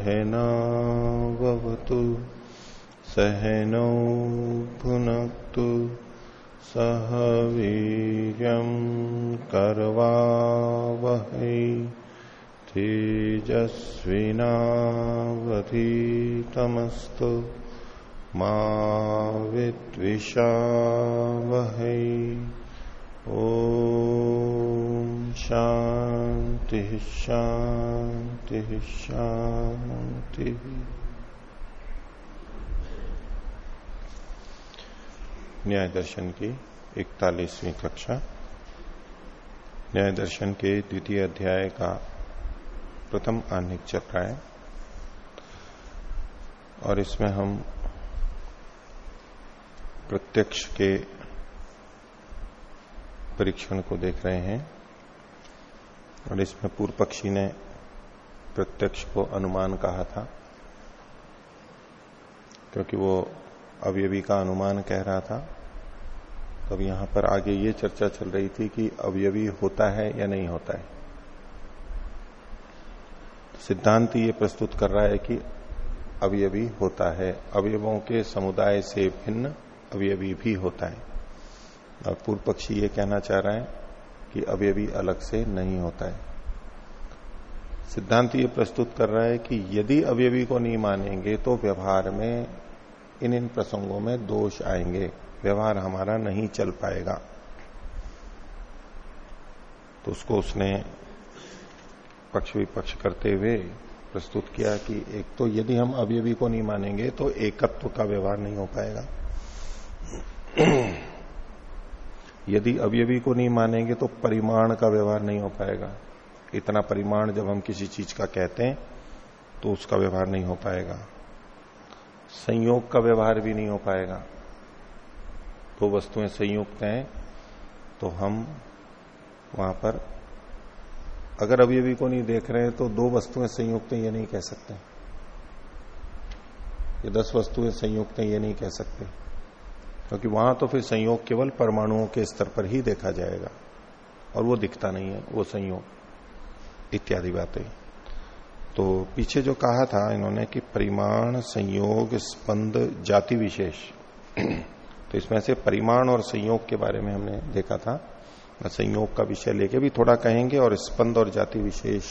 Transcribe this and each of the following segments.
सहनावतु सहनौ भुनक्तु सह वीर्यं करवावहै तेजस्विनावधीतमस्तु मा विद्विषावहै। ॐ शान्तिः शान्तिः। शान्तिः न्याय दर्शन की इकतालीसवीं कक्षा। न्याय दर्शन के द्वितीय अध्याय का प्रथम आह्निक चल रहा है। और इसमें हम प्रत्यक्ष के परीक्षण को देख रहे हैं। और इसमें पूर्व पक्षी ने प्रत्यक्ष को अनुमान कहा था, क्योंकि वो अवयवी का अनुमान कह रहा था। तब यहाँ पर आगे ये चर्चा चल रही थी कि अवयवी होता है या नहीं होता है। तो सिद्धांत ये प्रस्तुत कर रहा है कि अवयवी होता है। अवयवों के समुदाय से भिन्न अवयवी भी होता है। और पूर्व पक्षी ये कहना चाह रहा है कि अवयवी अलग से नहीं होता है। सिद्धांत ये प्रस्तुत कर रहा है कि यदि अवयवी को नहीं मानेंगे तो व्यवहार में, इन इन प्रसंगों में दोष आएँगे। व्यवहार हमारा नहीं चल पाएगा। तो उसको उसने पक्ष विपक्ष करते हुए प्रस्तुत किया कि एक तो यदि हम अवयवी को नहीं मानेंगे तो एकत्व का व्यवहार नहीं हो पाएगा। यदि अवयवी को नहीं मानेंगे तो परिमाण का व्यवहार नहीं हो पाएगा। इतना परिमाण जब हम किसी चीज़ का कहते हैं तो उसका व्यवहार नहीं हो पाएगा। संयोग का व्यवहार भी नहीं हो पाएगा। दो तो वस्तुएँ संयुक्त हैं तो हम वहाँ पर, अगर अभी अभी को नहीं देख रहे हैं तो दो वस्तुएँ संयुक्त हैं, ये नहीं कह सकते। ये दस वस्तुएँ संयुक्त हैं, ये नहीं कह सकते। क्योंकि वहाँ तो फिर संयोग केवल परमाणुओं के स्तर पर ही देखा जाएगा, और वो दिखता नहीं है, वो संयोग। इत्यादि बातें। तो पीछे जो कहा था इन्होंने कि परिमाण, संयोग, स्पंद, जाति विशेष। तो इसमें से परिमाण और संयोग के बारे में हमने देखा था। संयोग का विषय लेके भी थोड़ा कहेंगे और स्पंद और जाति विशेष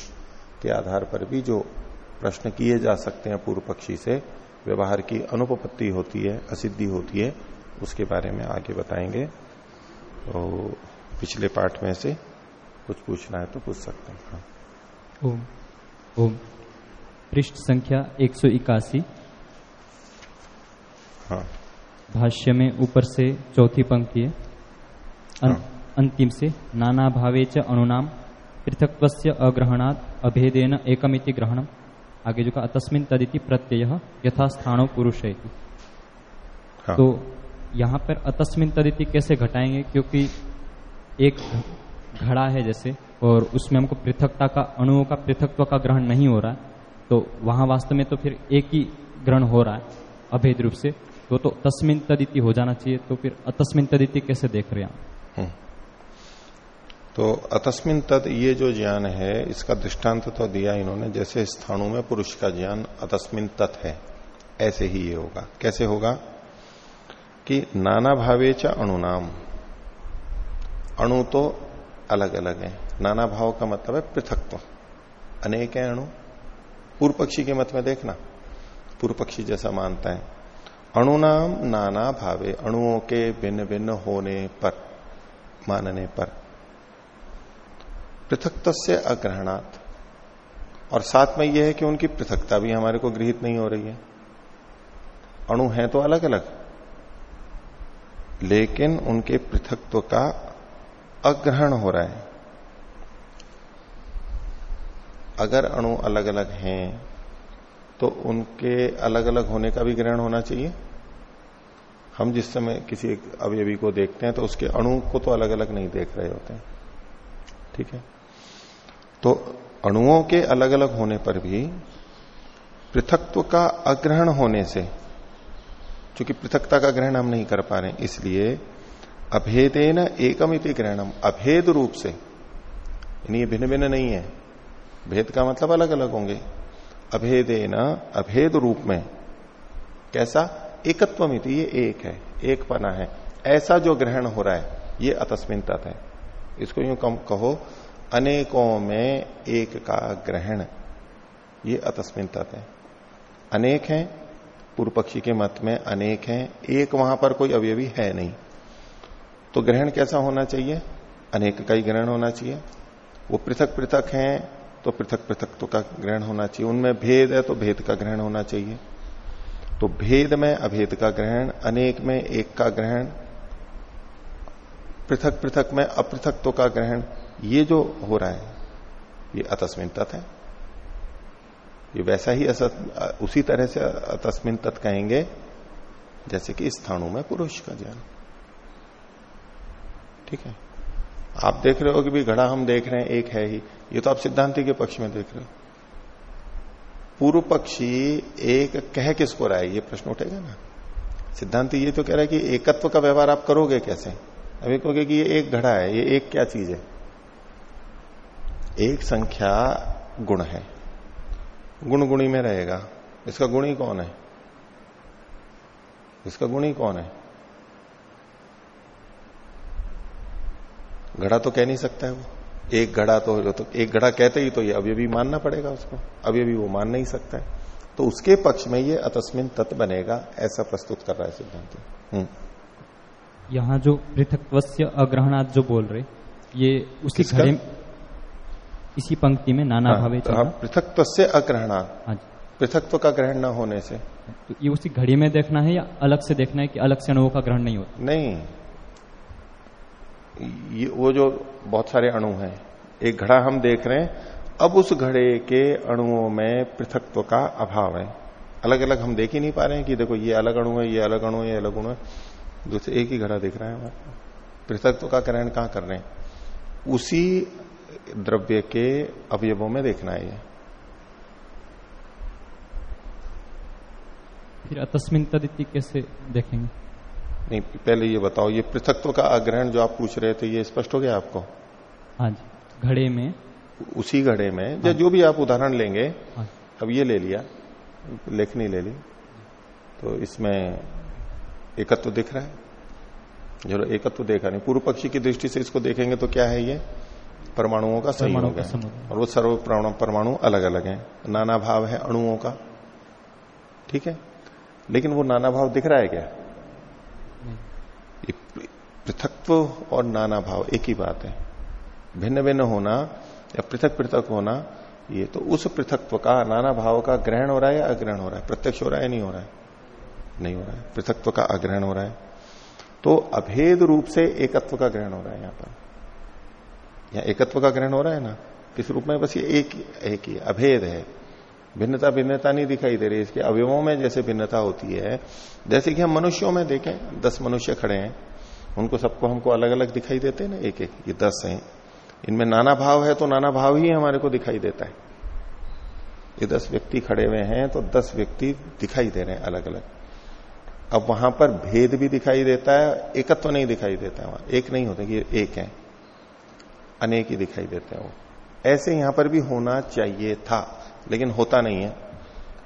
के आधार पर भी जो प्रश्न किए जा सकते हैं पूर्व पक्षी से, व्यवहार की अनुपपत्ति होती है, असिद्धि होती है, उसके बारे में आगे बताएँगे। तो पिछले पाठ में से कुछ पूछना है तो पूछ सकते हैं। ओम। ओम। पृष्ठ संख्या एक सौ इक्यासी। हाँ। भाष्य में ऊपर से चौथी पंक्ति है। अं, हाँ। अंतिम से नाना भावे च अनुनाम पृथक अग्रहणात अभेदेन एकमिति ग्रहणम। आगे जो का तस्मिन तदिति प्रत्यय यथास्थानो पुरुष है हाँ। तो यहाँ पर अतस्मिन तदिति कैसे घटाएँगे? क्योंकि एक घड़ा है जैसे, और उसमें हमको पृथकता का, अणुओं का पृथकत्व का ग्रहण नहीं हो रहा तो वहाँ वास्तव में तो फिर एक ही ग्रहण हो रहा है अभेद रूप से। तो तो तस्मिन तदिति हो जाना चाहिए तो फिर अतस्मिन तदिति कैसे देख रहे हैं हम्म। तो अतस्मिन तद ये जो ज्ञान है, इसका दृष्टांत तो दिया इन्होंने, जैसे स्थानों में पुरुष का ज्ञान अतस्मिन तत् है, ऐसे ही ये होगा। कैसे होगा? कि नाना भावे च अणुनाम। अणु तो अलग अलग है। नाना भाव का मतलब है पृथकत्व। अनेक है अणु। पूर्व पक्षी के मत में देखना। पूर्व पक्षी जैसा मानता है। अणुनाम नाना भावे, अणुओं के भिन्न भिन्न होने पर, मानने पर। पृथकत्व से अग्रहणात्। और साथ में यह है कि उनकी पृथकता भी हमारे को गृहित नहीं हो रही है। अणु है तो अलग अलग लेकिन उनके पृथकत्व का अग्रहण हो रहा है। अगर अणु अलग अलग हैं तो उनके अलग अलग होने का भी ग्रहण होना चाहिए। हम जिस समय किसी एक अवयवी को देखते हैं तो उसके अणु को तो अलग अलग नहीं देख रहे होते हैं। ठीक है? तो अणुओं के अलग अलग होने पर भी पृथकत्व का अग्रहण होने से क्योंकि पृथकता का ग्रहण हम नहीं कर पा रहे इसलिए अभेदे न एकमिति ग्रहणम। अभेद रूप से। यानी ये भिन्न भिन्न नहीं है। भेद का मतलब अलग अलग होंगे। अभेदे न अभेद रूप में। कैसा? एकत्व मिति ये एक है। एक पना है। ऐसा जो ग्रहण हो रहा है, ये अतस्मिन तत् है। इसको यूँ कम कहो, अनेकों में एक का ग्रहण, ये अतस्मिन तत् है। अनेक हैं पूर्व पक्षी के मत में अनेक हैं, एक वहाँ पर कोई अवयवी है नहीं। तो ग्रहण कैसा होना चाहिए? अनेक का ही ग्रहण होना चाहिए। वो पृथक पृथक हैं तो पृथक पृथक तो का ग्रहण होना चाहिए। उनमें भेद है तो भेद का ग्रहण होना चाहिए। तो भेद में अभेद का ग्रहण, अनेक में एक का ग्रहण, पृथक पृथक में अपृथकत्व का ग्रहण, ये जो हो रहा है, ये अतस्मिन तत् है। ये वैसा ही असत, उसी तरह से अतस्मिन तत् कहेंगे, जैसे कि स्थानों में पुरुष का ज्ञान ठीक है? आप देख रहे हो कि भी घड़ा हम देख रहे हैं, एक है ही। ये तो आप सिद्धांति के पक्ष में देख रहे हो। पूर्व पक्षी एक कह किसको रहा है? ये प्रश्न उठेगा ना। सिद्धांति ये तो कह रहा है कि एकत्व का व्यवहार आप करोगे कैसे? अभी कहोगे कि ये एक घड़ा है, ये एक क्या चीज़ है? एक संख्या गुण है। गुण गुणी में रहेगा। इसका गुणी कौन है? इसका गुणी कौन है? घड़ा तो कह नहीं सकता है वो। एक घड़ा तो, तो एक घड़ा कहते ही तो ये अभी भी मानना पड़ेगा उसको। अभी भी वो मान नहीं सकता है। तो उसके पक्ष में ये अतस्मिन तत्व बनेगा ऐसा प्रस्तुत कर रहा है सिद्धांत। हम्म। यहाँ जो पृथकत्व अग्रहणात जो बोल रहे ये उसी घड़े इसी पंक्ति में नाना हाँ, भावे हाँ, पृथकत्व से अग्रहणा हाँ पृथकत्व का ग्रहण न होने से। तो ये उसी घड़ी में देखना है या अलग से देखना है कि अलग से अणुओं का ग्रहण नहीं होता? नहीं ये, वो जो बहुत सारे अणु हैं, एक घड़ा हम देख रहे हैं, अब उस घड़े के अणुओं में पृथकत्व का अभाव है। अलग अलग हम देख ही नहीं पा रहे हैं कि देखो ये अलग अणु है, ये अलग अणु है, ये अलग अणु है। दूसरे एक ही घड़ा दिख रहा है पृथकत्व का ग्रहण कहाँ कर रहे हैं? उसी द्रव्य के अवयवों में देखना है ये। फिर अतस्मिन तदिति कैसे देखेंगे? नहीं पहले ये बताओ ये पृथकत्व का आग्रहण जो आप पूछ रहे थे ये स्पष्ट हो गया आपको? हाँ जी। घड़े में। उसी घड़े में हाँ। जो भी आप उदाहरण लेंगे हाँ। अब ये ले लिया लेखनी ले ली तो इसमें एकत्व दिख रहा है। जो एकत्व देखा नहीं पूर्व पक्षी की दृष्टि से इसको देखेंगे तो क्या है ये? परमाणुओं का संयोग है और वो सर्व परमाणु अलग अलग हैं। नाना भाव है अणुओं का। ठीक है? लेकिन वो नाना भाव दिख रहा है क्या? पृथकत्व और नाना भाव, एक ही बात है। भिन्न भिन्न होना या पृथक पृथक होना, ये तो उस पृथकत्व का, नाना भाव का ग्रहण हो रहा है या अग्रहण हो रहा है? प्रत्यक्ष हो रहा है नहीं हो रहा है? नहीं हो रहा है। पृथकत्व का अग्रहण हो रहा है। तो अभेद रूप से एकत्व का ग्रहण हो रहा है यहाँ पर। यहाँ एकत्व का ग्रहण हो रहा है ना? किस रूप में? बस ये एक एक ही, अभेद है। भिन्नता भिन्नता नहीं दिखाई दे रही, इसके अवयवों में जैसे भिन्नता होती है, जैसे कि हम मनुष्यों में देखें, दस मनुष्य खड़े हैं, उनको सबको हमको अलग अलग दिखाई देते हैं ना एक एक ये दस हैं। इनमें नाना भाव है तो नाना भाव ही हमारे को दिखाई देता है। ये दस व्यक्ति खड़े हुए हैं तो दस व्यक्ति दिखाई दे रहे हैं अलग अलग अब वहाँ पर भेद भी दिखाई देता है, एकत्व तो नहीं दिखाई देता है वहाँ। एक नहीं होता कि एक है। अनेक ही दिखाई देते हैं वो। ऐसे यहाँ पर भी होना चाहिए था। लेकिन होता नहीं है।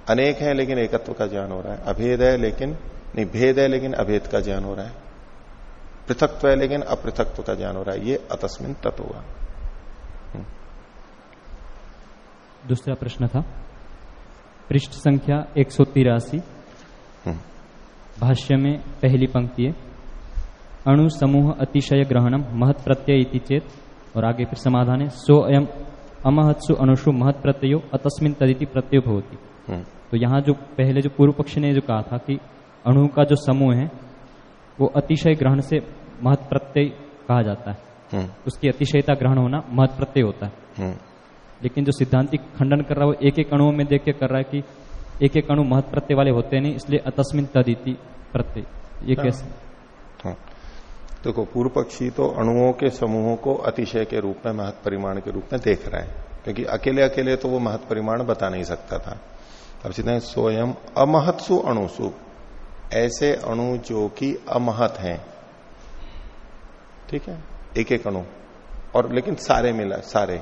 अनेक है लेकिन एकत्व का ज्ञान हो रहा है। अभेद है लेकिन नहीं भेद है लेकिन अभेद का ज्ञान हो रहा है। पृथकत्व है लेकिन अपृथकत्व का ज्ञान हो रहा है। ये अतस्मिन तत्व हुआ। हम्म। दूसरा प्रश्न था। पृष्ठ संख्या एक सौ तिरासी। हम्म। भाष्य में पहली पंक्ति है अणु समूह अतिशय ग्रहणम महत प्रत्यय चेत और आगे फिर समाधान है सो अयम अमहत्सु अणुषु महत प्रत्ययो अतस्मिन तदिति प्रत्यय भवती हम्म। तो यहाँ जो पहले जो पूर्व पक्ष ने जो कहा था कि अणु का जो समूह है वो अतिशय ग्रहण से महत प्रत्यय कहा जाता है हम्म। उसकी अतिशयता ग्रहण होना महत प्रत्यय होता है हम्म। लेकिन जो सिद्धांतिक खंडन कर रहा है वो एक एक अणुओं में देख के कर रहा है कि एक एक अणु महत प्रत्यय वाले होते नहीं इसलिए अतस्मिन तदिति प्रत्यय ये। कैसे हाँ। देखो पूर्व पक्षी तो अणुओं के समूहों को अतिशय के रूप में, महत परिमाण के रूप में देख रहा है, क्योंकि अकेले अकेले तो वो महत परिमाण बता नहीं सकता था। अब सीधे स्वयं अमहत्सु अणुसु। ऐसे अणु जो कि अमहत हैं। ठीक है? एक एक अणु। और लेकिन सारे मिला, सारे।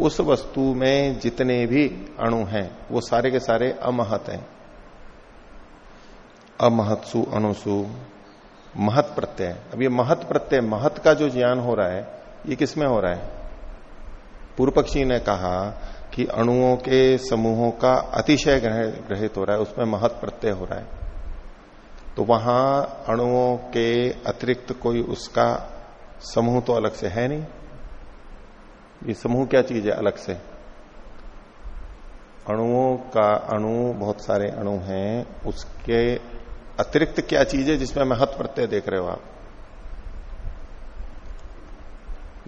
उस वस्तु में जितने भी अणु हैं, वो सारे के सारे अमहत हैं। अमहत्सु अणुसु। महत प्रत्यय। अब ये महत प्रत्यय, महत का जो ज्ञान हो रहा है, ये किसमें हो रहा है? पूर्व पक्षी ने कहा कि अणुओं के समूहों का अतिशय ग्रहित हो रहा है, उसमें महत प्रत्यय हो रहा है। तो वहाँ अणुओं के अतिरिक्त कोई उसका समूह तो अलग से है नहीं। ये समूह क्या चीज़ है? अलग से। अणुओं का अणु, बहुत सारे अणु हैं, उसके अतिरिक्त क्या चीज़ है जिसमें महत्व प्रत्यय देख रहे हो आप?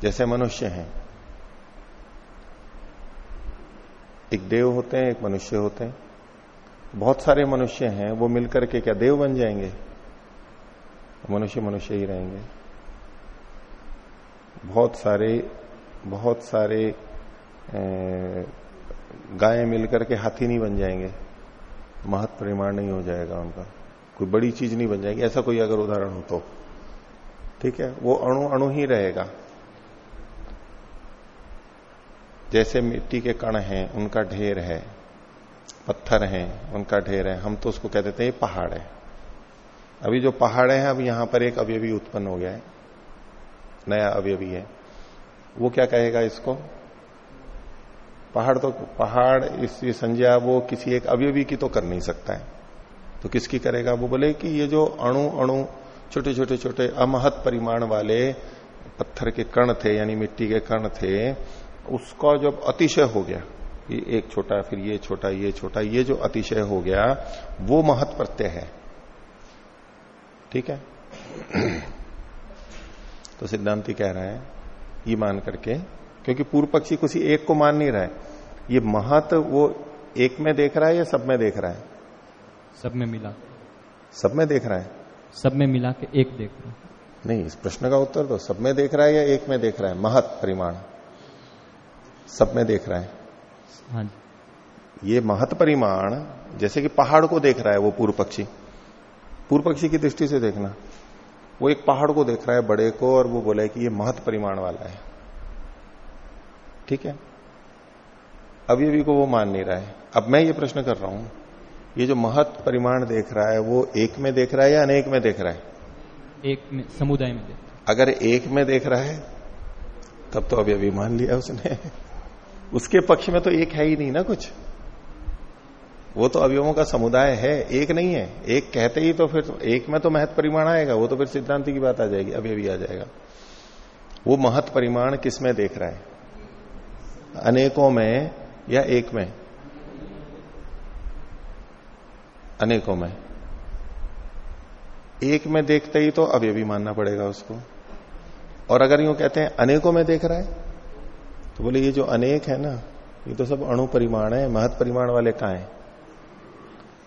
जैसे मनुष्य हैं। एक देव होते हैं, एक मनुष्य होते हैं। बहुत सारे मनुष्य हैं, वो मिलकर के क्या देव बन जाएँगे? मनुष्य मनुष्य ही रहेंगे। बहुत सारे बहुत सारे गाय मिलकर के हाथी नहीं बन जाएँगे। महत्व परिमाण नहीं हो जाएगा उनका। कोई बड़ी चीज़ नहीं बन जाएगी। ऐसा कोई अगर उदाहरण हो तो। ठीक है? वो अणु अणु ही रहेगा। जैसे मिट्टी के कण हैं, उनका ढेर है, पत्थर हैं, उनका ढेर है, हम तो उसको कह देते हैं ये पहाड़ है। अभी जो पहाड़ है, अब यहाँ पर एक अवयवी उत्पन्न हो गया है। नया अवयवी है। वो क्या कहेगा इसको? पहाड़ तो पहाड़, इस संज्ञा वो किसी एक अवयवी की तो कर नहीं सकता है। तो किसकी करेगा? वो बोले कि ये जो अणु अणु छोटे छोटे छोटे अमहत परिमाण वाले पत्थर के कण थे, यानी मिट्टी के कण थे, उसका जब अतिशय हो गया ये एक छोटा, फिर ये छोटा ये छोटा, ये जो अतिशय हो गया, वो महत प्रत्यय है। ठीक है? तो सिद्धांति कह रहा है, ये मान करके, क्योंकि पूर्व पक्षी किसी एक को मान नहीं रहा। है ये महत वो एक में देख रहा है या सब में देख रहा है? सब में मिला सब में देख रहा है? सब में मिला के एक देख रहा है। नहीं इस प्रश्न का उत्तर दो। सब में देख रहा है या एक में देख रहा है? महत परिमाण। सब में देख रहा है। हाँ ये महत परिमाण जैसे कि पहाड़ को देख रहा है वो पूर्व पक्षी। पूर्व पक्षी की दृष्टि से देखना। वो एक पहाड़ को देख रहा है बड़े को और वो बोला कि ये महत परिमाण वाला है। ठीक है? अभी अभी को वो मान नहीं रहा है। अब मैं ये प्रश्न कर रहा हूँ। ये जो महत परिमाण देख रहा है वो एक में देख रहा है या अनेक में देख रहा है? एक में समुदाय में देख अगर एक में देख रहा है तब तो अभी अभी मान लिया उसने। उसके पक्ष में तो एक है ही नहीं ना कुछ। वो तो अवयवों का समुदाय है एक नहीं है। एक कहते ही तो फिर एक में तो महत परिमाण आएगा वो तो फिर सिद्धांति की बात आ जाएगी अभी आ जाएगा। वो महत परिमाण किसमें देख रहा है? अनेकों में या एक में? अनेकों में। एक में देखते ही तो अवयवी मानना पड़ेगा उसको। और अगर यूँ कहते हैं, अनेकों में देख रहा है तो बोले, ये जो अनेक है ना, ये तो सब अणु परिमाण है, महत परिमाण वाले कहा है?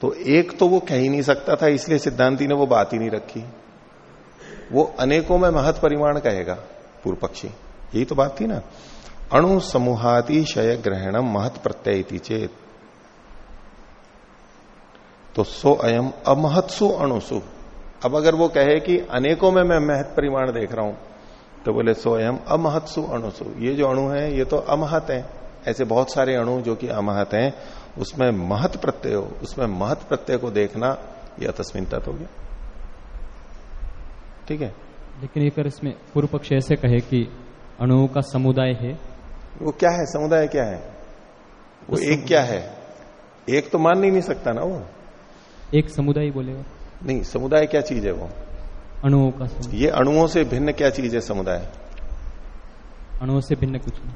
तो एक तो वो कह ही नहीं सकता था, इसलिए सिद्धांति ने वो बात ही नहीं रखी। वो अनेकों में महत परिमाण कहेगा पूर्व पक्षी यही तो बात थी ना। अणु समूहाति शय ग्रहणम महत प्रत्यय चेत। तो सो अयम अमहत्सु अणुसु। अब अगर वो कहे कि अनेकों में मैं महत परिमाण देख रहा हूँ तो बोले सो अयम अमहत्सु अणुसु। ये जो अणु है ये तो अमहत है। ऐसे बहुत सारे अणु जो कि अमहत हैं उसमें महत प्रत्यय हो उसमें महत प्रत्यय को देखना यह तस्मिन तत् हो गया। ठीक है? लेकिन एक इसमें पूर्व पक्ष ऐसे कहे कि अणुओं का समुदाय है। वो क्या है? समुदाय क्या है? वो एक क्या है? एक तो मान ही नहीं सकता ना वो। एक समुदाय बोलेगा। नहीं समुदाय क्या चीज़ है वो? अणुओं का ये अणुओं से भिन्न क्या चीज़ है समुदाय? अणुओं से भिन्न कुछ नहीं।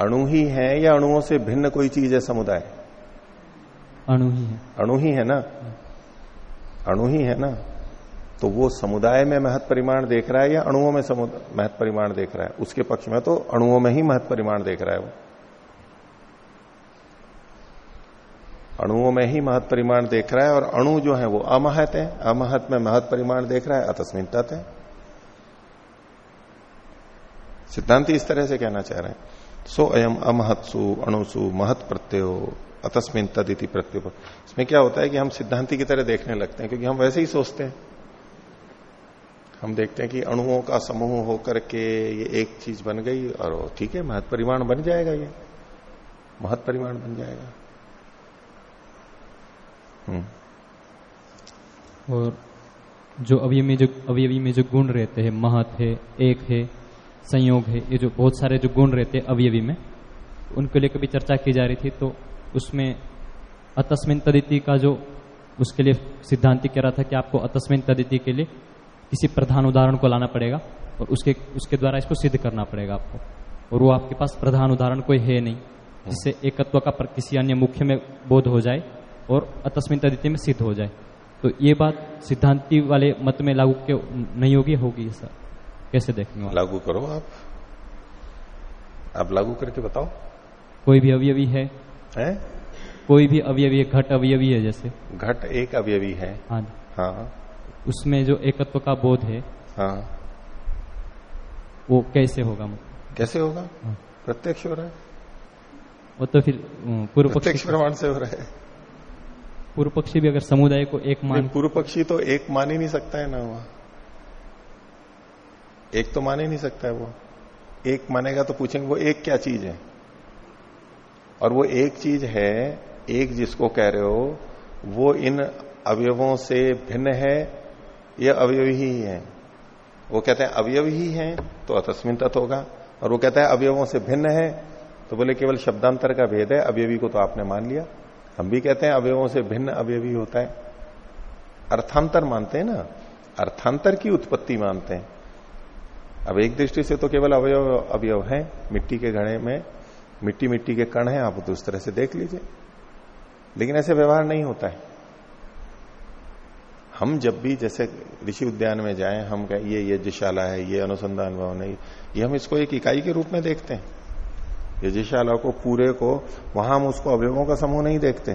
अणु ही है या अणुओं से भिन्न कोई चीज़ है समुदाय? अणु ही है। अणु ही है ना? अणु ही है ना? तो वो समुदाय में महत्व परिमाण देख रहा है या अणुओं में महत्व परिमाण देख रहा है? उसके पक्ष में तो अणुओं में ही महत्व परिमाण देख रहा है वो। अणुओं में ही महत परिमाण देख रहा है और अणु जो है वो अमहत है। अमहत में महत परिमाण देख रहा है अतस्मिन तत् है। सिद्धांति इस तरह से कहना चाह रहे हैं। सो अयम अमहत्सु, अणुसु, महत प्रत्ययो अतस्मिन तदिति प्रत्युप इसमें क्या होता है कि हम सिद्धांति की तरह देखने लगते हैं, क्योंकि हम वैसे ही सोचते हैं। हम देखते हैं कि अणुओं का समूह होकर के ये एक चीज़ बन गई और ठीक है, महत परिमाण बन जाएगा ये। महत परिमाण बन जाएगा। और जो अवयवी में जो अवयवी में जो गुण रहते हैं, महत है, एक है, संयोग है, ये जो बहुत सारे जो गुण रहते हैं अवयवी में, उनके लिए कभी चर्चा की जा रही थी तो उसमें अतस्मिन तदिति का जो उसके लिए सिद्धांति कह रहा था कि आपको अतस्मिन तदिति के लिए किसी प्रधान उदाहरण को लाना पड़ेगा, और उसके उसके द्वारा इसको सिद्ध करना पड़ेगा आपको। और वो आपके पास प्रधान उदाहरण कोई है नहीं, जिससे एकत्व का किसी अन्य मुख्य में बोध हो जाए और अतस्मिन तदिति में सिद्ध हो जाए। तो ये बात सिद्धांति वाले मत में लागू क्यों नहीं होगी होगी सर कैसे देखेंगे लागू करो आप। आप लागू करके बताओ। कोई भी अवयवी है? हैं? कोई भी अवयवी है घट अवयवी है जैसे। घट एक अवयवी है। हाँ हाँ। उसमें जो एकत्व का बोध है हाँ। वो कैसे होगा? मतलब कैसे होगा? हाँ। प्रत्यक्ष हो रहा है। वो तो फिर पूर्व प्रत्यक्ष प्रमाण से हो रहा है। पूर्व पक्षी भी अगर समुदाय को एक मान पूर्व पक्षी तो एक मान ही नहीं सकता है ना वो। एक तो मान ही नहीं सकता है वो। एक मानेगा तो पूछेंगे वो एक क्या चीज़ है? और वो एक चीज़ है एक जिसको कह रहे हो वो इन अवयवों से भिन्न है ये अवयव ही है? वो कहते हैं अवयव ही है तो अतस्मिन तत् होगा। और वो कहता है अवयवों से भिन्न है तो बोले केवल शब्दांतर का भेद है अवयवी को तो आपने मान लिया। हम भी कहते हैं अवयवों से भिन्न अवयवी होता है। अर्थांतर मानते हैं ना? अर्थांतर की उत्पत्ति मानते हैं। अब एक दृष्टि से तो केवल अवयव अवयव है, मिट्टी के घड़े में मिट्टी मिट्टी के कण है, आप तो उस तरह से देख लीजिए। लेकिन ऐसे व्यवहार नहीं होता है। हम जब भी जैसे ऋषि उद्यान में जाएँ, हम कहें, ये यज्ञशाला है, ये अनुसंधान भवन है, ये हम इसको एक इकाई के रूप में देखते हैं। यज्ञशाला को, पूरे को, वहाँ हम उसको अवयवों का समूह नहीं देखते।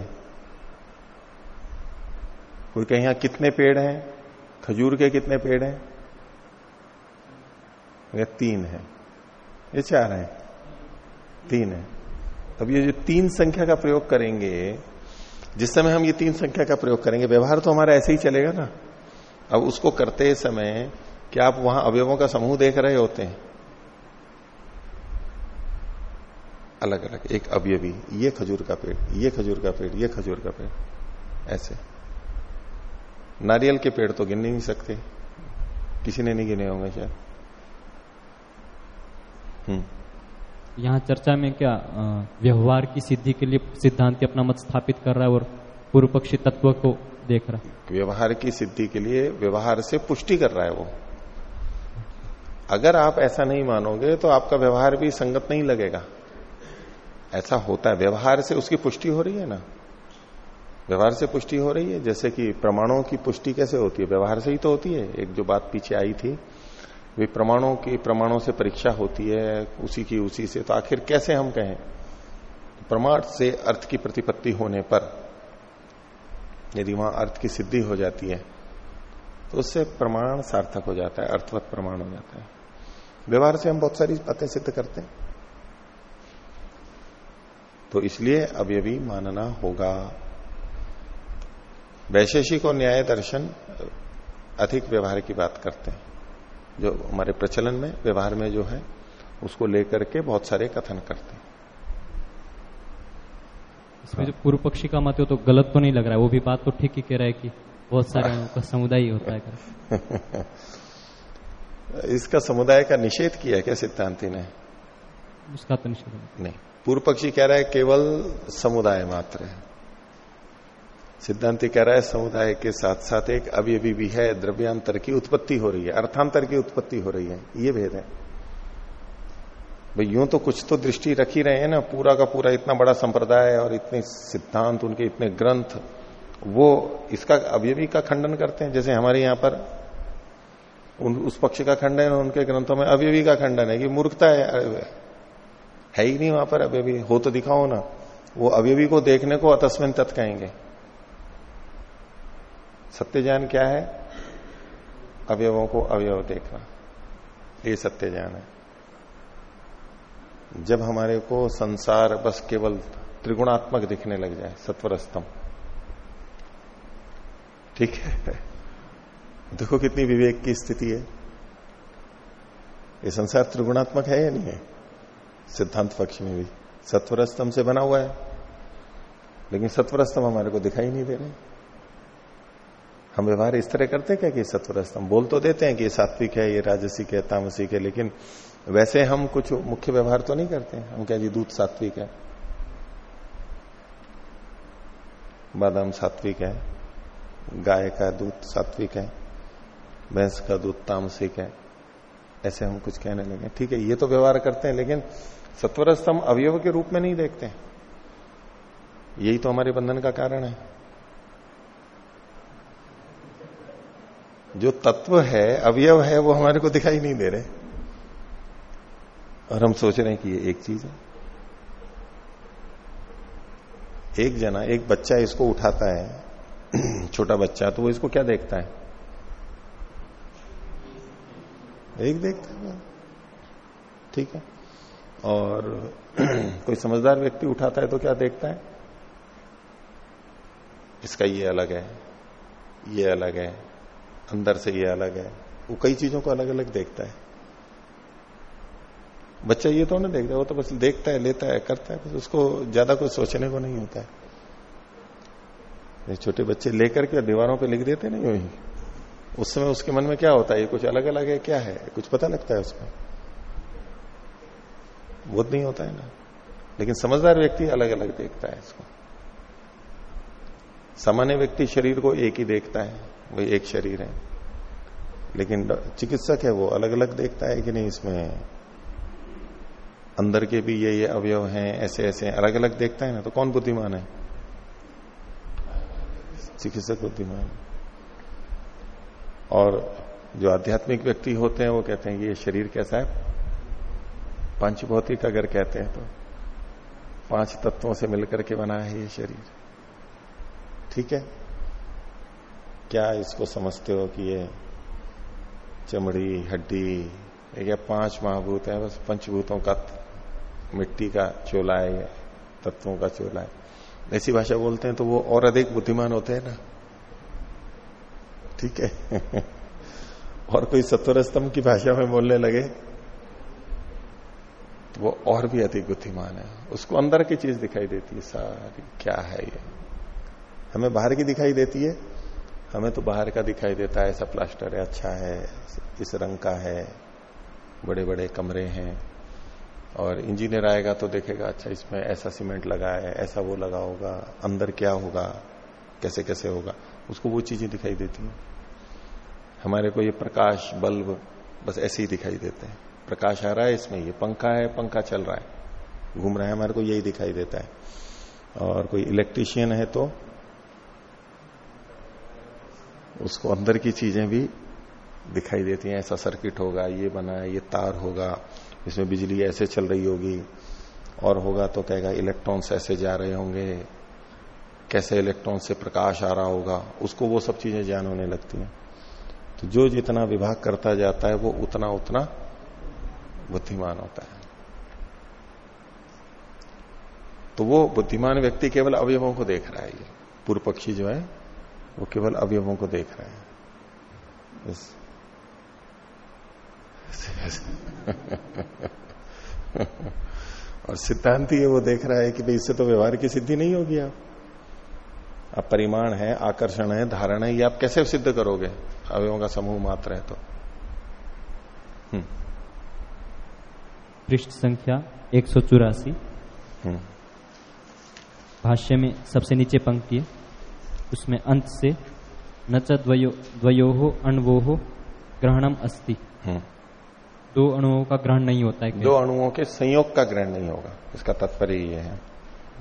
कोई कहीं, यहाँ कितने पेड़ हैं? खजूर के कितने पेड़ हैं? ये तीन है। ये चार है। तीन है। अब ये जो तीन संख्या का प्रयोग करेंगे, जिस समय हम ये तीन संख्या का प्रयोग करेंगे, व्यवहार तो हमारा ऐसे ही चलेगा ना। अब उसको करते समय, क्या आप वहाँ अवयवों का समूह देख रहे होते हैं? अलग अलग एक अवयवी ये खजूर का पेड़ ये खजूर का पेड़ ये खजूर का पेड़ ऐसे। नारियल के पेड़ तो गिन नहीं सकते। किसी ने नहीं गिने होंगे शायद। हम्म। यहाँ चर्चा में क्या व्यवहार की सिद्धि के लिए सिद्धांत अपना मत स्थापित कर रहा है और पूर्व पक्षी तत्व को देख रहा है? व्यवहार की सिद्धि के लिए व्यवहार से पुष्टि कर रहा है वो। अगर आप ऐसा नहीं मानोगे तो आपका व्यवहार भी संगत नहीं लगेगा। ऐसा होता है। व्यवहार से उसकी पुष्टि हो रही है ना? व्यवहार से पुष्टि हो रही है? जैसे कि प्रमाणों की पुष्टि कैसे होती है? व्यवहार से ही तो होती है। एक जो बात पीछे आई थी, वे प्रमाणों की, प्रमाणों से परीक्षा होती है, उसी की उसी से। तो आखिर कैसे हम कहें? प्रमाण से अर्थ की प्रतिपत्ति होने पर यदि वहाँ अर्थ की सिद्धि हो जाती है तो उससे प्रमाण सार्थक हो जाता है, अर्थवत प्रमाण हो जाता है। व्यवहार से हम बहुत सारी बातें सिद्ध करते हैं। तो इसलिए अवयवी मानना होगा। वैशेषिक और न्याय दर्शन अधिक व्यवहार की बात करते हैं। जो हमारे प्रचलन में व्यवहार में जो है उसको लेकर के बहुत सारे कथन करते हैं। इसमें जो पूर्व पक्षी का मत हो तो गलत तो नहीं लग रहा है। वो भी बात तो ठीक ही कह रहा है कि बहुत सारे उनका समुदाय ही होता है। इसका समुदाय का निषेध किया क्या सिद्धांति ने? उसका तो निषेध नहीं। पूर्व पक्षी कह रहा है केवल समुदाय मात्र है। सिद्धांति कह रहा है समुदाय के साथ साथ एक अवयवी भी है द्रव्यांतर की उत्पत्ति हो रही है अर्थांतर की उत्पत्ति हो रही है। ये भेद है। भाई यूँ तो कुछ तो दृष्टि रख ही रहे हैं ना पूरा का पूरा इतना बड़ा संप्रदाय और इतने सिद्धांत उनके इतने ग्रंथ वो इसका अवयवी का खंडन करते हैं। जैसे हमारे यहाँ पर उन, उस पक्ष का खंडन है उनके ग्रंथों में अवयवी का खंडन है कि मूर्खता है है ही नहीं वहाँ पर अवयवी हो तो दिखाओ ना। वो अवयवी को देखने को अतस्मिन तत् कहेंगे। सत्य ज्ञान क्या है? अवयवों को अवयव देखना। ये सत्य ज्ञान है। जब हमारे को संसार बस केवल त्रिगुणात्मक दिखने लग जाए, सत्वरस्तम। ठीक है? देखो कितनी विवेक की स्थिति है। ये संसार त्रिगुणात्मक है या नहीं है? सिद्धांत पक्ष में भी। सत्वर स्तंभ से बना हुआ है। लेकिन सत्वर स्तंभ हमारे को दिखाई नहीं दे रहे। हम व्यवहार इस तरह करते क्या कि सत्वर स्तंभ बोल तो देते हैं कि ये सात्विक है, ये राजसिक है, तामसिक है, लेकिन वैसे हम कुछ मुख्य व्यवहार तो नहीं करते। हम क्या जी दूध सात्विक है। बादाम सात्विक है। गाय का दूध सात्विक है। भैंस का दूध तामसिक है। ऐसे हम कुछ कहने लगे। ठीक है, ये तो व्यवहार करते हैं, लेकिन सत्वर स्तंभ अवयव के रूप में नहीं देखते यही तो हमारे बंधन का कारण है। जो तत्व है, अवयव है, वो हमारे को दिखाई नहीं दे रहे। और हम सोच रहे हैं कि ये एक चीज़ है। एक जना, एक बच्चा इसको उठाता है, छोटा बच्चा तो वो इसको क्या देखता है? एक देखता है। ठीक है। और कोई समझदार व्यक्ति उठाता है तो क्या देखता है? इसका ये अलग है, ये अलग है, अंदर से ये अलग है। वो कई चीज़ों को अलग अलग देखता है। बच्चा ये तो ना देखता, वो तो बस देखता है, लेता है, करता है, बस उसको ज़्यादा कुछ सोचने को नहीं होता है। छोटे बच्चे लेकर के दीवारों पे लिख देते नहीं वही। उस समय उसके मन में क्या होता है? ये कुछ अलग अलग है, क्या है? कुछ पता लगता है उसको? बोध नहीं होता है ना। लेकिन समझदार व्यक्ति अलग अलग देखता है इसको। सामान्य व्यक्ति शरीर को एक ही देखता है वही एक शरीर है। लेकिन चिकित्सक है वो अलग अलग देखता है कि नहीं इसमें? अंदर के भी ये ये अवयव हैं ऐसे ऐसे अलग अलग देखता है ना तो कौन बुद्धिमान है? चिकित्सक बुद्धिमान। और जो आध्यात्मिक व्यक्ति होते हैं, वो कहते हैं कि ये शरीर कैसा है? पंचभौतिक अगर कहते हैं तो। पाँच तत्वों से मिलकर के बना है ये शरीर। ठीक है? क्या इसको समझते हो कि ये चमड़ी, हड्डी, या पाँच महाभूत है? बस पंचभूतों का मिट्टी का चोला है तत्वों का चोला है। ऐसी भाषा बोलते हैं तो वो और अधिक बुद्धिमान होते हैं ना। ठीक है? और कोई सत्वर स्तंभ की भाषा में बोलने लगे? वो और भी अधिक बुद्धिमान है। उसको अंदर की चीज़ दिखाई देती है, सारी, क्या है ये? हमें बाहर की दिखाई देती है? हमें तो बाहर का दिखाई देता है, ऐसा प्लास्टर है अच्छा है, इस रंग का है बड़े बड़े कमरे हैं, और इंजीनियर आएगा तो देखेगा अच्छा इसमें ऐसा सीमेंट लगा है, ऐसा वो लगा होगा, अंदर क्या होगा कैसे कैसे होगा? उसको वो चीज़ें दिखाई देती हैं। हमारे को ये प्रकाश, बल्ब, बस ऐसे ही दिखाई देते हैं। प्रकाश आ रहा है, इसमें ये पंखा है, पंखा चल रहा है। घूम रहा है, हमारे को यही दिखाई देता है। और कोई इलेक्ट्रीशियन है तो उसको अंदर की चीज़ें भी दिखाई देती हैं, ऐसा सर्किट होगा, ये बना है, ये तार होगा, इसमें बिजली ऐसे चल रही होगी, और होगा तो कहेगा, इलेक्ट्रॉन्स ऐसे जा रहे होंगे, कैसे इलेक्ट्रॉन से प्रकाश आ रहा होगा, उसको वो सब चीज़ें ज्ञान होने लगती हैं। तो जो जितना विभाग करता जाता है, वो उतना उतना बुद्धिमान होता है। तो वो बुद्धिमान व्यक्ति केवल अवयवों को देख रहा है ये। पूर्व पक्षी जो है, वो केवल अवयवों को देख रहे हैं। बस। और सिद्धांत ये वो देख रहा है कि भाई इससे तो व्यवहार की सिद्धि नहीं होगी आप। अब परिमाण है, आकर्षण है, धारण है, ये आप कैसे सिद्ध करोगे? अवयवों का समूह मात्र है तो। हम्म। पृष्ठ संख्या एक सौ चौरासी। हम्म। भाष्य में सबसे नीचे पंक्ति है। उसमें अंत से न द्वयो द्वयो अणवो ग्रहणम अस्ति। हम्म। दो अणुओं का ग्रहण नहीं होता है दो अणुओं के संयोग का ग्रहण नहीं होगा। इसका तात्पर्य ये है।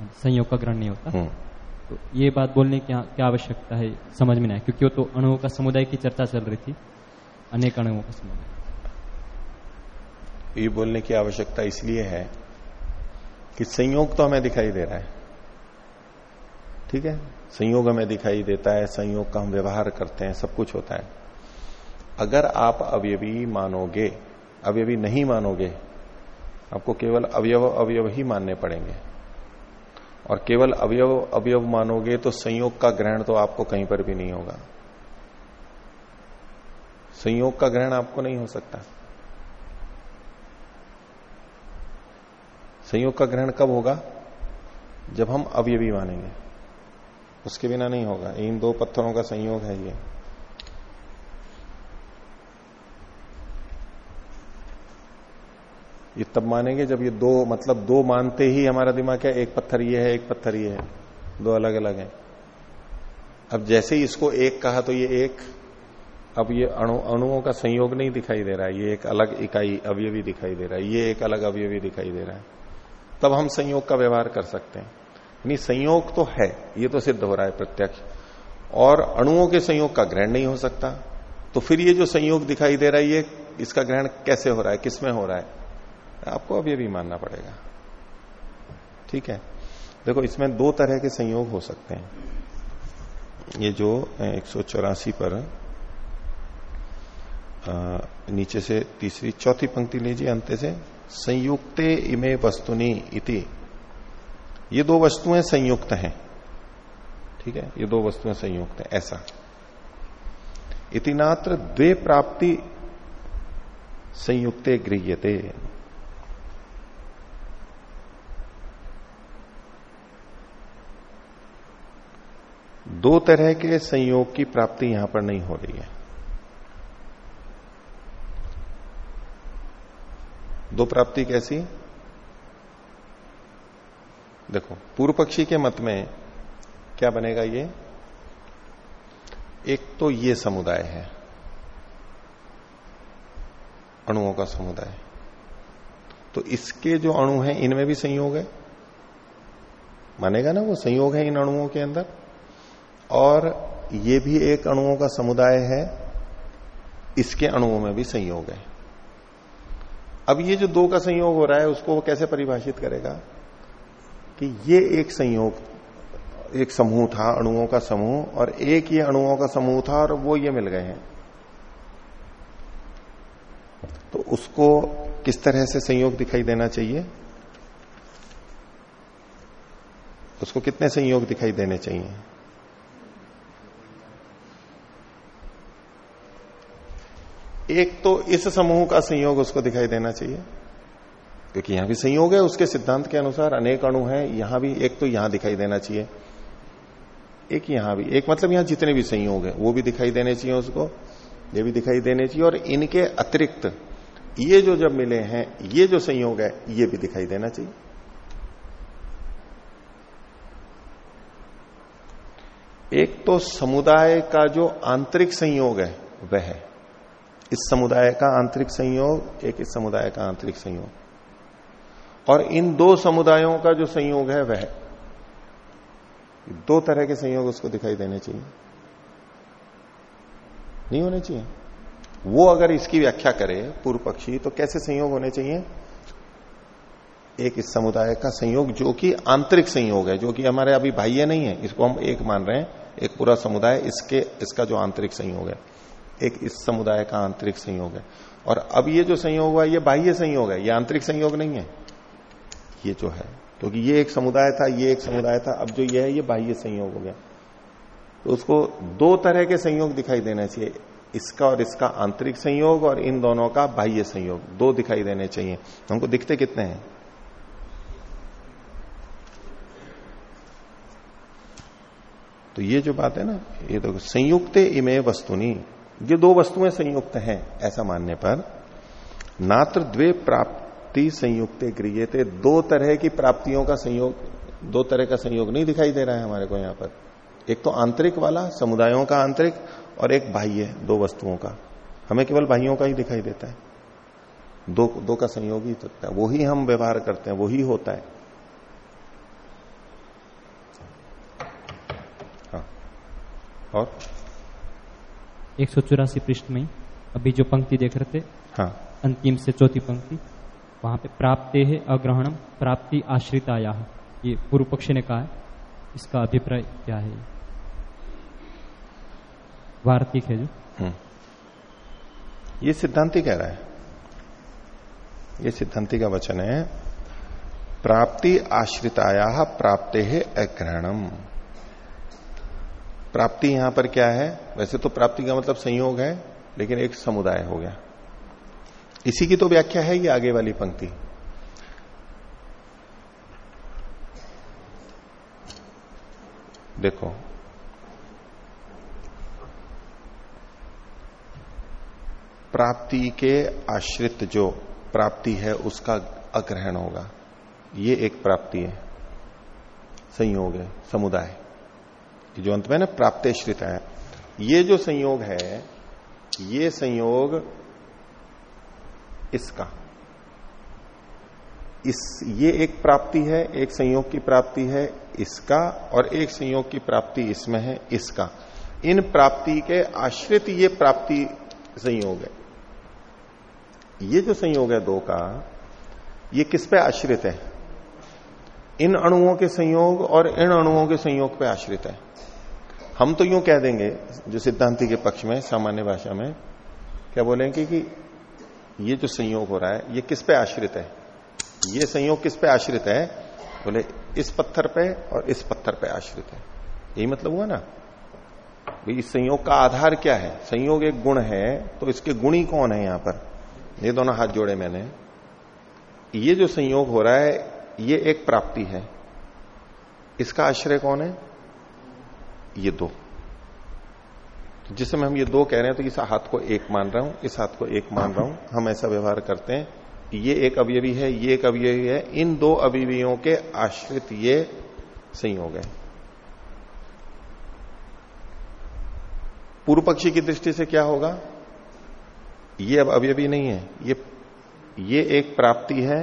संयोग का ग्रहण नहीं होता। हम्म। तो ये बात बोलने की क्या आवश्यकता है समझ में नहीं क्योंकि वो तो अणुओं का समुदाय की चर्चा चल रही थी। अनेक अणुओं का समुदाय। ये बोलने की आवश्यकता इसलिए है कि संयोग तो हमें दिखाई दे रहा है। ठीक है? संयोग हमें दिखाई देता है, संयोग का हम व्यवहार करते हैं, सब कुछ होता है। अगर आप अवयवी मानोगे, अवयवी नहीं मानोगे, आपको केवल अवयव अवयव ही मानने पड़ेंगे। और केवल अवयव अवयव मानोगे तो संयोग का ग्रहण तो आपको कहीं पर भी नहीं होगा। संयोग का ग्रहण आपको नहीं हो सकता। संयोग का ग्रहण कब होगा? जब हम अवयवी मानेंगे। उसके बिना नहीं होगा। इन दो पत्थरों का संयोग है ये। ये तब मानेंगे जब ये दो मतलब दो मानते ही हमारा दिमाग क्या, एक पत्थर ये है, एक पत्थर ये है। दो अलग अलग है। अब जैसे ही इसको एक कहा तो ये एक। अब ये अणु, अणुओं का संयोग नहीं दिखाई दे रहा है। ये एक अलग इकाई अवयवी दिखाई दे रहा है। ये एक अलग अवयवी दिखाई दे रहा है। तब हम संयोग का व्यवहार कर सकते हैं। यानी संयोग तो है ये तो सिद्ध हो रहा है प्रत्यक्ष। और अणुओं के संयोग का ग्रहण नहीं हो सकता। तो फिर ये जो संयोग दिखाई दे रहा है ये इसका ग्रहण कैसे हो रहा है किसमें हो रहा है? आपको अब ये भी मानना पड़ेगा। ठीक है? देखो इसमें दो तरह के संयोग हो सकते हैं। ये जो एक सौ चौरासी पर आ, नीचे से तीसरी चौथी पंक्ति लीजिए अंत से। संयुक्ते इमे वस्तुनि इति। ये दो वस्तुएँ संयुक्त हैं। ठीक है? ये दो वस्तुएँ संयुक्त हैं, ऐसा। इतिनात्र द्वे प्राप्ति संयुक्ते गृह्यते। दो तरह के संयोग की प्राप्ति यहाँ पर नहीं हो रही है। दो प्राप्ति कैसी? देखो पूर्व पक्षी के मत में क्या बनेगा ये? एक तो ये समुदाय है, अणुओं का समुदाय। तो इसके जो अणु हैं, इनमें भी संयोग है? मानेगा ना वो, संयोग है इन अणुओं के अंदर? और ये भी एक अणुओं का समुदाय है, इसके अणुओं में भी संयोग है। अब ये जो दो का संयोग हो रहा है, उसको वो कैसे परिभाषित करेगा? कि ये एक संयोग, एक समूह था, अणुओं का समूह, और एक ये अणुओं का समूह था, और वो ये मिल गए हैं। तो उसको किस तरह से संयोग दिखाई देना चाहिए? उसको कितने संयोग दिखाई देने चाहिए? एक तो इस समूह का संयोग उसको दिखाई देना चाहिए। क्योंकि यहाँ भी संयोग है, उसके सिद्धांत के अनुसार अनेक अणु हैं, यहाँ भी एक तो यहाँ दिखाई देना चाहिए। एक यहाँ भी, एक मतलब यहाँ जितने भी संयोग है, वो भी दिखाई देने चाहिए उसको, ये भी दिखाई देने चाहिए, और इनके अतिरिक्त ये जो जब मिले हैं, ये जो संयोग है, ये भी दिखाई देना चाहिए। एक तो समुदाय का जो आंतरिक संयोग है, वह है। इस समुदाय का आंतरिक संयोग, एक इस समुदाय का आंतरिक संयोग। और इन दो समुदायों का जो संयोग है, वह दो तरह के संयोग उसको दिखाई देने चाहिए। नहीं होने चाहिए। वो अगर इसकी व्याख्या करे पूर्व पक्षी तो कैसे संयोग होने चाहिए? एक इस समुदाय का संयोग जो कि आंतरिक संयोग है, जो कि हमारे अभी बाह्य नहीं है, इसको हम एक मान रहे हैं, एक पूरा समुदाय, इसके, इसका जो आंतरिक संयोग है। एक इस समुदाय का आंतरिक संयोग है। और अब ये जो संयोग हुआ, ये बाह्य संयोग है, ये आंतरिक संयोग नहीं है। ये जो है, क्योंकि तो ये एक समुदाय था, ये एक समुदाय था, अब जो ये है, ये बाह्य संयोग हो गया। तो उसको दो तरह के संयोग दिखाई देना चाहिए, इसका और इसका आंतरिक संयोग और इन दोनों का बाह्य संयोग, दो दिखाई देने चाहिए। हमको दिखते कितने हैं? तो ये जो बात है ना, ये तो संयुक्त इमे वस्तुनी। ये दो वस्तुएँ संयुक्त हैं ऐसा मानने पर। नात्र द्वे प्राप्ति संयुक्त गृह दो तरह की प्राप्तियों का संयोग, दो तरह का संयोग नहीं दिखाई दे रहा है हमारे को यहाँ पर। एक तो आंतरिक वाला, समुदायों का आंतरिक, और एक बाह्य, दो वस्तुओं का। हमें केवल बाह्यों का ही दिखाई देता है। दो दो का संयोग ही सकता है। वही हम व्यवहार करते हैं, वही होता है। हाँ। और? एक सौ चौरासी पृष्ठ में अभी जो पंक्ति देख रहे थे हाँ। अंतिम से चौथी पंक्ति वहाँ पे प्राप्ते है अग्रहणम प्राप्ति आश्रिताया। ये पूर्व पक्ष ने कहा है इसका अभिप्राय क्या है? वार्तिक है जो। हम्म। ये सिद्धांति कह रहा है। ये सिद्धांति का वचन है प्राप्ति आश्रिताया प्राप्ते है अग्रहणम। प्राप्ति यहाँ पर क्या है? वैसे तो प्राप्ति का मतलब संयोग है, लेकिन एक समुदाय हो गया। इसी की तो व्याख्या है ये आगे वाली पंक्ति। देखो। प्राप्ति के आश्रित जो प्राप्ति है, उसका अग्रहण होगा। ये एक प्राप्ति है। संयोग है, समुदाय। जो अंत में ना प्राप्तिश्रित है। ये जो संयोग है, ये संयोग इसका। इस, ये एक प्राप्ति है, एक संयोग की प्राप्ति है इसका, और एक संयोग की प्राप्ति इसमें है इसका। इन प्राप्ति के आश्रित ये प्राप्ति संयोग है। ये जो संयोग है दो का, ये किस पे आश्रित है? इन अणुओं के संयोग और इन अणुओं के संयोग पे आश्रित है। हम तो यूँ कह देंगे, जो सिद्धांति के पक्ष में, सामान्य भाषा में, क्या बोलेंगे कि ये जो संयोग हो रहा है, ये किस पे आश्रित है? ये संयोग किस पे आश्रित है? बोले, इस पत्थर पे और इस पत्थर पे आश्रित है। यही मतलब हुआ ना? भाई, इस संयोग का आधार क्या है? संयोग एक गुण है तो इसके गुणी कौन है यहाँ पर? ये दोनों हाथ जोड़े मैंने। ये जो संयोग हो रहा है, ये एक प्राप्ति है। इसका आश्रय कौन है? ये दो। तो जिस समय हम ये दो कह रहे हैं तो इस हाथ को एक मान रहा हूँ, इस हाथ को एक मान रहा हूँ। हम ऐसा व्यवहार करते हैं ये एक अवयवी है, ये एक अवयवी है, इन दो अवयवियों के आश्रित ये संयोग है। पूर्व पक्षी की दृष्टि से क्या होगा? ये अब अवयवी नहीं है, ये ये एक प्राप्ति है,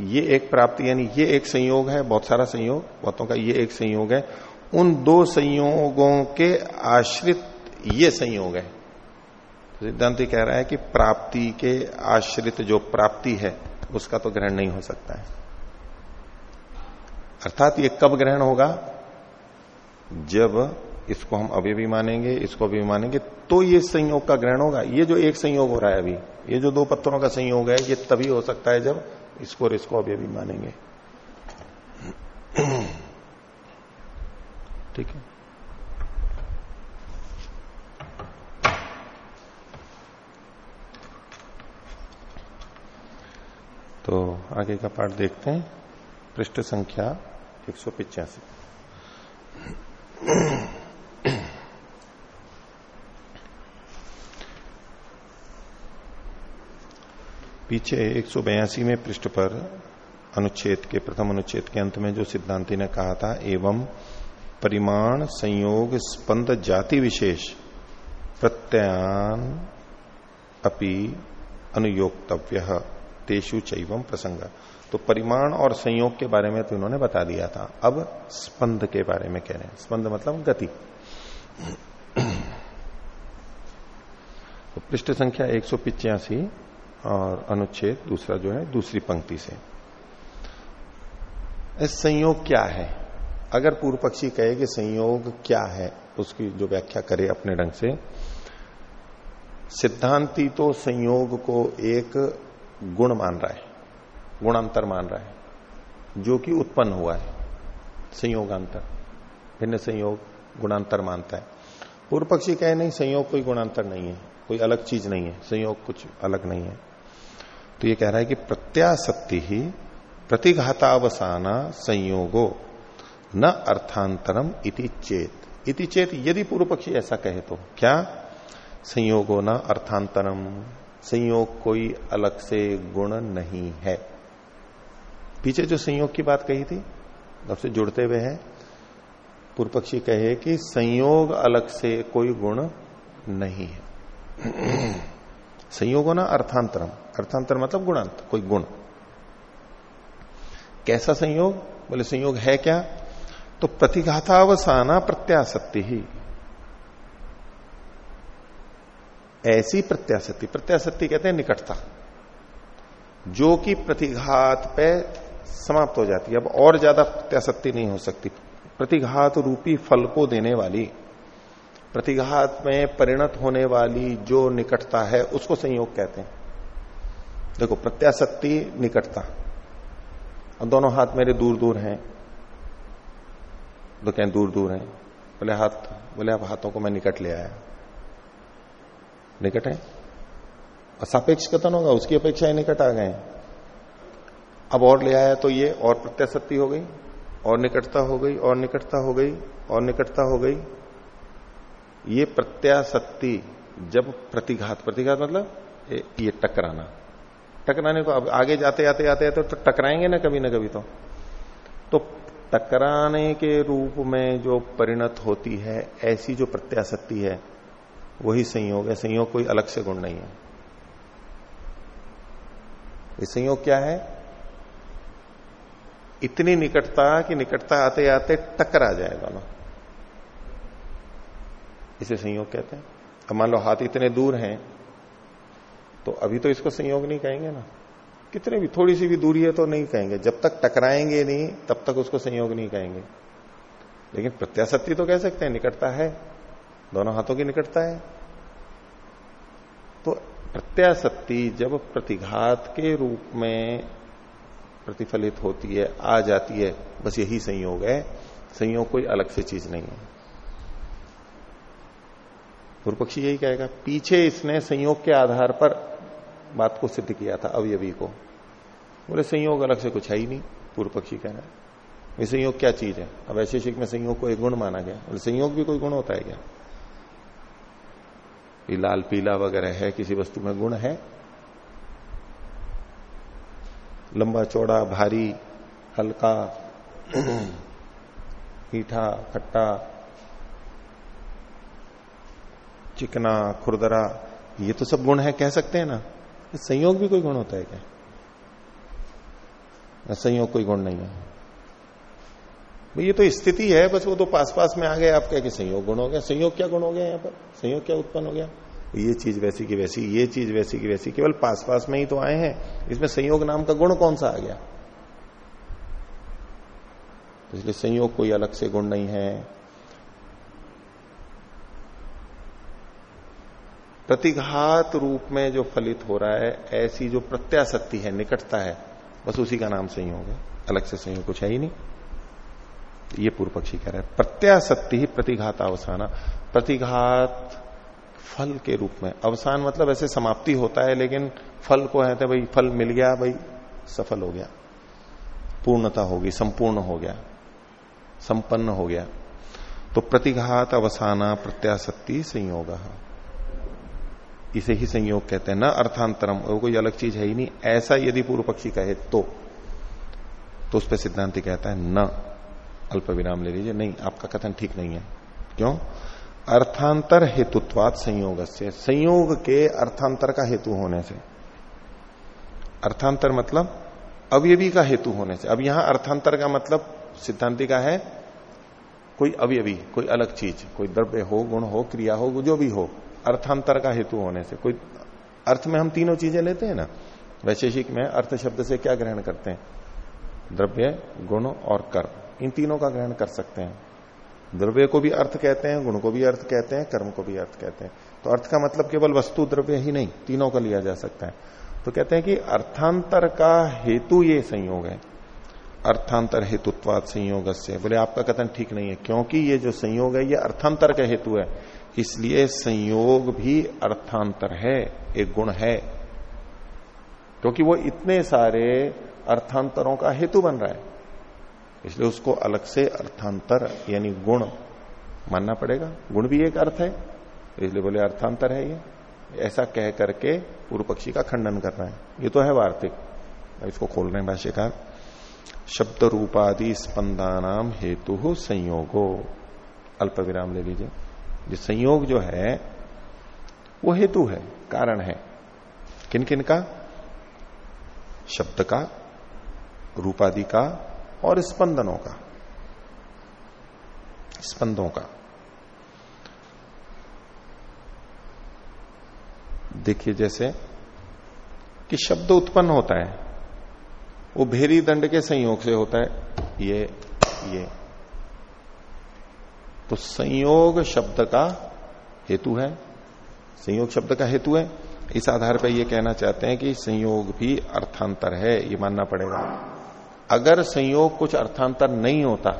ये एक प्राप्ति यानी ये एक संयोग है, बहुत सारा संयोग, बहुतों का ये एक संयोग है उन दो संयोगों के आश्रित ये संयोग है। सिद्धांत कह रहा है कि प्राप्ति के आश्रित जो प्राप्ति है, उसका तो ग्रहण नहीं हो सकता है। अर्थात ये कब ग्रहण होगा? जब इसको हम अभी भी मानेंगे, इसको भी मानेंगे तो ये संयोग का ग्रहण होगा। ये जो एक संयोग हो रहा है अभी, ये जो दो पत्थरों का संयोग है, ये तभी हो सकता है जब इसको और इसको अभी भी मानेंगे। ठीक है। तो आगे का पाठ देखते हैं। पृष्ठ संख्या एक सौ पिचासी। पीछे एक सौ बयासी में पृष्ठ पर अनुच्छेद के, प्रथम अनुच्छेद के अंत में जो सिद्धांति ने कहा था, एवं परिमाण, संयोग, स्पंद, जाति विशेष प्रत्यान अपि अनुयोक्तव्य, तेषु चैवम प्रसंग। तो परिमाण और संयोग के बारे में तो इन्होंने बता दिया था। अब स्पंद के बारे में कह रहे हैं। स्पंद मतलब गति। तो पृष्ठ संख्या एक और अनुच्छेद दूसरा जो है, दूसरी पंक्ति से। संयोग क्या है? अगर पूर्व पक्षी कहे कि संयोग क्या है, उसकी जो व्याख्या करे अपने ढंग से, सिद्धांति तो संयोग को एक गुण मान रहा है, गुणांतर मान रहा है, जो कि उत्पन्न हुआ है, संयोगांतर, भिन्न संयोग गुणांतर मानता है। पूर्व पक्षी कहे नहीं, संयोग कोई गुणांतर नहीं है, कोई अलग चीज़ नहीं है, संयोग कुछ अलग नहीं है। तो ये कह रहा है कि प्रत्याशक्ति ही प्रतिघातावसाना संयोगो न अर्थांतरम इति चेत। इति चेत यदि पूर्व पक्षी ऐसा कहे तो। क्या? संयोगो न अर्थांतरम। संयोग कोई अलग से गुण नहीं है। पीछे जो संयोग की बात कही थी, अब से जुड़ते हुए है। पूर्व पक्षी कहे कि संयोग अलग से कोई गुण नहीं है। संयोग ना अर्थांतरम। अर्थांतर मतलब गुणांत, कोई गुण। कैसा संयोग? बोले, संयोग है क्या? तो प्रतिघातावसाना प्रत्याशक्ति ही। ऐसी प्रत्याशक्ति प्रत्याशक्ति कहते हैं निकटता, जो कि प्रतिघात पे समाप्त हो जाती है। अब और ज़्यादा प्रत्याशक्ति नहीं हो सकती। प्रतिघात रूपी फल को देने वाली, प्रतिघात में परिणत होने वाली जो निकटता है, उसको संयोग कहते हैं। देखो प्रत्याशक्ति निकटता। और दोनों हाथ मेरे दूर दूर हैं। तो कहें दूर दूर हैं। बोले, हाथ, बोले आप हाथों को मैं निकट ले आया। निकट है? सापेक्ष कथन होगा, उसकी अपेक्षा निकट आ गए। अब और ले आया तो ये और प्रत्याशक्ति हो गई, और निकटता हो गई, और निकटता हो गई, और निकटता हो गई। ये प्रत्याशक्ति जब प्रतिघात प्रतिघात मतलब ये टकराना। टकराने को अब आगे जाते जाते जाते जाते तो टकराएँगे ना कभी ना कभी तो। तो टकराने के रूप में जो परिणत होती है, ऐसी जो प्रत्याशक्ति है, वही संयोग है। संयोग कोई अलग से गुण नहीं है। ये संयोग क्या है? इतनी निकटता कि निकटता आते आते टकरा जाए दोनों। इसे संयोग कहते हैं। अब मान लो हाथ इतने दूर हैं तो अभी तो इसको संयोग नहीं कहेंगे ना। कितने भी, थोड़ी सी भी दूरी है तो नहीं कहेंगे। जब तक टकराएँगे नहीं, तब तक उसको संयोग नहीं कहेंगे। लेकिन प्रत्याशक्ति तो कह सकते हैं, निकटता है। दोनों हाथों की निकटता है। तो प्रत्याशक्ति जब प्रतिघात के रूप में प्रतिफलित होती है, आ जाती है, बस यही संयोग है। संयोग कोई अलग से चीज़ नहीं है। पूर्व पक्षी यही कहेगा, पीछे इसने संयोग के आधार पर बात को सिद्ध किया था, अवयवी को। बोले, संयोग अलग से कुछ है ही नहीं, पूर्व पक्षी कह रहा है संयोग क्या चीज़ है? अब वैशेषिक में संयोग को एक गुण माना गया। बोले, संयोग भी कोई गुण होता है क्या? ये लाल, पीला वगैरह है, किसी वस्तु में गुण है? लंबा, चौड़ा, भारी, हल्का, मीठा, खट्टा, चिकना, खुरदरा, ये तो सब गुण है, कह सकते हैं ना? संयोग भी कोई गुण होता है क्या? संयोग कोई गुण नहीं है। भाई, ये तो स्थिति है, बस वो तो पास पास में आ गए, आप कह के संयोग गुण हो गया। संयोग क्या गुण हो गया यहाँ पर? संयोग क्या उत्पन्न हो गया? ये चीज़ वैसी की वैसी, ये चीज़ वैसी की वैसी, केवल पास पास में ही तो आए हैं। इसमें संयोग नाम का गुण कौन सा आ गया? तो इसलिए संयोग कोई अलग से गुण नहीं है। प्रतिघात रूप में जो फलित हो रहा है, ऐसी जो प्रत्याशक्ति है, निकटता है बस उसी का नाम संयोग है। अलग से संयोग कुछ है ही नहीं। ये पूर्व पक्षी कह रहे हैं प्रत्याशक्ति ही प्रतिघात अवसाना। प्रतिघात फल के रूप में। अवसान मतलब ऐसे समाप्ति होता है, लेकिन फल को कहते भाई फल मिल गया, भाई सफल हो गया। पूर्णता होगी संपूर्ण हो गया। संपन्न हो गया। तो प्रतिघात अवसाना प्रत्याशक्ति संयोग। इसे ही संयोग कहते हैं, न अर्थांतरम, वो कोई अलग चीज़ है ही नहीं। ऐसा यदि पूर्व पक्षी कहे तो तो उस पर सिद्धांति कहता है, न। अल्प विराम ले लीजिए। नहीं, आपका कथन ठीक नहीं है। क्यों? अर्थांतर हेतुत्वाद संयोग से संयोग के अर्थांतर का हेतु होने से। अर्थांतर मतलब अवयवी का हेतु होने से। अब यहाँ अर्थांतर का मतलब सिद्धांति का है, कोई अवयवी, कोई अलग चीज़, कोई द्रव्य हो, गुण हो, क्रिया हो, जो भी हो। अर्थांतर का हेतु होने से। कोई अर्थ में हम तीनों चीज़ें लेते हैं ना, वैशेषिक में अर्थ शब्द से क्या ग्रहण करते हैं? द्रव्य, गुण और कर्म। इन तीनों का ग्रहण कर सकते हैं। द्रव्य को भी अर्थ कहते हैं, गुण को भी अर्थ कहते हैं, कर्म को भी अर्थ कहते हैं। तो अर्थ का मतलब केवल वस्तु, द्रव्य ही नहीं, तीनों का लिया जा सकता है। तो कहते हैं कि अर्थांतर का हेतु ये संयोग है। अर्थांतर हेतुत्वाद संयोग से बोले, आपका कथन ठीक नहीं है, क्योंकि ये जो संयोग है, ये अर्थांतर का हेतु है। इसलिए संयोग भी अर्थांतर है, एक गुण है। क्योंकि वो इतने सारे अर्थांतरों का हेतु बन रहा है। इसलिए उसको अलग से अर्थांतर यानी गुण मानना पड़ेगा। गुण भी एक अर्थ है, इसलिए बोले अर्थांतर है ये। ऐसा कह करके पूर्व पक्षी का खंडन कर रहा है। ये तो है वार्तिक। इसको खोल रहे हैं भाष्यकार। शब्द रूपादि स्पंदानाम हेतु संयोगो। अल्प विराम ले लीजिए। ये संयोग जो है, वो हेतु है, कारण है। किन किन का? शब्द का, रूपादि का और स्पंदनों का। स्पंदों का। देखिए जैसे कि शब्द उत्पन्न होता है, वो भेरी दंड के संयोग से होता है, ये ये। तो संयोग शब्द का हेतु है। संयोग शब्द का हेतु है। इस आधार पर यह कहना चाहते हैं कि संयोग भी अर्थांतर है, ये मानना पड़ेगा। अगर संयोग कुछ अर्थांतर नहीं होता,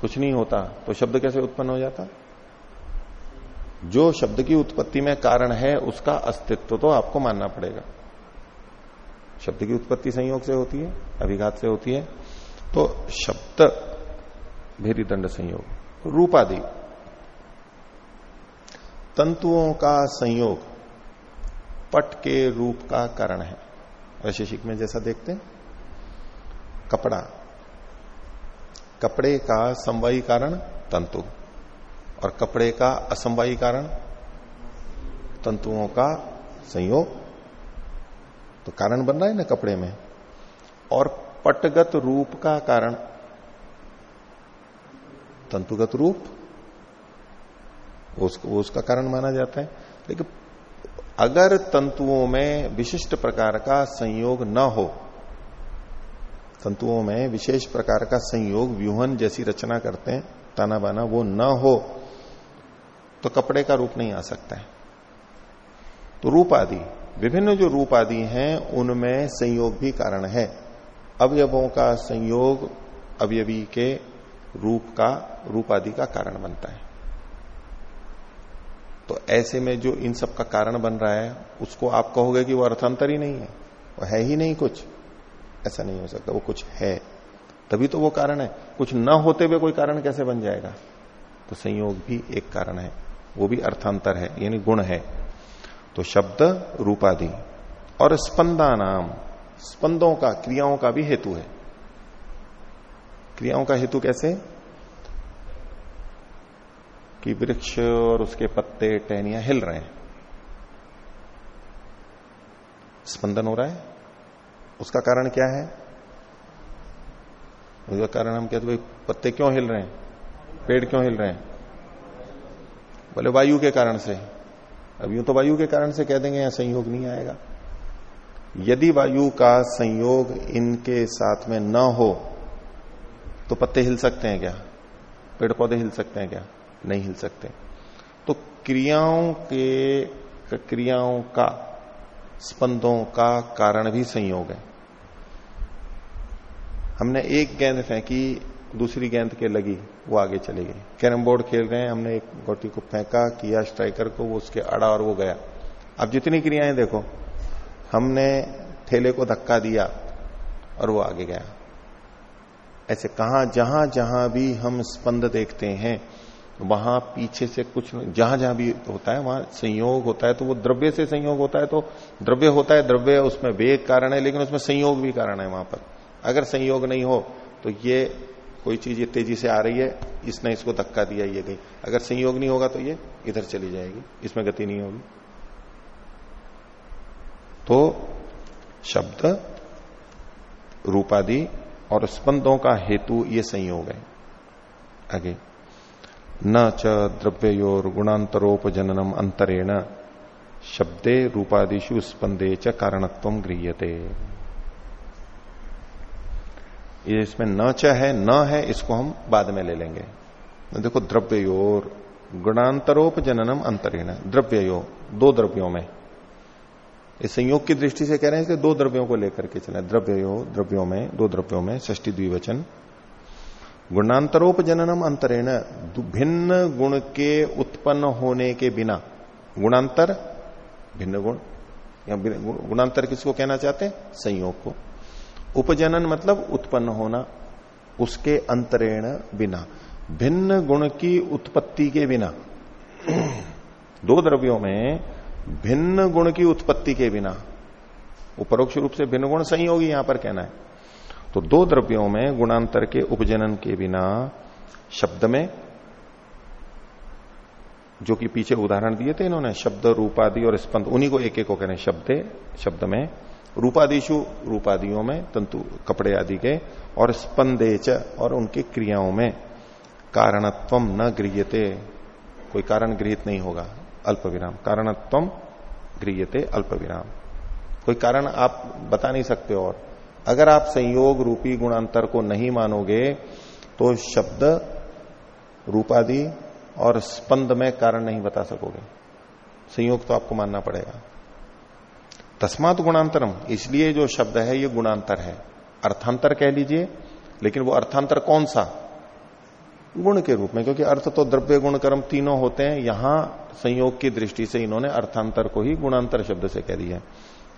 कुछ नहीं होता तो शब्द कैसे उत्पन्न हो जाता? जो शब्द की उत्पत्ति में कारण है, उसका अस्तित्व तो आपको मानना पड़ेगा। शब्द की उत्पत्ति संयोग से होती है, अभिघात से होती है। तो शब्द भेरी दंड संयोग। रूपादि। तंतुओं का संयोग पट के रूप का कारण है। वैशेषिक में जैसा देखते हैं, कपड़ा। कपड़े का समवायी कारण तंतु और कपड़े का असमवायी कारण तंतुओं का संयोग। तो कारण बन रहा है ना कपड़े में? और पटगत रूप का कारण तंतुगत रूप उसको उसका कारण माना जाता है। लेकिन अगर तंतुओं में विशिष्ट प्रकार का संयोग न हो, तंतुओं में विशेष प्रकार का संयोग, व्यूहन जैसी रचना करते हैं ताना बाना वो न हो तो कपड़े का रूप नहीं आ सकता है। तो रूप आदि, विभिन्न जो रूप आदि हैं, उनमें संयोग भी कारण है। अवयवों का संयोग अवयवी के रूप का रूप आदि का कारण बनता है। तो ऐसे में जो इन सब का कारण बन रहा है, उसको आप कहोगे कि वो अर्थांतर ही नहीं है। वो है ही नहीं कुछ। ऐसा नहीं हो सकता, वो कुछ है। तभी तो वो कारण है। कुछ न होते हुए कोई कारण कैसे बन जाएगा? तो संयोग भी एक कारण है। वो भी अर्थांतर है, यानी गुण है। तो शब्द रूपादि और स्पंदा नाम स्पंदों का, क्रियाओं का भी हेतु है। क्रियाओं का हेतु कैसे? कि वृक्ष और उसके पत्ते, टहनियाँ हिल रहे हैं। स्पंदन हो रहा है। उसका कारण क्या है? उसका कारण हम कहते भाई, पत्ते क्यों हिल रहे हैं? पेड़ क्यों हिल रहे हैं? बोले, वायु के कारण से। अब यूँ तो वायु के कारण से कह देंगे, यहाँ संयोग नहीं आएगा। यदि वायु का संयोग इनके साथ में न हो तो पत्ते हिल सकते हैं क्या? पेड़ पौधे हिल सकते हैं क्या? नहीं हिल सकते। तो क्रियाओं के, क्रियाओं का, स्पंदों का कारण भी संयोग है। हमने एक गेंद फेंकी, दूसरी गेंद के लगी, वो आगे चली गई। कैरम बोर्ड खेल रहे हैं, हमने एक गोटी को फेंका, किया स्ट्राइकर को, वो उसके अड़ा और वो गया। अब जितनी क्रियाएँ देखो, हमने ठेले को धक्का दिया और वो आगे गया। ऐसे कहा, जहाँ जहाँ भी हम स्पंद देखते हैं, वहाँ पीछे से कुछ जहाँ जहाँ भी होता है, वहाँ संयोग होता है तो वो द्रव्य से संयोग होता है तो द्रव्य होता है, द्रव्य उसमें वेग कारण है, लेकिन उसमें संयोग भी कारण है वहाँ पर। अगर संयोग नहीं हो तो ये कोई चीज़ ये तेज़ी से आ रही है, इसने इसको धक्का दिया, ये गई। अगर संयोग नहीं होगा तो ये इधर चली जाएगी, इसमें गति नहीं होगी। तो शब्द रूपादि और स्पंदों का हेतु ये संयोग है। आगे। न च द्रव्योर गुणांतरोपजननम अंतरेण, शब्दे रूपादिशु स्पंदे च कारणत्व गृह्यते। इसमें न च है, न है, इसको हम बाद में ले लेंगे। देखो द्रव्योर गुणांतरोपजननम अंतरेण द्रव्यो दो द्रव्यों में। इस संयोग की दृष्टि से कह रहे हैं कि दो द्रव्यों को लेकर के चले। द्रव्यो, द्रव्यों में, दो द्रव्यों में ष्टी द्विवचन। गुणांतरोपजननम अंतरेण भिन्न गुण के उत्पन्न होने के बिना। गुणांतर, भिन्न गुण, या गुणांतर किसको कहना चाहते हैं? संयोग को। उपजनन मतलब उत्पन्न होना, उसके अंतरेण बिना। भिन्न गुण की उत्पत्ति के बिना। दो द्रव्यों में भिन्न गुण की उत्पत्ति के बिना उपरोक्ष रूप से भिन्न गुण सही होगी यहाँ पर कहना है। तो दो द्रव्यों में गुणांतर के उपजनन के बिना, शब्द में, जो कि पीछे उदाहरण दिए थे इन्होंने, शब्द, रूपादि और स्पंद, उन्हीं को एक एक को कह रहे हैं, शब्द शब्द में रूपादिशु रूपादियों में, तंतु, कपड़े आदि के, और स्पंदेच और उनकी क्रियाओं में, कारणत्व न गृहते कोई कारण गृहित नहीं होगा। अल्प विराम कारणत्व गृहते अल्प विराम कोई कारण आप बता नहीं सकते और। अगर आप संयोग रूपी गुणांतर को नहीं मानोगे तो शब्द, रूपादि और स्पंद में कारण नहीं बता सकोगे। संयोग तो आपको मानना पड़ेगा। तस्मात गुणांतरम। इसलिए जो शब्द है, ये गुणांतर है। अर्थांतर कह लीजिए, लेकिन वो अर्थांतर कौन सा? गुण के रूप में, क्योंकि अर्थ तो द्रव्य गुण कर्म तीनों होते हैं, यहाँ संयोग की दृष्टि से इन्होंने अर्थांतर को ही गुणांतर शब्द से कह दिया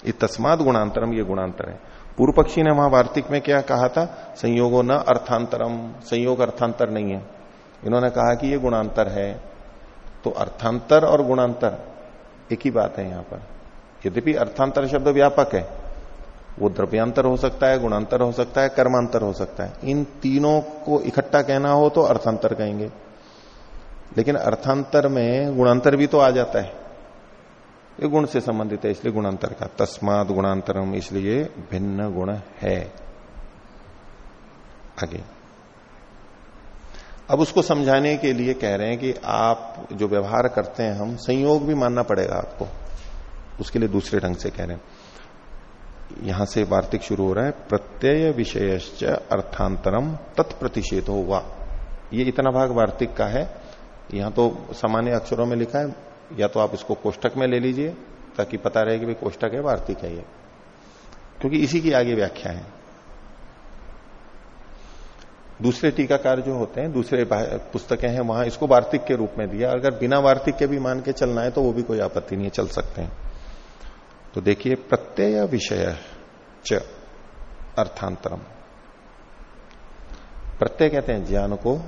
ये तस्मात गुणांतरम, ये गुणांतर है। पूर्व पक्षी ने वहाँ वार्तिक में क्या कहा था? संयोगो न अर्थांतरम, संयोग अर्थांतर नहीं है। इन्होंने कहा कि ये गुणांतर है। तो अर्थांतर और गुणांतर, एक ही बात है यहाँ पर। यद्यपि अर्थांतर शब्द व्यापक है वो द्रव्यांतर हो सकता है, गुणांतर हो सकता है, कर्मांतर हो सकता है। इन तीनों को इकट्ठा कहना हो तो अर्थांतर कहेंगे। लेकिन अर्थांतर में गुणांतर भी तो आ जाता है। ये गुण से संबंधित है, इसलिए गुणांतर का तस्मात गुणांतरम, इसलिए भिन्न गुण है। आगे। अब उसको समझाने के लिए कह रहे हैं कि आप जो व्यवहार करते हैं, हम संयोग भी मानना पड़ेगा आपको। उसके लिए दूसरे ढंग से कह रहे हैं। यहाँ से वार्तिक शुरू हो रहा है, प्रत्यय विषयश्च अर्थांतरम तत्प्रतिषेध हो हुआ ये इतना भाग वार्तिक का है। यहाँ तो सामान्य अक्षरों में लिखा है, या तो आप इसको कोष्टक में ले लीजिए, ताकि पता रहे कि भाई कोष्टक है, वार्तिक है ये। क्योंकि इसी की आगे व्याख्या है। दूसरे टीकाकार जो होते हैं, दूसरे पुस्तकें हैं, वहाँ इसको वार्तिक के रूप में दिया। अगर बिना वार्तिक के भी मान के चलना है तो वो भी कोई आपत्ति नहीं है, चल सकते हैं। तो देखिए, प्रत्यय विषय च अर्थांतरम। प्रत्यय कहते हैं ज्ञान को,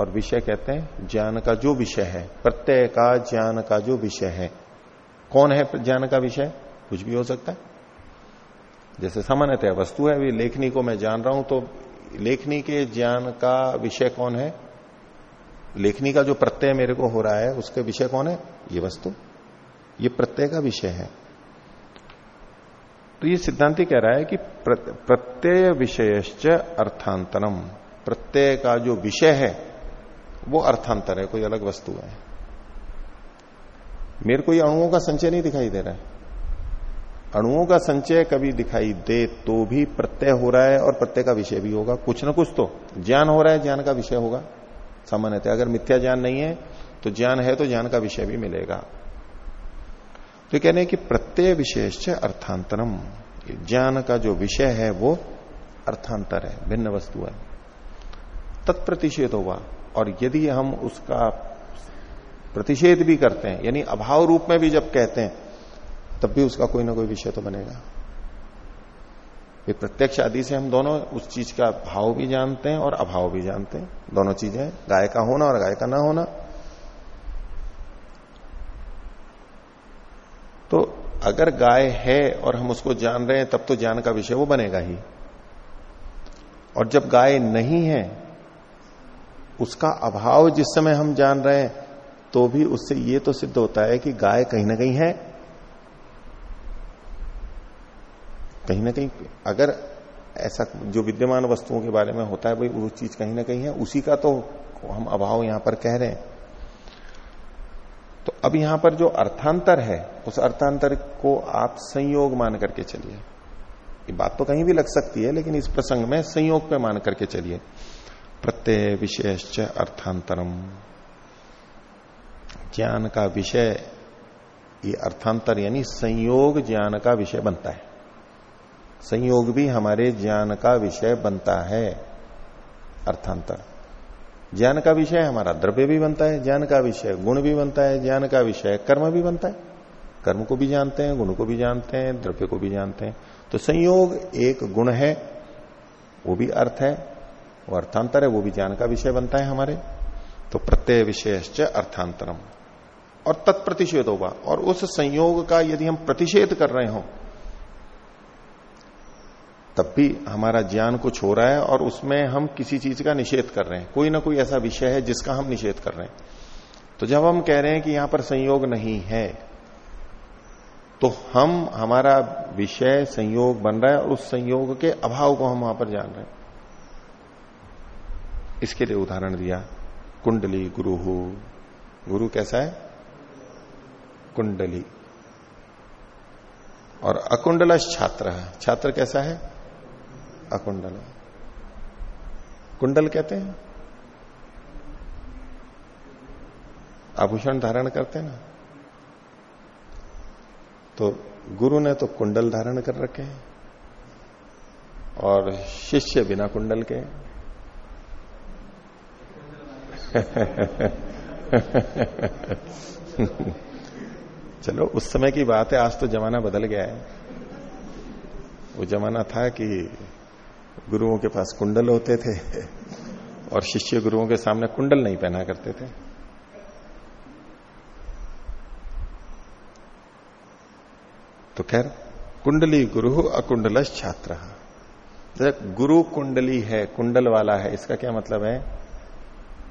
और विषय कहते हैं ज्ञान का जो विषय है। प्रत्यय का ज्ञान का जो विषय है। कौन है ज्ञान का विषय? कुछ भी हो सकता है। जैसे सामान्यतः वस्तु है, अभी लेखनी को मैं जान रहा हूँ तो लेखनी के ज्ञान का विषय कौन है? लेखनी का जो प्रत्यय मेरे को हो रहा है, उसका विषय कौन है? ये वस्तु। ये प्रत्यय का विषय है। तो ये सिद्धांति कह रहा है कि प्रत्यय विषयश्च अर्थांतरम। प्रत्यय का जो विषय है, वो अर्थांतर है, कोई अलग वस्तु है। मेरे को ये अणुओं का संचय नहीं दिखाई दे रहा है। अणुओं का संचय कभी दिखाई दे तो भी प्रत्यय हो रहा है और प्रत्यय का विषय भी होगा। कुछ ना कुछ तो ज्ञान हो रहा है, ज्ञान का विषय होगा। सामान्यतः अगर मिथ्या ज्ञान नहीं है तो ज्ञान है तो ज्ञान का विषय भी मिलेगा। तो कहने कि प्रत्यय विशेष अर्थांतरम। ज्ञान का जो विषय है, वो अर्थांतर है, भिन्न वस्तु है। तत्प्रतिषेध होगा और यदि हम उसका प्रतिषेध भी करते हैं, यानी अभाव रूप में भी जब कहते हैं, तब भी उसका कोई ना कोई विषय तो बनेगा। ये प्रत्यक्ष आदि से हम दोनों उस चीज़ का भाव भी जानते हैं और अभाव भी जानते हैं। दोनों चीज़ें, गाय का होना और गाय का ना होना। तो अगर गाय है और हम उसको जान रहे हैं, तब तो ज्ञान का विषय वो बनेगा ही। और जब गाय नहीं है, उसका अभाव जिस समय हम जान रहे हैं तो भी उससे ये तो सिद्ध होता है कि गाय कहीं ना कहीं है। कहीं ना कहीं अगर ऐसा जो विद्यमान वस्तुओं के बारे में होता है, भाई, वो चीज़ कहीं ना कहीं है, उसी का तो हम अभाव यहाँ पर कह रहे हैं। तो अब यहाँ पर जो अर्थांतर है, उस अर्थांतर को आप संयोग मान करके चलिए। ये बात तो कहीं भी लग सकती है, लेकिन इस प्रसंग में संयोग पे मान करके चलिए। प्रत्यय विशेष अर्थांतरम। ज्ञान का विषय, ये अर्थांतर यानी संयोग ज्ञान का विषय बनता है। संयोग भी हमारे ज्ञान का विषय बनता है, अर्थांतर। ज्ञान का विषय हमारा द्रव्य भी बनता है, ज्ञान का विषय, गुण भी बनता है, ज्ञान का विषय, कर्म भी बनता है। कर्म को भी जानते हैं, गुण को भी जानते हैं, द्रव्य को भी जानते हैं। तो संयोग एक गुण है, वो भी अर्थ है, वो अर्थांतर है, वो भी ज्ञान का विषय बनता है हमारे। तो प्रत्यय विषय अर्थांतरम। और तत्प्रतिषेध होगा और उस संयोग का यदि हम प्रतिषेध कर रहे हो तब भी हमारा ज्ञान कुछ हो रहा है और उसमें हम किसी चीज़ का निषेध कर रहे हैं। कोई ना कोई ऐसा विषय है जिसका हम निषेध कर रहे हैं। तो जब हम कह रहे हैं कि यहाँ पर संयोग नहीं है तो हम, हमारा विषय संयोग बन रहा है और उस संयोग के अभाव को हम वहाँ पर जान रहे हैं। इसके लिए उदाहरण दिया, कुंडली गुरु। गुरु कैसा है? कुंडली। और अकुंडल छात्र है। छात्र कैसा है? अकुंडल। कुंडल कहते हैं। आभूषण धारण करते हैं ना। तो गुरु ने तो कुंडल धारण कर रखे हैं। और शिष्य बिना कुंडल के चलो, उस समय की बात है, आज तो जमाना बदल गया है। वो जमाना था कि गुरुओं के पास कुंडल होते थे और शिष्य गुरुओं के सामने कुंडल नहीं पहना करते थे। तो खैर, कुंडली गुरु अकुंडल छात्र। गुरु कुंडली है, कुंडल वाला है, इसका क्या मतलब है?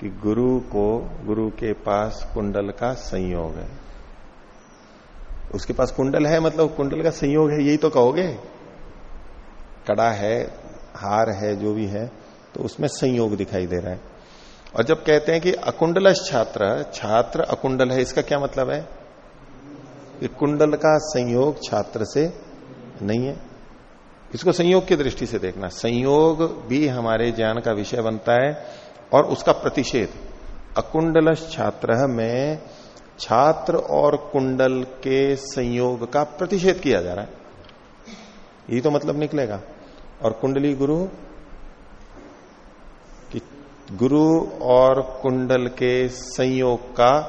कि गुरु को, गुरु के पास कुंडल का संयोग है। उसके पास कुंडल है मतलब कुंडल का संयोग है, यही तो कहोगे? कड़ा है हार है, जो भी है तो उसमें संयोग दिखाई दे रहा है। और जब कहते हैं कि अकुंडल छात्र छात्र अकुंडल है, इसका क्या मतलब है? कि कुंडल का संयोग छात्र से नहीं है। इसको संयोग की दृष्टि से देखना। संयोग भी हमारे ज्ञान का विषय बनता है, और उसका प्रतिषेध। अकुंडल छात्र में छात्र और कुंडल के संयोग का प्रतिषेध किया जा रहा है। यही तो मतलब निकलेगा। और कुंडली गुरु कि गुरु और कुंडल के संयोग का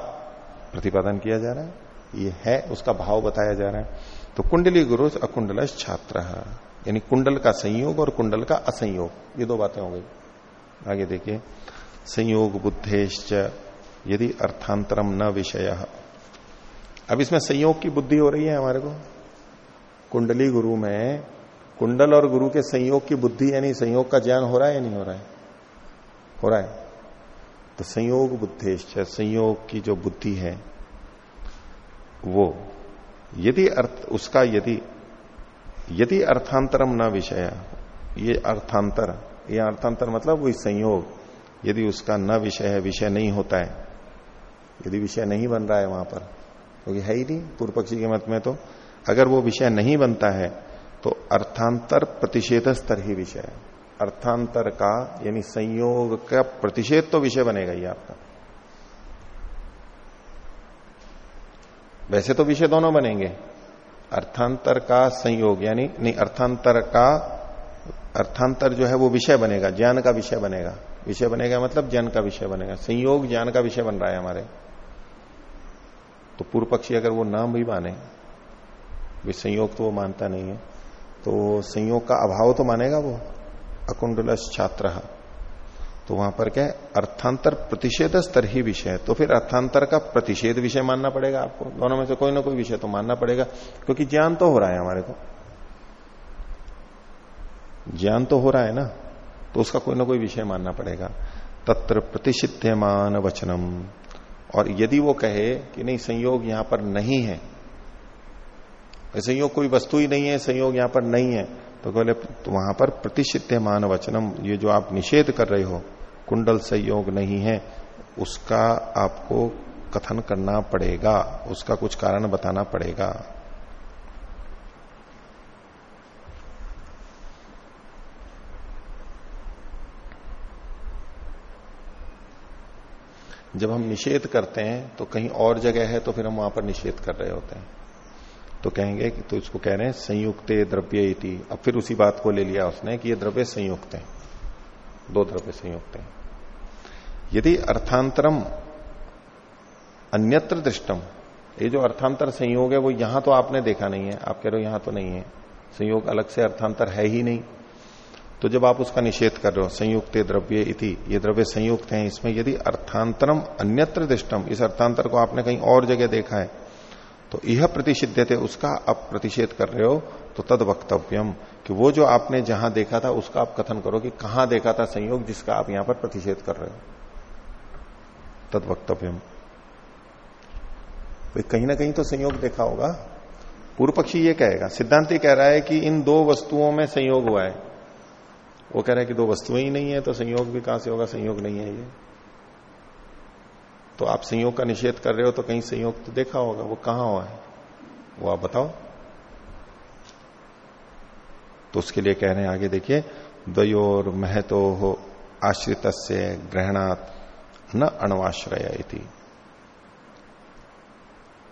प्रतिपादन किया जा रहा है। ये है, उसका भाव बताया जा रहा है। तो कुंडली गुरु अकुंडल छात्र, यानी कुंडल का संयोग और कुंडल का असंयोग। ये दो बातें हो गई। आगे देखिए। संयोग बुद्धेश्च, यदि अर्थांतरम न विषय। अब इसमें संयोग की बुद्धि हो रही है हमारे को। कुंडली गुरु में कुंडल और गुरु के संयोग की बुद्धि, यानी संयोग का ज्ञान हो रहा है या नहीं हो रहा है? हो रहा है। तो संयोग बुद्धेश्च, संयोग की जो बुद्धि है, वो यदि अर्थ, उसका यदि यदि अर्थांतरम न विषय, ये अर्थांतर ये अर्थांतर मतलब वही संयोग, यदि उसका न विषय है, विषय नहीं होता है। यदि विषय नहीं बन रहा है वहाँ पर, क्योंकि तो है ही नहीं, पूर्व पक्षी के मत में तो अगर वो विषय नहीं बनता है तो अर्थांतर प्रतिषेध स्तर ही विषय अर्थांतर का, यानी संयोग का प्रतिषेध तो विषय बनेगा ही आपका। वैसे तो विषय दोनों बनेंगे। अर्थांतर का संयोग, यानी, नहीं, अर्थांतर का, अर्थांतर जो है वो विषय बनेगा, ज्ञान का विषय बनेगा। विषय बनेगा मतलब ज्ञान का विषय बनेगा। संयोग ज्ञान का विषय बन रहा है हमारे। तो पूर्व पक्षी अगर वो नाम भी माने, वे संयोग तो वो मानता नहीं है। तो संयोग का अभाव तो मानेगा वो? अकुंडल छात्र। तो वहाँ पर क्या अर्थांतर प्रतिषेध स्तर ही विषय तो फिर अर्थांतर का प्रतिषेध विषय मानना पड़ेगा आपको? दोनों में से कोई ना कोई विषय तो मानना पड़ेगा, क्योंकि ज्ञान तो हो रहा है हमारे को। ज्ञान तो हो रहा है ना तो उसका कोई ना कोई विषय मानना पड़ेगा। तत्र प्रतिषिध्यमान वचनम और यदि वो कहे कि नहीं, संयोग यहाँ पर नहीं है संयोग कोई वस्तु ही नहीं है, संयोग यहाँ पर नहीं है। तो बोले तो वहाँ पर प्रतिषिध्यमान वचनम ये जो आप निषेध कर रहे हो, कुंडल संयोग नहीं है, उसका आपको कथन करना पड़ेगा, उसका कुछ कारण बताना पड़ेगा। जब हम निषेध करते हैं तो कहीं और जगह है तो फिर हम वहाँ पर निषेध कर रहे होते हैं। तो कहेंगे कि तो इसको कह रहे हैं, संयुक्त द्रव्य इति। अब फिर उसी बात को ले लिया उसने कि ये द्रव्य संयुक्त है। दो द्रव्य संयुक्त हैं। यदि अर्थांतरम अन्यत्र दृष्टम, ये जो अर्थांतर संयोग है, वो यहाँ तो आपने देखा नहीं है। आप कह रहे हो यहाँ तो नहीं है। संयोग अलग से अर्थांतर है ही नहीं। तो जब आप उसका निषेध कर रहे हो, संयुक्त द्रव्य इति, ये द्रव्य संयुक्त हैं इसमें, यदि अर्थांतरम अन्यत्र दृष्टम, इस अर्थांतर को आपने कहीं और जगह देखा है तो यह प्रतिषिध्य थे उसका आप प्रतिषेध कर रहे हो तो तद वक्तव्यम कि वो जो आपने जहाँ देखा था, उसका आप कथन करो कि कहाँ देखा था संयोग जिसका आप यहाँ पर प्रतिषेध कर रहे हो। तद वक्तव्यम। कहीं ना कहीं तो संयोग देखा होगा। पूर्व पक्षी ये कहेगा, सिद्धांति कह रहा है कि इन दो वस्तुओं में संयोग हुआ है। वो कह रहा है कि दो वस्तुएँ ही नहीं है तो संयोग भी कहाँ से होगा? संयोग नहीं है ये। तो आप संयोग का निषेध कर रहे हो तो कहीं संयोग तो देखा होगा, वो कहाँ हुआ है? वो आप बताओ। तो उसके लिए कह रहे हैं, आगे देखिए, द्वयोर महतो हो आश्रित ग्रहणात न अणवाश्रय थी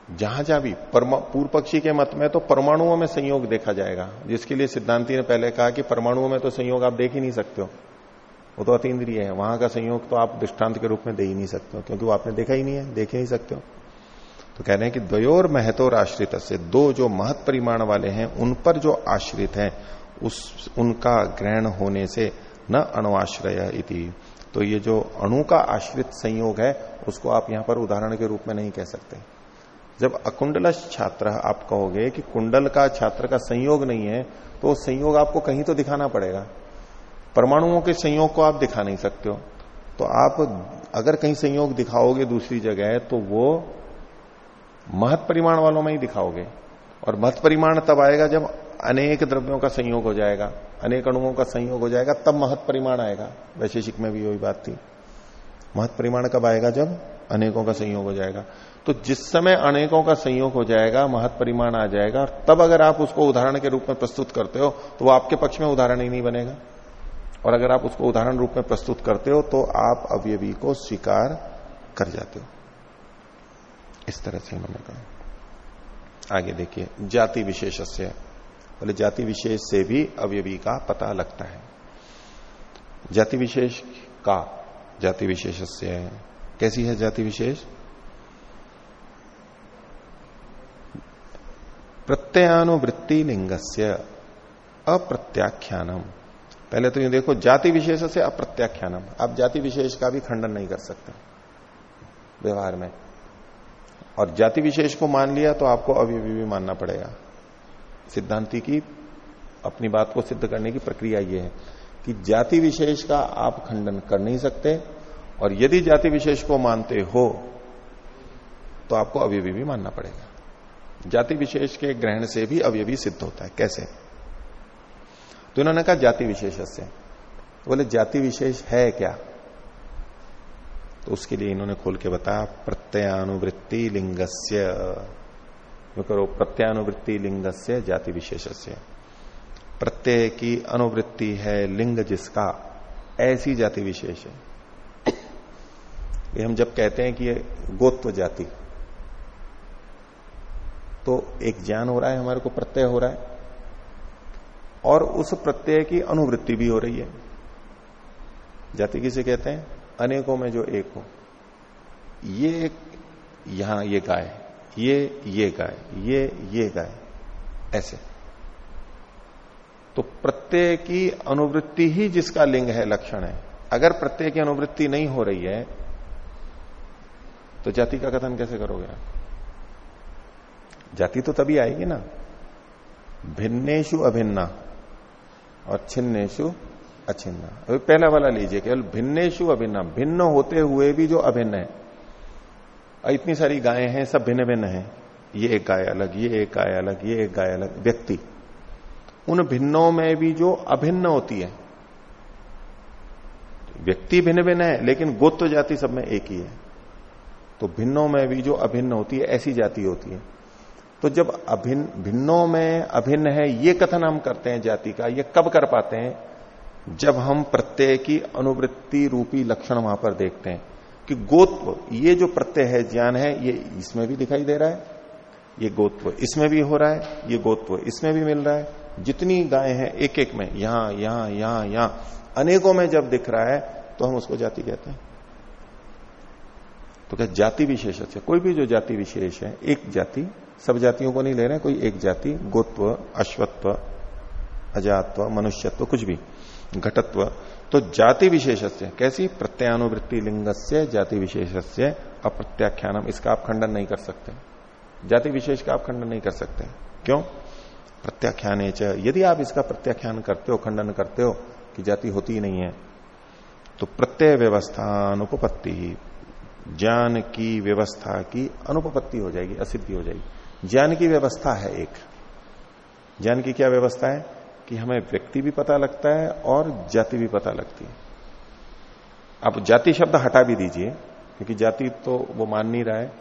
जहाँ जहाँ भी पूर्व पक्षी के मत में तो परमाणुओं में संयोग देखा जाएगा। जिसके लिए सिद्धांति ने पहले कहा कि परमाणुओं में तो संयोग आप देख ही नहीं सकते हो। वो तो अतीन्द्रिय है। वहाँ का संयोग तो आप दृष्टांत के रूप में दे ही नहीं सकते हो क्योंकि वो आपने देखा ही नहीं है, देख ही नहीं सकते हो। तो कह रहे हैं कि द्वयोर महत्व आश्रित से, दो जो महत परिमाण वाले हैं, उन पर जो आश्रित है, उस, उनका ग्रहण होने से न अणुआश्रय इति। तो ये जो अणु का आश्रित संयोग है, उसको आप यहाँ पर उदाहरण के रूप में नहीं कह सकते। जब अकुंडल छात्र, आप कहोगे कि कुंडल का छात्र का संयोग नहीं है तो संयोग आपको कहीं तो दिखाना पड़ेगा। परमाणुओं के संयोग को आप दिखा नहीं सकते हो। तो आप अगर कहीं संयोग दिखाओगे दूसरी जगह तो वो महत परिमाण वालों में ही दिखाओगे। और महत परिमाण तब आएगा जब अनेक द्रव्यों का संयोग हो जाएगा, अनेक अणुओं का संयोग हो जाएगा, तब महत परिमाण आएगा। वैशेषिक में भी वही बात थी। महत परिमाण कब आएगा जब अनेकों का संयोग हो जाएगा। तो जिस समय अनेकों का संयोग हो जाएगा, महत परिमाण आ जाएगा, और तब अगर आप उसको उदाहरण के रूप में प्रस्तुत करते हो तो वो आपके पक्ष में उदाहरण ही नहीं बनेगा। और अगर आप उसको उदाहरण रूप में प्रस्तुत करते हो तो आप अवयवी को स्वीकार कर जाते हो। इस तरह से इन्होंने कहा। आगे देखिए, जाति विशेष से बोले, जाति विशेष से भी अवयवी का पता लगता है। जाति विशेष का, जाति विशेष से कैसी है जाति विशेष? प्रत्ययानुवृत्ति लिंगस्य, अप्रत्याख्यानम। पहले तो ये देखो, जाति विशेष से अप्रत्याख्यानम। आप जाति विशेष का भी खंडन नहीं कर सकते व्यवहार में। और जाति विशेष को मान लिया तो आपको अभी भी मानना पड़ेगा। सिद्धांति की, अपनी बात को सिद्ध करने की प्रक्रिया यह है कि जाति विशेष का आप खंडन कर नहीं सकते और यदि जाति विशेष को मानते हो तो आपको अवयवी भी मानना पड़ेगा। जाति विशेष के ग्रहण से भी अवयवी सिद्ध होता है। कैसे? तो इन्होंने कहा जाति विशेष से। बोले, जाति विशेष है क्या? तो उसके लिए इन्होंने खोल के बताया प्रत्ययानुवृत्ति लिंगस्य। करो प्रत्यानुवृत्ति लिंगस्य, जाति विशेष से प्रत्यय की अनुवृत्ति है लिंग जिसका, ऐसी जाति विशेष है। ये हम जब कहते हैं कि ये गोत्व जाति तो एक ज्ञान हो रहा है, हमारे को प्रत्यय हो रहा है। और उस प्रत्यय की अनुवृत्ति भी हो रही है। जाति किसे कहते हैं? अनेकों में जो एक हो। ये एक यहाँ ये गाय, ये ये गाय, ये ये गाय, ऐसे। तो प्रत्यय की अनुवृत्ति ही जिसका लिंग है, लक्षण है। अगर प्रत्यय की अनुवृत्ति नहीं हो रही है तो जाति का कथन कैसे करोगे आप? जाति तो तभी आएगी ना। भिन्नेशु अभिन्ना। और छिन्नेशु अछिन्ना। अभी पहला वाला लीजिए, केवल भिन्नेशु अभिन्न भिन्न होते हुए भी जो अभिन्न है इतनी सारी गायें हैं, सब भिन्न भिन्न है। ये एक गाय अलग, ये एक गाय अलग, ये एक गाय अलग, व्यक्ति। उन भिन्नों में भी जो अभिन्न होती है, व्यक्ति भिन्न भिन्न है, लेकिन गोत्र जाति सब में एक ही है। तो भिन्नों में भी जो अभिन्न होती है, ऐसी जाति होती है। तो जब अभिन्न भिन्नों में अभिन्न है, ये कथन हम करते हैं जाति का, ये कब कर पाते हैं? जब हम प्रत्यय की अनुवृत्ति रूपी लक्षण वहाँ पर देखते हैं कि गोत्व, ये जो प्रत्यय है, ज्ञान है, ये इसमें भी दिखाई दे रहा है, ये गोत्व इसमें भी हो रहा है, ये गोत्व इसमें भी मिल रहा है, जितनी गाय हैं एक एक में, यहाँ यहाँ यहाँ यहाँ, अनेकों में जब दिख रहा है तो हम उसको जाति कहते हैं। तो क्या जाति विशेष से कोई भी जो जाति विशेष है, एक जाति सब जातियों को नहीं ले रहे, कोई एक जाति, गोत्व, अश्वत्व, अजात्व, मनुष्यत्व, कुछ भी, घटत्व। तो जाति विशेष से कैसी? प्रत्यानुवृत्ति लिंग से जाति विशेष से इसका आप खंडन नहीं कर सकते। जाति विशेष का आप खंडन नहीं कर सकते। क्यों? प्रत्याख्यान यदि आप इसका प्रत्याख्यान करते हो, खंडन करते हो कि जाति होती ही नहीं है तो प्रत्यय व्यवस्था अनुपत्ति ज्ञान की व्यवस्था की अनुपपत्ति हो जाएगी, असिद्धि हो जाएगी। ज्ञान की व्यवस्था है एक। ज्ञान की क्या व्यवस्था है? कि हमें व्यक्ति भी पता लगता है और जाति भी पता लगती है। आप जाति शब्द हटा भी दीजिए, क्योंकि जाति तो वो मान नहीं रहा है।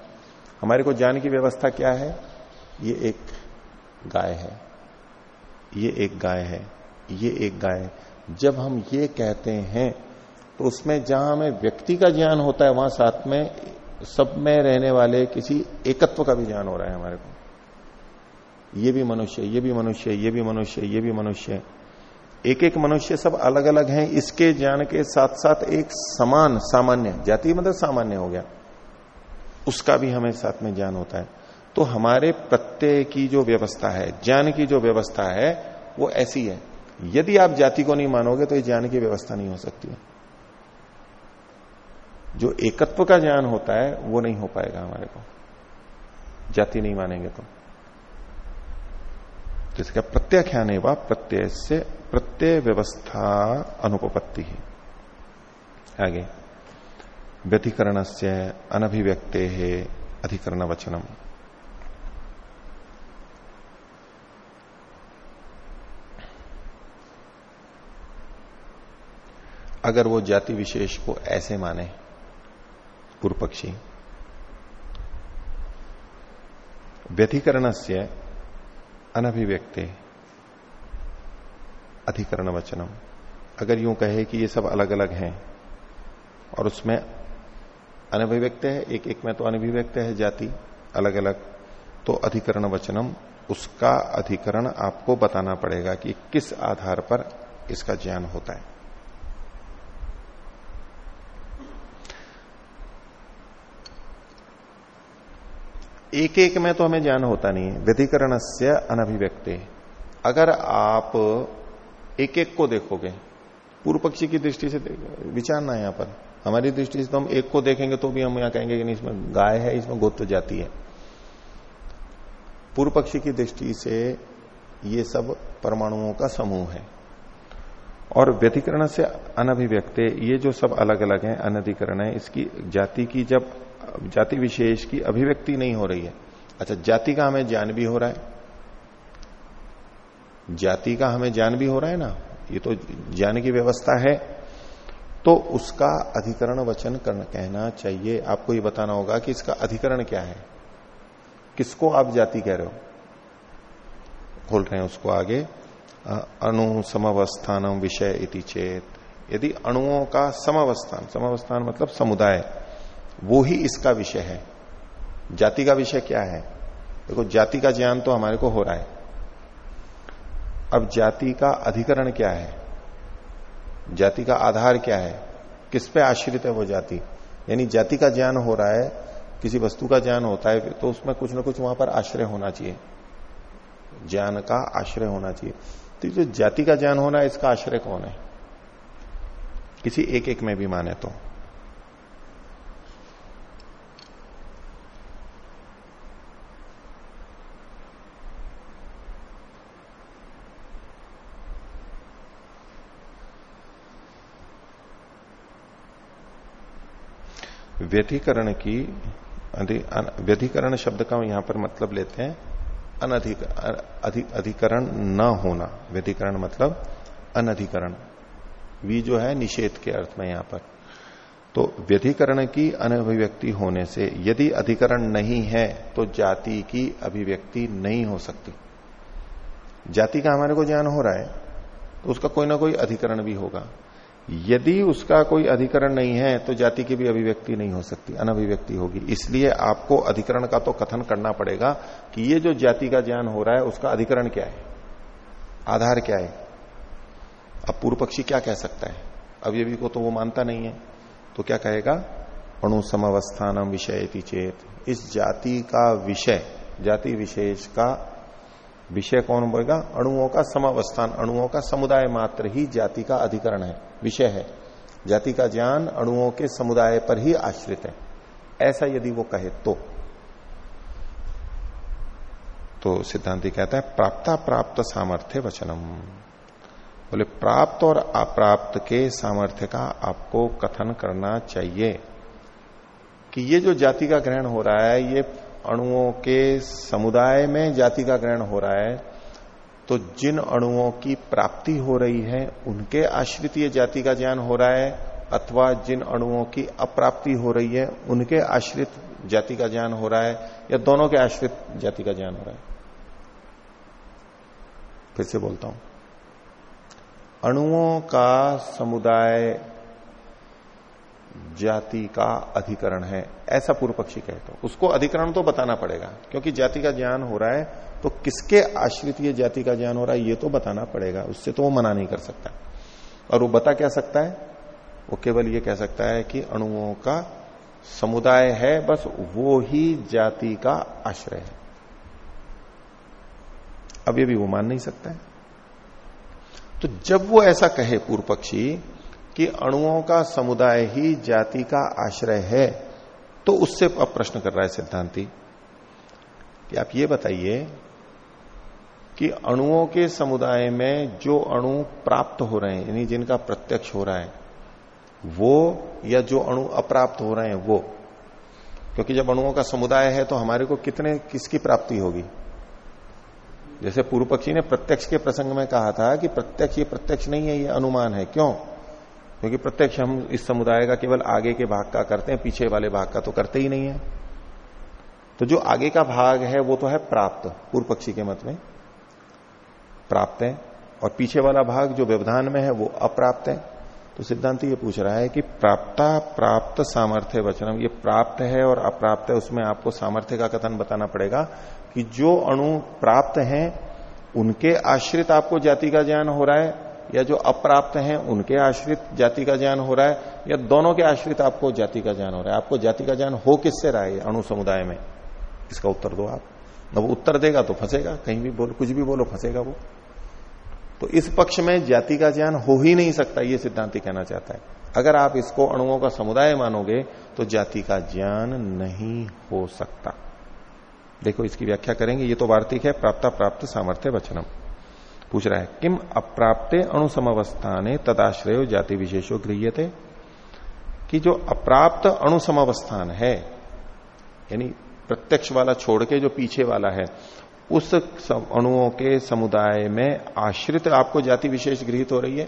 हमारे को ज्ञान की व्यवस्था क्या है? ये एक गाय है। ये एक गाय है। ये एक गाय है। जब हम ये कहते हैं तो उसमें जहाँ हमें व्यक्ति का ज्ञान होता है, वहाँ साथ में सब में रहने वाले किसी एकत्व का भी ज्ञान हो रहा है हमारे को। ये भी मनुष्य, ये भी मनुष्य, ये भी मनुष्य, ये भी मनुष्य। एक एक मनुष्य सब अलग अलग हैं, इसके ज्ञान के साथ साथ एक समान, सामान्य, जाति मतलब सामान्य हो गया। उसका भी हमें साथ में ज्ञान होता है। तो हमारे प्रत्यय की जो व्यवस्था है, ज्ञान की जो व्यवस्था है, वो ऐसी है। यदि आप जाति को नहीं मानोगे तो इस ज्ञान की व्यवस्था नहीं हो सकती है। जो एकत्व का ज्ञान होता है, वो नहीं हो पाएगा हमारे को। जाति नहीं मानेंगे तो। जिसका प्रत्याख्यान है वह प्रत्यय से प्रत्यय व्यवस्था अनुपपत्ति ही। आगे। व्यधिकरण से अनभिव्यक्ते है अधिकरण वचनम। अगर वो जाति विशेष को ऐसे माने पूर्व पक्षी व्यधिकरण से अनभिव्यक्ति अधिकरण वचनम अगर यूँ कहे कि ये सब अलग अलग हैं और उसमें अनभिव्यक्त है, एक एक में तो अनभिव्यक्त है जाति अलग अलग तो अधिकरण वचनम उसका अधिकरण आपको बताना पड़ेगा कि किस आधार पर इसका ज्ञान होता है। एक एक में तो हमें ज्ञान होता नहीं है। व्यधिकरण से अनभिव्यक्ति। अगर आप एक एक को देखोगे, पूर्व पक्षी की दृष्टि से विचारना है यहाँ पर। हमारी दृष्टि से तो हम एक को देखेंगे तो भी हम यहाँ कहेंगे कि इसमें गाय है, इसमें गोत्र जाती है। पूर्व पक्षी की दृष्टि से ये सब परमाणुओं का समूह है। और व्यधिकरण से अनभिव्यक्त, ये जो सब अलग अलग है, अनधिकरण है, इसकी जाति की जब जाति विशेष की अभिव्यक्ति नहीं हो रही है। अच्छा जाति का हमें ज्ञान भी हो रहा है। जाति का हमें ज्ञान भी हो रहा है ना? ये तो ज्ञान की व्यवस्था है। तो उसका अधिकरण वचन करना, कहना चाहिए। आपको ये बताना होगा कि इसका अधिकरण क्या है। किसको आप जाति कह रहे हो? खोल रहे हैं उसको आगे। अणु समवस्थानम विषय इति चेत। यदि अणुओं का समवस्थान, समावस्थान मतलब समुदाय। वो ही इसका विषय है। जाति का विषय क्या है? देखो, जाति का ज्ञान तो हमारे को हो रहा है। अब जाति का अधिकरण क्या है? जाति का आधार क्या है? किस पे आश्रित है वो जाति? यानी जाति का ज्ञान हो रहा है, किसी वस्तु का ज्ञान होता है तो उसमें कुछ ना कुछ वहाँ पर आश्रय होना चाहिए। ज्ञान का आश्रय होना चाहिए। तो जो जाति का ज्ञान होना है, इसका आश्रय कौन है? किसी एक एक में भी माने तो। व्यधिकरण की व्यधिकरण शब्द का यहाँ पर मतलब लेते हैं अनधिक अधिकरण न होना। व्यधिकरण मतलब अनधिकरण। वी जो है निषेध के अर्थ में यहाँ पर। तो व्यधिकरण की अनभिव्यक्ति होने से यदि अधिकरण नहीं है तो जाति की अभिव्यक्ति नहीं हो सकती। जाति का हमारे को ज्ञान हो रहा है तो उसका कोई ना कोई अधिकरण भी होगा। यदि उसका कोई अधिकरण नहीं है तो जाति की भी अभिव्यक्ति नहीं हो सकती, अनभिव्यक्ति होगी। इसलिए आपको अधिकरण का तो कथन करना पड़ेगा कि ये जो जाति का ज्ञान हो रहा है, उसका अधिकरण क्या है? आधार क्या है? अब पूर्व पक्षी क्या कह सकता है? भी को तो वो मानता नहीं है तो क्या कहेगा? अणु समवस्थानम विषय चेत। इस जाति का विषय, जाति विशेष का विषय कौन बोलेगा अणुओं का समावस्थान, अणुओं का समुदाय मात्र ही जाति का अधिकरण है, विषय है। जाति का ज्ञान अणुओं के समुदाय पर ही आश्रित है। ऐसा यदि वो कहे तो। तो सिद्धांति कहता है, प्राप्ता प्राप्त सामर्थ्य वचनम। बोले, प्राप्त और अप्राप्त के सामर्थ्य का आपको कथन करना चाहिए कि ये जो जाति का ग्रहण हो रहा है, ये अणुओं के समुदाय में जाति का ग्रहण हो रहा है तो जिन अणुओं की प्राप्ति हो रही है, उनके आश्रित ये जाति का ज्ञान हो रहा है, अथवा जिन अणुओं की अप्राप्ति हो रही है, उनके आश्रित जाति का ज्ञान हो रहा है, या दोनों के आश्रित जाति का ज्ञान हो रहा है। फिर से बोलता हूँ। अणुओं का समुदाय जाति का अधिकरण है, ऐसा पूर्व पक्षी कहते हो। उसको अधिकरण तो बताना पड़ेगा, क्योंकि जाति का ज्ञान हो रहा है तो किसके आश्रित ये जाति का ज्ञान हो रहा है, ये तो बताना पड़ेगा, उससे तो वो मना नहीं कर सकता। और वो बता क्या सकता है? वो केवल ये कह सकता है कि अणुओं का समुदाय है, बस वो ही जाति का आश्रय है। अब ये भी वो मान नहीं सकता है। तो जब वो ऐसा कहे पूर्व पक्षी कि अणुओं का समुदाय ही जाति का आश्रय है तो उससे अब प्रश्न कर रहा है सिद्धांति। कि आप ये बताइए कि अणुओं के समुदाय में जो अणु प्राप्त हो रहे हैं, यानी जिनका प्रत्यक्ष हो रहा है, वो या जो अणु अप्राप्त हो रहे हैं, वो। क्योंकि जब अणुओं का समुदाय है तो हमारे को कितने, किसकी प्राप्ति होगी? जैसे पूर्व पक्षी ने प्रत्यक्ष के प्रसंग में कहा था कि प्रत्यक्ष, ये प्रत्यक्ष नहीं है, ये अनुमान है। क्यों? क्योंकि प्रत्यक्ष हम इस समुदाय का केवल आगे के भाग का करते हैं, पीछे वाले भाग का तो करते ही नहीं है। तो जो आगे का भाग है, वो तो है प्राप्त पूर्व पक्षी के मत में। प्राप्त है, और पीछे वाला भाग जो व्यवधान में है, वो अप्राप्त है। तो सिद्धांत ये पूछ रहा है कि प्राप्ता, प्राप्त सामर्थ्य वचनम, ये प्राप्त है और अप्राप्त है, उसमें आपको सामर्थ्य का कथन बताना पड़ेगा कि जो अणु प्राप्त हैं, उनके आश्रित आपको जाति का ज्ञान हो रहा है या जो अप्राप्त हैं, उनके आश्रित जाति का ज्ञान हो रहा है, या दोनों के आश्रित आपको जाति का ज्ञान हो रहा है। आपको जाति का ज्ञान हो किससे रहा है अणु समुदाय में? इसका उत्तर दो आप। न वो उत्तर देगा तो फंसेगा, कहीं भी बोलो, कुछ भी बोलो, फंसेगा वो। तो इस पक्ष में जाति का ज्ञान हो ही नहीं सकता, ये सिद्धांति कहना चाहता है। अगर आप इसको अणुओं का समुदाय मानोगे तो जाति का ज्ञान नहीं हो सकता। देखो, इसकी व्याख्या करेंगे। ये तो वार्तिक है, प्राप्त प्राप्त, सामर्थ्य, वचनम। पूछ रहा है, किम अप्राप्ते अणुसमावस्थाने तदाश्रय जाति विशेषो गृह्यते? कि जो अप्राप्त अणुसमावस्थान है, यानी प्रत्यक्ष वाला छोड़ के जो पीछे वाला है, उस अणुओं के समुदाय में आश्रित आपको जाति विशेष गृहित हो रही है?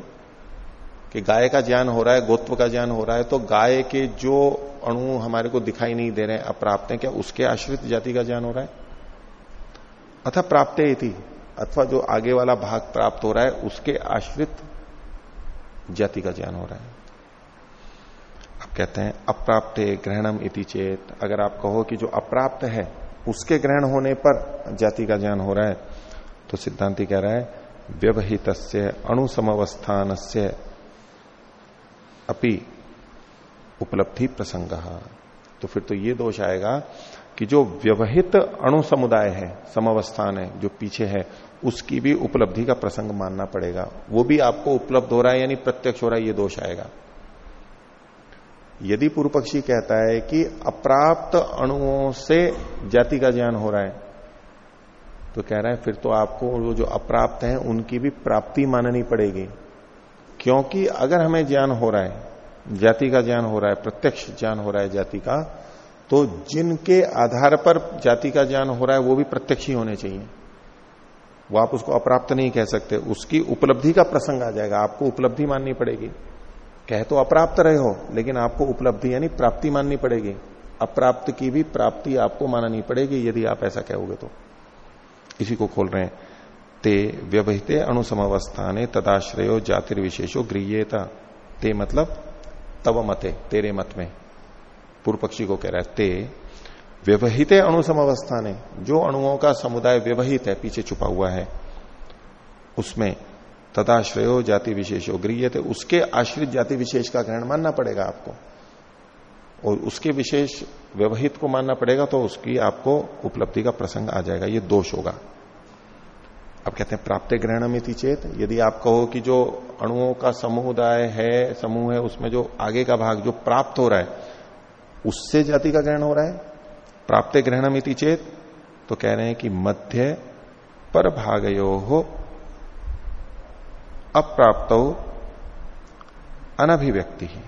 कि गाय का ज्ञान हो रहा है, गोत्व का ज्ञान हो रहा है तो गाय के जो अणु हमारे को दिखाई नहीं दे रहे अप्राप्त हैं, क्या उसके आश्रित जाति का ज्ञान हो रहा है? अथा प्राप्त थी अथवा जो आगे वाला भाग प्राप्त हो रहा है, उसके आश्रित जाति का ज्ञान हो रहा है। अब कहते हैं, अप्राप्त ग्रहणम इति चेत। अगर आप कहो कि जो अप्राप्त है, उसके ग्रहण होने पर जाति का ज्ञान हो रहा है तो सिद्धांति कह रहा है व्यवहित अणुसमवस्थान से अपि उपलब्धि प्रसंग। तो फिर तो ये दोष आएगा कि जो व्यवहित अणु समुदाय है, समवस्थान है, जो पीछे है उसकी भी उपलब्धि का प्रसंग मानना पड़ेगा। वो भी आपको उपलब्ध हो रहा है यानी प्रत्यक्ष हो रहा है, ये दोष आएगा। यदि पूर्व पक्षी कहता है कि अप्राप्त अणुओं से जाति का ज्ञान हो रहा है तो कह रहा है, फिर तो आपको वो जो अप्राप्त है, उनकी भी प्राप्ति माननी पड़ेगी। क्योंकि अगर हमें ज्ञान हो रहा है, जाति का ज्ञान हो रहा है, प्रत्यक्ष ज्ञान हो रहा है जाति का तो जिनके आधार पर जाति का ज्ञान हो रहा है, वो भी प्रत्यक्ष ही होने चाहिए। वो आप उसको अप्राप्त नहीं कह सकते, उसकी उपलब्धि का प्रसंग आ जाएगा, आपको उपलब्धि माननी पड़ेगी। कह तो अप्राप्त रहे हो, लेकिन आपको उपलब्धि यानी प्राप्ति माननी पड़ेगी। अप्राप्त की भी प्राप्ति आपको माननी पड़ेगी, यदि आप ऐसा कहोगे तो। इसी को खोल रहे हैं। ते व्यवहित अणुसमावस्थाने तदाश्रयो जातिर्विशेषो गृहता ते मतलब तव मते, तेरे मत में। पूर्व पक्षी को कह रहा है, ते व्यवहित अणुसमावस्थाने जो अणुओं का समुदाय व्यवहित है, पीछे छुपा हुआ है, उसमें तदाश्रयो जाति विशेषो गृह थे उसके आश्रित जाति विशेष का ग्रहण मानना पड़ेगा आपको। और उसके विशेष व्यवहित को मानना पड़ेगा तो उसकी आपको उपलब्धि का प्रसंग आ जाएगा, ये दोष होगा। अब कहते हैं, प्राप्त ग्रहण चेत, यदि आप कहो कि जो अणुओं का समुदाय है, समूह है, उसमें जो आगे का भाग जो प्राप्त हो रहा है, उससे जाति का ग्रहण हो रहा है प्राप्त ग्रहण चेत तो कह रहे हैं कि मध्य पर भागयो हो अप्राप्त अनभिव्यक्ति। ही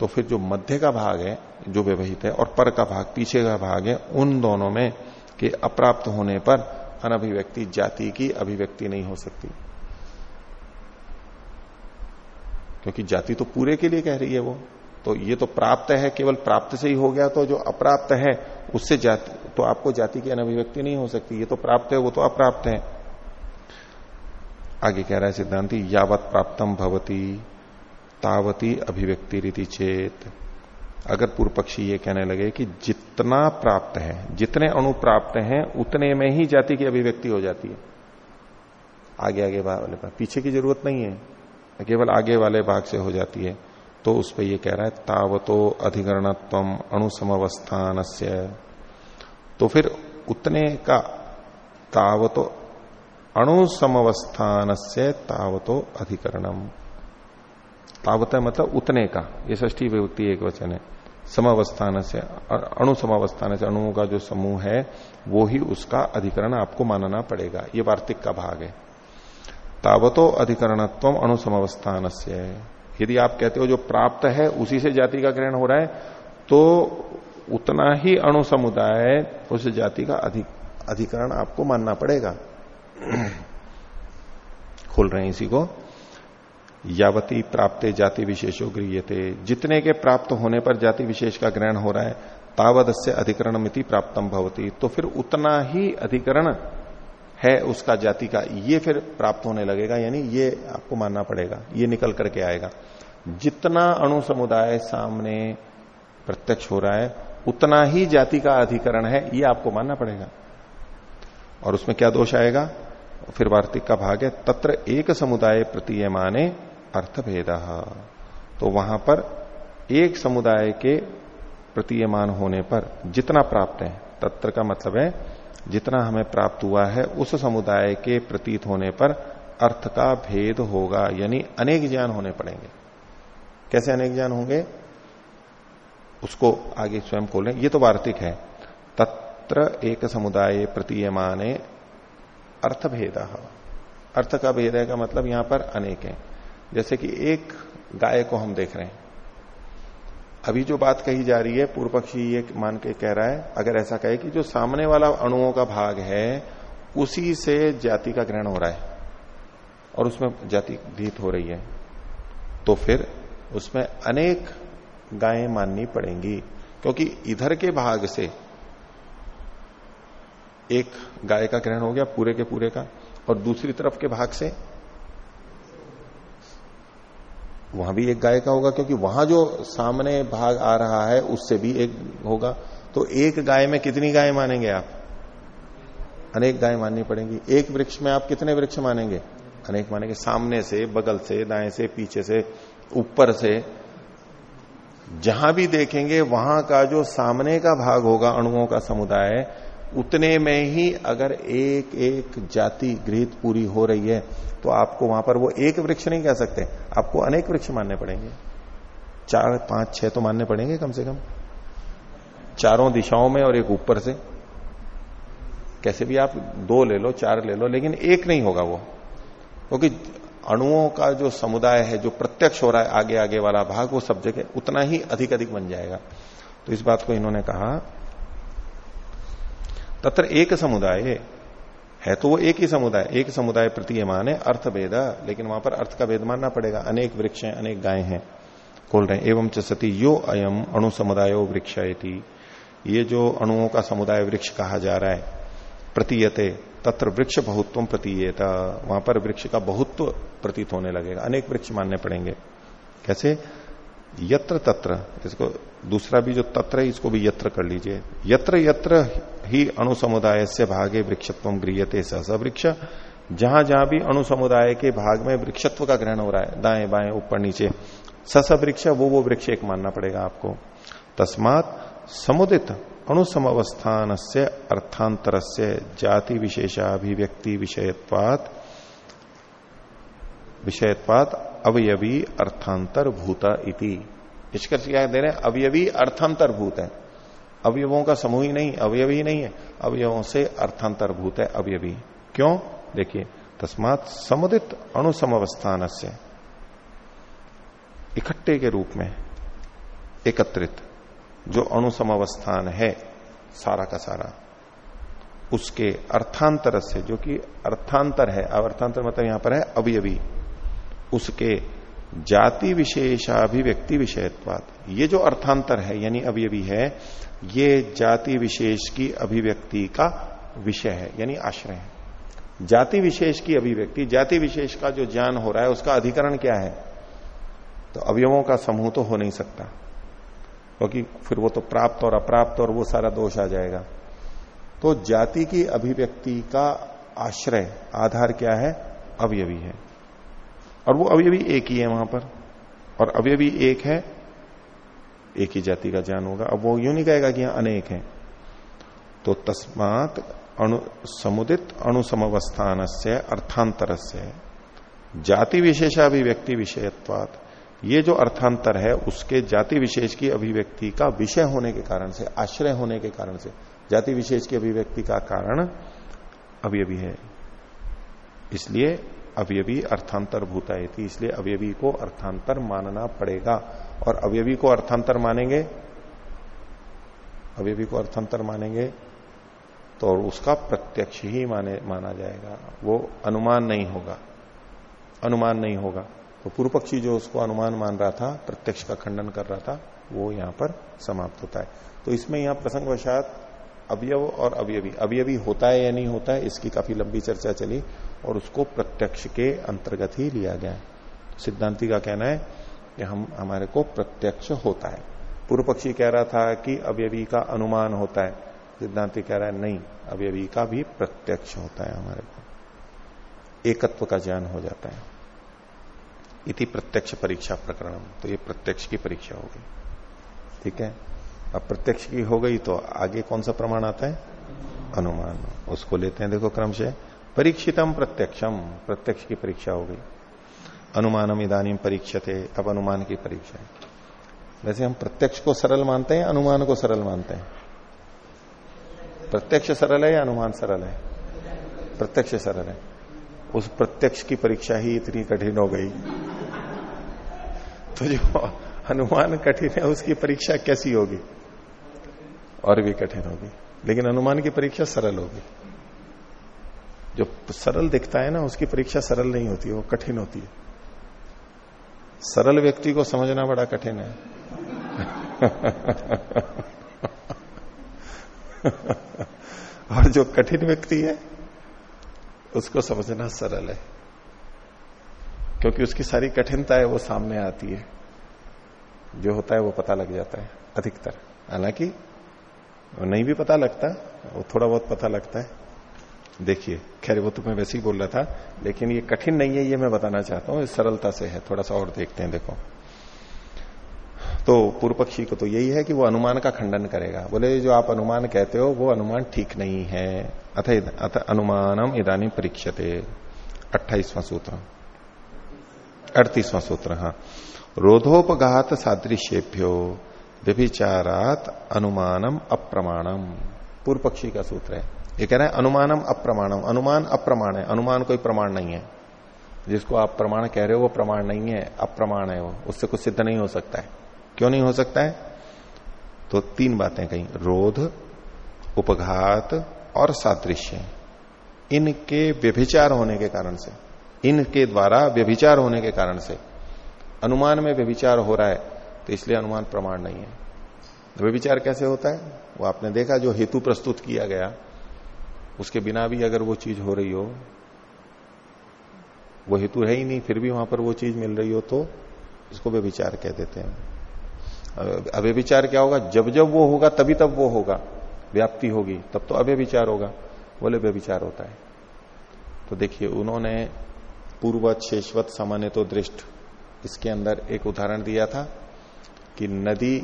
तो फिर जो मध्य का भाग है, जो व्यवहित है, और पर का भाग, पीछे का भाग है, उन दोनों में के अप्राप्त होने पर अनभिव्यक्ति, जाति की अभिव्यक्ति नहीं हो सकती। क्योंकि जाति तो पूरे के लिए कह रही है वो। तो ये तो प्राप्त है, केवल प्राप्त से ही हो गया तो जो अप्राप्त है, उससे जाति तो आपको जाति की अनभिव्यक्ति नहीं हो सकती। ये तो प्राप्त है, वो तो अप्राप्त है। आगे कह रहा है सिद्धांति, यावत प्राप्तम भवती, तावती अभिव्यक्ति रीति चेत। अगर पूर्व पक्षी ये कहने लगे कि जितना प्राप्त है, जितने अणु प्राप्त हैं, उतने में ही जाति की अभिव्यक्ति हो जाती है। आगे आगे वाले पीछे की ज़रूरत नहीं है, केवल आगे वाले भाग से हो जाती है। तो उस पर यह कह रहा है, तावतो अधिकरणत्व अणुसमवस्थान तो फिर उतने का तावतो अणु समवस्थान से तावतो अधिकरणम। तावत मतलब उतने का, ये ष्ठी विभक्ति एक वचन है। समावस्थान से अणु समावस्थान से अणुओं का जो समूह है, वो ही उसका अधिकरण आपको मानना पड़ेगा। ये वार्तिक का भाग है। तावतो अधिकरणत्व अणु समावस्थान से यदि आप कहते हो जो प्राप्त है, उसी से जाति का ग्रहण हो रहा है तो उतना ही अणु समुदाय उस जाति का अधिक, अधिकरण आपको मानना पड़ेगा। खोल रहे हैं इसी को। यावती प्राप्त जाति विशेषो गृहते जितने के प्राप्त होने पर जाति विशेष का ग्रहण हो रहा है तावद से अधिकरण मिति प्राप्तम भवती। तो फिर उतना ही अधिकरण है उसका जाति का, ये फिर प्राप्त होने लगेगा, यानी ये आपको मानना पड़ेगा, ये निकल करके आएगा। जितना अणु समुदाय सामने प्रत्यक्ष हो रहा है, उतना ही जाति का अधिकरण है, ये आपको मानना पड़ेगा। और उसमें क्या दोष आएगा? फिर वार्तिक का भाग है, तत्र एक समुदाय प्रतीयमाने अर्थभेद। तो वहाँ पर एक समुदाय के प्रतीयमान होने पर जितना प्राप्त है, तत्र का मतलब है जितना हमें प्राप्त हुआ है, उस समुदाय के प्रतीत होने पर अर्थ का भेद होगा, यानी अनेक ज्ञान होने पड़ेंगे। कैसे अनेक ज्ञान होंगे? उसको आगे स्वयं खोलें। ये तो वार्तिक है। तत्र एक समुदाय प्रतीयमाने अर्थ भेद अर्थ का भेद का मतलब यहाँ पर अनेक है। जैसे कि एक गाय को हम देख रहे हैं। अभी जो बात कही जा रही है पूर्व पक्षी ये मान के कह रहा है, अगर ऐसा कहे कि जो सामने वाला अणुओं का भाग है, उसी से जाति का ग्रहण हो रहा है और उसमें जाति भीत हो रही है तो फिर उसमें अनेक गायें माननी पड़ेंगी। क्योंकि इधर के भाग से एक गाय का ग्रहण हो गया, पूरे के पूरे का, और दूसरी तरफ़ के भाग से वहाँ भी एक गाय का होगा, क्योंकि वहाँ जो सामने भाग आ रहा है, उससे भी एक होगा। तो एक गाय में कितनी गाय मानेंगे आप? अनेक गाय माननी पड़ेंगी। एक वृक्ष में आप कितने वृक्ष मानेंगे? अनेक मानेंगे। सामने से, बगल से, दाएँ से, पीछे से, ऊपर से। जहाँ भी देखेंगे, वहाँ का जो सामने का भाग होगा, अणुओं का समुदाय, उतने में ही अगर एक एक जाति गृहित पूरी हो रही है तो आपको वहाँ पर वो एक वृक्ष नहीं कह सकते। आपको अनेक वृक्ष मानने पड़ेंगे। चार, पाँच, छह तो मानने पड़ेंगे कम से कम। चारों दिशाओं में और एक ऊपर से। कैसे भी आप दो ले लो, चार ले लो, लेकिन एक नहीं होगा वो। क्योंकि तो अणुओं का जो समुदाय है, जो प्रत्यक्ष हो रहा है, आगे आगे वाला भाग, वो सब जगह उतना ही अधिक अधिक बन जाएगा। तो इस बात को इन्होंने कहा। तत्र एक समुदाय है तो वो एक ही समुदाय, एक समुदाय प्रतीयमान है अर्थ भेद लेकिन वहाँ पर अर्थ का भेद मानना पड़ेगा। अनेक वृक्ष हैं, अनेक गाय हैं, खोल रहे हैं। एवं च सती यो अयम अणु समुदायो वृक्ष ये जो अणुओं का समुदाय वृक्ष कहा जा रहा है, प्रतीयते, तत्र वृक्ष बहुत्व प्रतीयता। वहाँ पर वृक्ष का बहुत्व प्रतीत होने लगेगा। अनेक वृक्ष मानने पड़ेंगे। कैसे? यत्र तत्र। इसको दूसरा भी जो तत्र है, इसको भी यत्र कर लीजिए। यत्र यत्र ही अणु समुदाय से भागे वृक्षत्व गृहते सहस वृक्ष जहाँ जहाँ भी अणु समुदाय के भाग में वृक्षत्व का ग्रहण हो रहा है, दाएँ बाएँ, ऊपर नीचे सस वृक्ष, वो वो वृक्ष एक मानना पड़ेगा आपको। तस्मात समुदित अणु समवस्थान से अर्थांतर से जाति विशेषाभिव्यक्ति विषयत्वात विषयत्वात अवयवी अर्थांतर भूत इति। निष्कर्ष क्या दे रहे हैं? अवयवी अर्थांतर भूत है। अवयवों का समूह ही नहीं, अवयवी ही नहीं है। अवयवों से अर्थांतर भूत है, अवयवी। क्यों? देखिए, तस्मात समुदित अणुसमवस्थान से इकट्ठे के रूप में एकत्रित जो अणुसमवस्थान है, सारा का सारा, उसके अर्थांतर से जो कि अर्थांतर है। अर्थांतर मतलब यहाँ पर है अवयवी। उसके जाति विशेषाभिव्यक्ति विषयत्वाद ये जो अर्थांतर है, यानी अवयवी है, ये जाति विशेष की अभिव्यक्ति का विषय है, यानी आश्रय है। जाति विशेष की अभिव्यक्ति, जाति विशेष का जो ज्ञान हो रहा है, उसका अधिकरण क्या है? तो अवयवों का समूह तो हो नहीं सकता। क्योंकि फिर वो तो प्राप्त और अप्राप्त और वो सारा दोष आ जाएगा। तो जाति की अभिव्यक्ति का आश्रय, आधार क्या है? अवयवी है। और वो अवयवी एक ही है वहाँ पर। और अवयवी एक है, एक ही जाति का ज्ञान होगा। अब वो यूँ नहीं कहेगा कि यहाँ अनेक है। तो तस्मात अणु, समुदित अणुसमवस्थान से अर्थांतर से जाति विशेषाभिव्यक्ति विषयत्वात। ये जो अर्थांतर है, उसके जाति विशेष की अभिव्यक्ति का विषय होने के कारण से, आश्रय होने के कारण से, जाति विशेष की अभिव्यक्ति का कारण अवयवी है। इसलिए अवयवी अर्थांतर भूता थी इसलिए अवयवी को अर्थांतर मानना पड़ेगा। और अवयवी को अर्थांतर मानेंगे? अवयवी को अर्थांतर मानेंगे तो उसका प्रत्यक्ष ही माने, माना जाएगा। वो अनुमान नहीं होगा। अनुमान नहीं होगा। तो पूर्व पक्षी जो उसको अनुमान मान रहा था, प्रत्यक्ष का खंडन कर रहा था, वो यहाँ पर समाप्त होता है। तो इसमें यहाँ प्रसंगवशात अवयव और अवयवी। अवयवी होता है या नहीं होता है, इसकी काफ़ी लंबी चर्चा चली। और उसको प्रत्यक्ष के अंतर्गत ही लिया गया। सिद्धांति का कहना है कि हम, हमारे को प्रत्यक्ष होता है। पूर्व पक्षी कह रहा था कि अवयवी का अनुमान होता है। सिद्धांति कह रहा है, नहीं, अवयवी का भी प्रत्यक्ष होता है हमारे को। एकत्व का ज्ञान हो जाता है। इति प्रत्यक्ष परीक्षा प्रकरण तो ये प्रत्यक्ष की परीक्षा हो गई। ठीक है? अब प्रत्यक्ष की हो गई तो आगे कौन सा प्रमाण आता है? अनुमान। उसको लेते हैं, देखो क्रम से परीक्षितम प्रत्यक्षम प्रत्यक्ष की परीक्षा हो गई। अनुमानम इदानीम थे अब अनुमान की परीक्षा है। वैसे हम प्रत्यक्ष को सरल मानते हैं, अनुमान को सरल मानते हैं। प्रत्यक्ष सरल है या अनुमान सरल है? प्रत्यक्ष सरल है। उस प्रत्यक्ष की परीक्षा ही इतनी कठिन हो गई। तो जो अनुमान कठिन है, उसकी परीक्षा कैसी होगी? और भी कठिन होगी। लेकिन अनुमान की परीक्षा सरल होगी। जो सरल दिखता है ना, उसकी परीक्षा सरल नहीं होती है वो कठिन होती है। सरल व्यक्ति को समझना बड़ा कठिन है। और जो कठिन व्यक्ति है, उसको समझना सरल है। क्योंकि उसकी सारी कठिनता है, वो सामने आती है। जो होता है, वो पता लग जाता है, अधिकतर। हालाँकि नहीं भी पता लगता, वो थोड़ा बहुत पता लगता है। देखिए, खैर वो तो मैं वैसे ही बोल रहा था, लेकिन ये कठिन नहीं है, ये मैं बताना चाहता हूँ सरलता से है, थोड़ा सा और देखते हैं, देखो। तो पूर्व पक्षी को तो यही है कि वो अनुमान का खंडन करेगा। बोले, जो आप अनुमान कहते हो, वो अनुमान ठीक नहीं है। अथ अथ अनुमानम इधानी परीक्षते। अट्ठाईसवां सूत्र। अड़तीसवां सूत्र हाँ। रोधोपघात सादृश्यभ्यो व्यभिचारात अनुमानम अप्रमाणम। पूर्व पक्षी का सूत्र है। ये कह रहे हैं, अनुमानम अप्रमाणम। अनुमान अप्रमाण है। अनुमान कोई प्रमाण नहीं है। जिसको आप प्रमाण कह रहे हो, वो प्रमाण नहीं है। अप्रमाण है वो। उससे कुछ सिद्ध नहीं हो सकता है। क्यों नहीं हो सकता है? तो तीन बातें कही। रोध, उपघात और सादृश्य। इनके व्यभिचार होने के कारण से। इनके द्वारा व्यभिचार होने के कारण से। अनुमान में व्यभिचार हो रहा है तो इसलिए अनुमान प्रमाण नहीं है। व्यभिचार कैसे होता है? वो आपने देखा, जो हेतु प्रस्तुत किया गया उसके बिना भी अगर वो चीज़ हो रही हो, वो हेतु है ही नहीं, फिर भी वहाँ पर वो चीज़ मिल रही हो तो इसको व्यभिचार कह देते हैं। अव्यभिचार क्या होगा? जब जब वो होगा, तभी तब वो होगा। व्याप्ति होगी, तब तो अव्यभिचार होगा। बोले, व्यभिचार होता है। तो देखिए, उन्होंने पूर्वत शेषवत सामान्य तो दृष्ट इसके अंदर एक उदाहरण दिया था कि नदी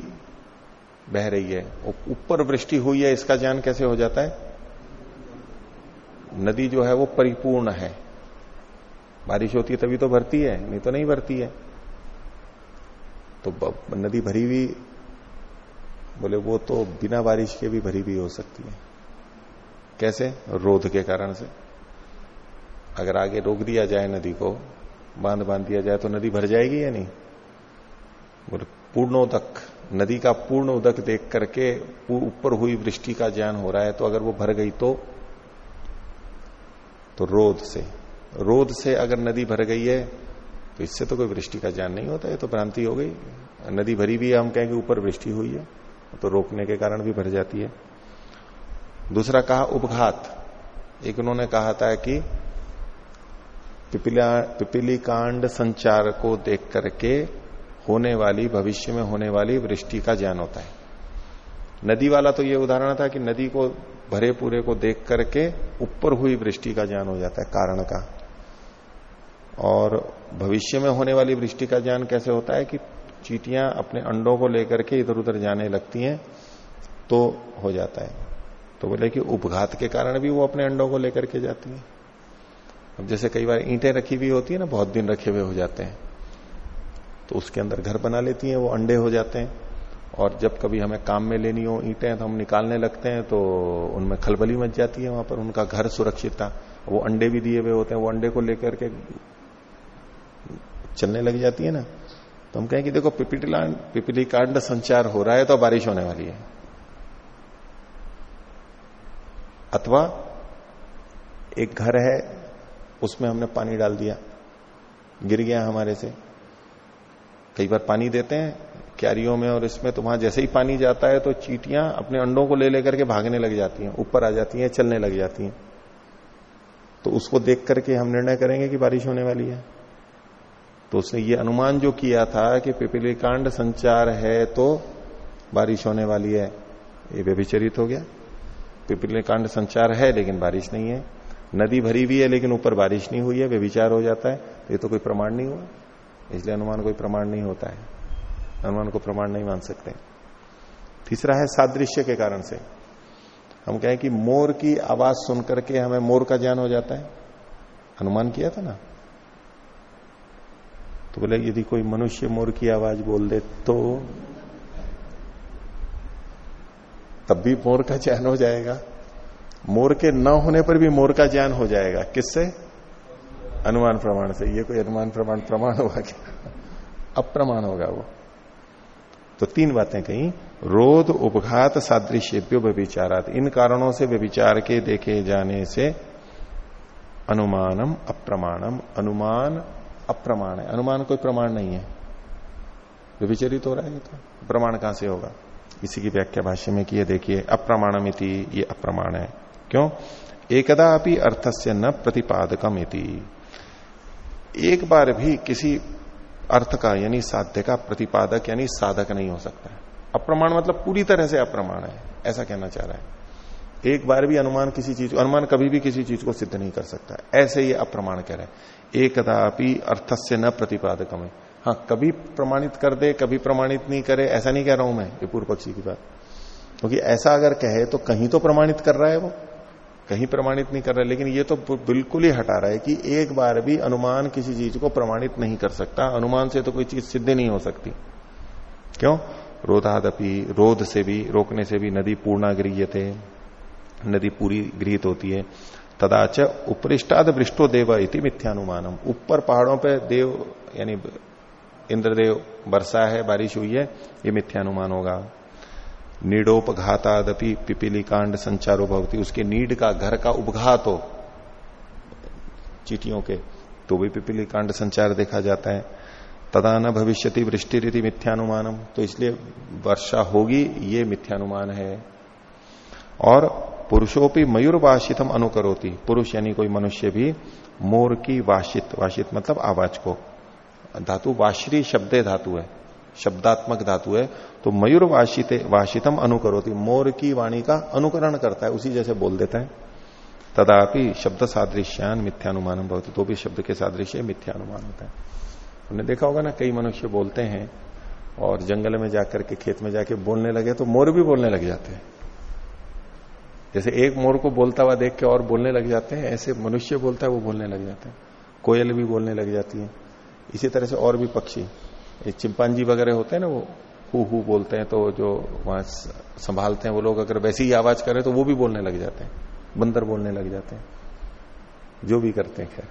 बह रही है ऊपर वृष्टि हुई है, इसका ज्ञान कैसे हो जाता है? नदी जो है वो परिपूर्ण है। बारिश होती है तभी तो भरती है, नहीं तो नहीं भरती है। तो नदी भरी हुई, बोले वो तो बिना बारिश के भी भरी हुई हो सकती है। कैसे? रोध के कारण से। अगर आगे रोक दिया जाए नदी को, बाँध बाँध दिया जाए तो नदी भर जाएगी या नहीं? बोले पूर्णोदक, नदी का पूर्ण उदक देख करके ऊपर हुई वृष्टि का ज्ञान हो रहा है तो अगर वो भर गई तो तो रोध से। रोध से अगर नदी भर गई है तो इससे तो कोई वृष्टि का ज्ञान नहीं होता है तो भ्रांति हो गई। नदी भरी भी है, हम कहेंगे ऊपर वृष्टि हुई है तो रोकने के कारण भी भर जाती है। दूसरा कहा, उपघात। एक उन्होंने कहा था कि पिपिला कांड संचार को देख करके होने वाली, भविष्य में होने वाली वृष्टि का ज्ञान होता है। नदी वाला तो ये उदाहरण था कि नदी को भरे पूरे को देख करके ऊपर हुई वृष्टि का ज्ञान हो जाता है, कारण का। और भविष्य में होने वाली वृष्टि का ज्ञान कैसे होता है कि चीटियाँ अपने अंडों को लेकर के इधर उधर जाने लगती हैं तो हो जाता है। तो बोले कि उपघात के कारण भी वो अपने अंडों को लेकर के जाती है। अब जैसे कई बार ईंटें रखी हुई होती है ना, बहुत दिन रखे हुए हो जाते हैं तो उसके अंदर घर बना लेती हैं, वो अंडे हो जाते हैं। और जब कभी हमें काम में लेनी हो ईंटें तो हम निकालने लगते हैं तो उनमें खलबली मच जाती है वहाँ पर, उनका घर सुरक्षित था। वो अंडे भी दिए हुए होते हैं, वो अंडे को लेकर के चलने लग जाती है ना। तो हम कहें कि देखो पिपिली पिपिली कांड संचार हो रहा है तो बारिश होने वाली है। अथवा एक घर है, उसमें हमने पानी डाल दिया, गिर गया हमारे से। कई बार पानी देते हैं क्यारियों में और इसमें तो वहाँ जैसे ही पानी जाता है तो चीटियाँ अपने अंडों को ले लेकर के भागने लग जाती हैं, ऊपर आ जाती हैं, चलने लग जाती हैं। तो उसको देख करके हम निर्णय करेंगे कि बारिश होने वाली है। तो उसने ये अनुमान जो किया था कि पिपली कांड संचार है तो बारिश होने वाली है, ये व्यभिचरित हो गया। पिपली कांड संचार है लेकिन बारिश नहीं है। नदी भरी हुई है लेकिन ऊपर बारिश नहीं हुई है, व्यभिचार हो जाता है। तो ये तो कोई प्रमाण नहीं हुआ। इसलिए अनुमान कोई प्रमाण नहीं होता है। अनुमान को प्रमाण नहीं मान सकते। तीसरा है सादृश्य के कारण से। हम कहें कि मोर की आवाज़ सुनकर के हमें मोर का ज्ञान हो जाता है। अनुमान किया था ना? तो बोले, यदि कोई मनुष्य मोर की आवाज़ बोल दे तो तब भी मोर का ज्ञान हो जाएगा। मोर के न होने पर भी मोर का ज्ञान हो जाएगा। किससे? अनुमान प्रमाण से। ये कोई अनुमान प्रमाण प्रमाण होगा क्या? अप्रमाण होगा वो। तो तीन बातें कही। रोध, उपघात, सादृश्यभ्यो व्यभिचारात। इन कारणों से व्यभिचार के देखे जाने से अनुमानम, अप्रमाणम। अनुमान, अप्रमाण है। अनुमान कोई प्रमाण नहीं है। व्यभिचरित हो रहा है तो। प्रमाण कहाँ से होगा? इसी की व्याख्या भाष्य में किए देखिए, अप्रमाणमिति, ये अप्रमाण है। क्यों? एकदा अपनी अर्थस्य न प्रतिपादकम इति एक बार भी किसी अर्थ का, यानी साध्य का प्रतिपादक, यानी साधक नहीं हो सकता है। अप्रमाण मतलब पूरी तरह से अप्रमाण है, ऐसा कहना चाह रहा है। एक बार भी अनुमान किसी चीज़, अनुमान कभी भी किसी चीज़ को सिद्ध नहीं कर सकता। ऐसे ही अप्रमाण कह रहे हैं। एक कदापि अर्थस्य न प्रतिपादक है हाँ कभी प्रमाणित कर दे, कभी प्रमाणित नहीं करे, ऐसा नहीं कह रहा हूँ मैं, ये पूर्व पक्षी की बात। क्योंकि ऐसा अगर कहे तो कहीं तो प्रमाणित कर रहा है वो। कहीं प्रमाणित नहीं कर रहा, लेकिन ये तो बिल्कुल ही हटा रहा है कि एक बार भी अनुमान किसी चीज़ को प्रमाणित नहीं कर सकता। अनुमान से तो कोई चीज़ सिद्ध नहीं हो सकती। क्यों? रोधादपि, रोध से भी, रोकने से भी नदी पूर्णा गृह थे नदी पूरी गृहित होती है। तदाच उपरिष्टाद वृष्टो देव इति मिथ्यानुमानम। ऊपर पहाड़ों पर देव, यानी इंद्रदेव वर्षा है, बारिश हुई है, ये मिथ्यानुमान होगा। नीडोपघातादपि पिपीली कांड संचारो भवती। उसके नीड का घर का उपघात हो। चीटियों के तो भी पिपीली कांड संचार देखा जाता है। तदा न भविष्यति वृष्टि रीति मिथ्यानुमानम। तो इसलिए वर्षा होगी, ये मिथ्यानुमान है। और पुरुषों मयूर वाशितम अनुकरोती। पुरुष यानी कोई मनुष्य भी मोर की वाषित वाषित मतलब आवाज़ को। धातु वाश्री शब्दे धातु है। शब्दात्मक धातु है तो मयूर वाशित वाशितम अनुकरोती। मोर की वाणी का अनुकरण करता है, उसी जैसे बोल देता है। तदापि शब्द सादृश्यान मिथ्यानुमान बहुत तो भी शब्द के सादृश्य मिथ्यानुमान होता है। उन्हें देखा होगा ना, कई मनुष्य बोलते हैं और जंगल में जाकर के, खेत में जाके बोलने लगे तो मोर भी बोलने लग जाते हैं। जैसे एक मोर को बोलता हुआ देख के और बोलने लग जाते हैं, ऐसे मनुष्य बोलता है, वो बोलने लग जाते हैं। कोयल भी बोलने लग जाती है। इसी तरह से और भी पक्षी। चिंपांजी वगैरह होते हैं ना, वो हु हु बोलते हैं तो जो वहाँ संभालते हैं वो लोग, अगर वैसी ही आवाज़ करें तो वो भी बोलने लग जाते हैं, बंदर बोलने लग जाते हैं, जो भी करते हैं खैर।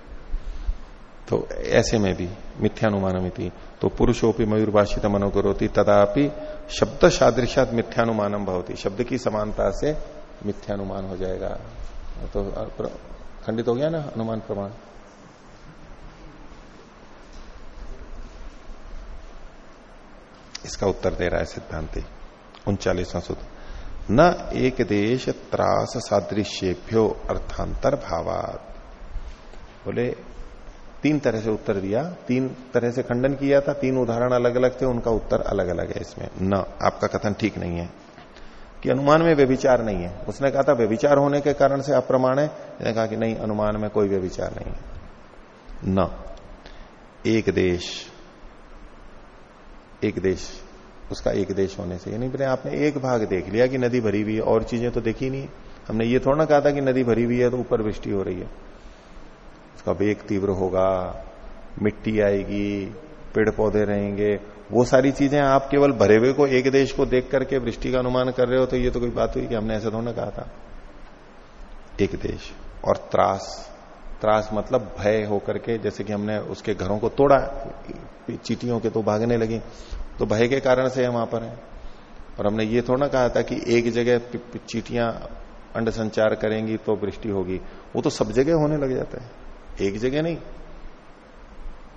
तो ऐसे में भी, मिथ्यानुमानमिति। तो पुरुषोपि मयूर भाषित मनोगरोती तदापि शब्द सादृशात मिथ्यानुमानम भवती। शब्द की समानता से मिथ्यानुमान हो जाएगा। तो खंडित हो गया ना अनुमान प्रमाण? इसका उत्तर दे रहा है सिद्धांति, उनचालीसवां सूत्र। न एक देश त्रास सादृश्यभ्यो अर्थांतर भावात बोले, तीन तरह से उत्तर दिया, तीन तरह से खंडन किया था, तीन उदाहरण अलग अलग थे, उनका उत्तर अलग अलग है इसमें। न, आपका कथन ठीक नहीं है। कि अनुमान में व्यभिचार नहीं है। उसने कहा था, व्यभिचार होने के कारण से अप्रमाण है। उसने कहा कि नहीं, अनुमान में कोई व्यभिचार नहीं है। न, एक देश एक देश, उसका एक देश होने से। यानी आपने एक भाग देख लिया कि नदी भरी हुई है, और चीज़ें तो देखी नहीं। हमने ये थोड़ा ना कहा था कि नदी भरी हुई है तो ऊपर वृष्टि हो रही है। उसका वेग तीव्र होगा, मिट्टी आएगी पेड़ पौधे रहेंगे। वो सारी चीज़ें आप केवल भरे हुए को एक देश को देख करके वृष्टि का अनुमान कर रहे हो तो ये तो कोई बात हुई कि हमने ऐसा थोड़ा कहा था। एक देश और त्रास। त्रास मतलब भय होकर के, जैसे कि हमने उसके घरों को तोड़ा चीटियों के तो भागने लगी। तो भय के कारण से वहाँ पर है। और हमने ये थोड़ा कहा था कि एक जगह चीटियाँ अंड संचार करेंगी तो वृष्टि होगी। वो तो सब जगह होने लग जाता है। एक जगह नहीं।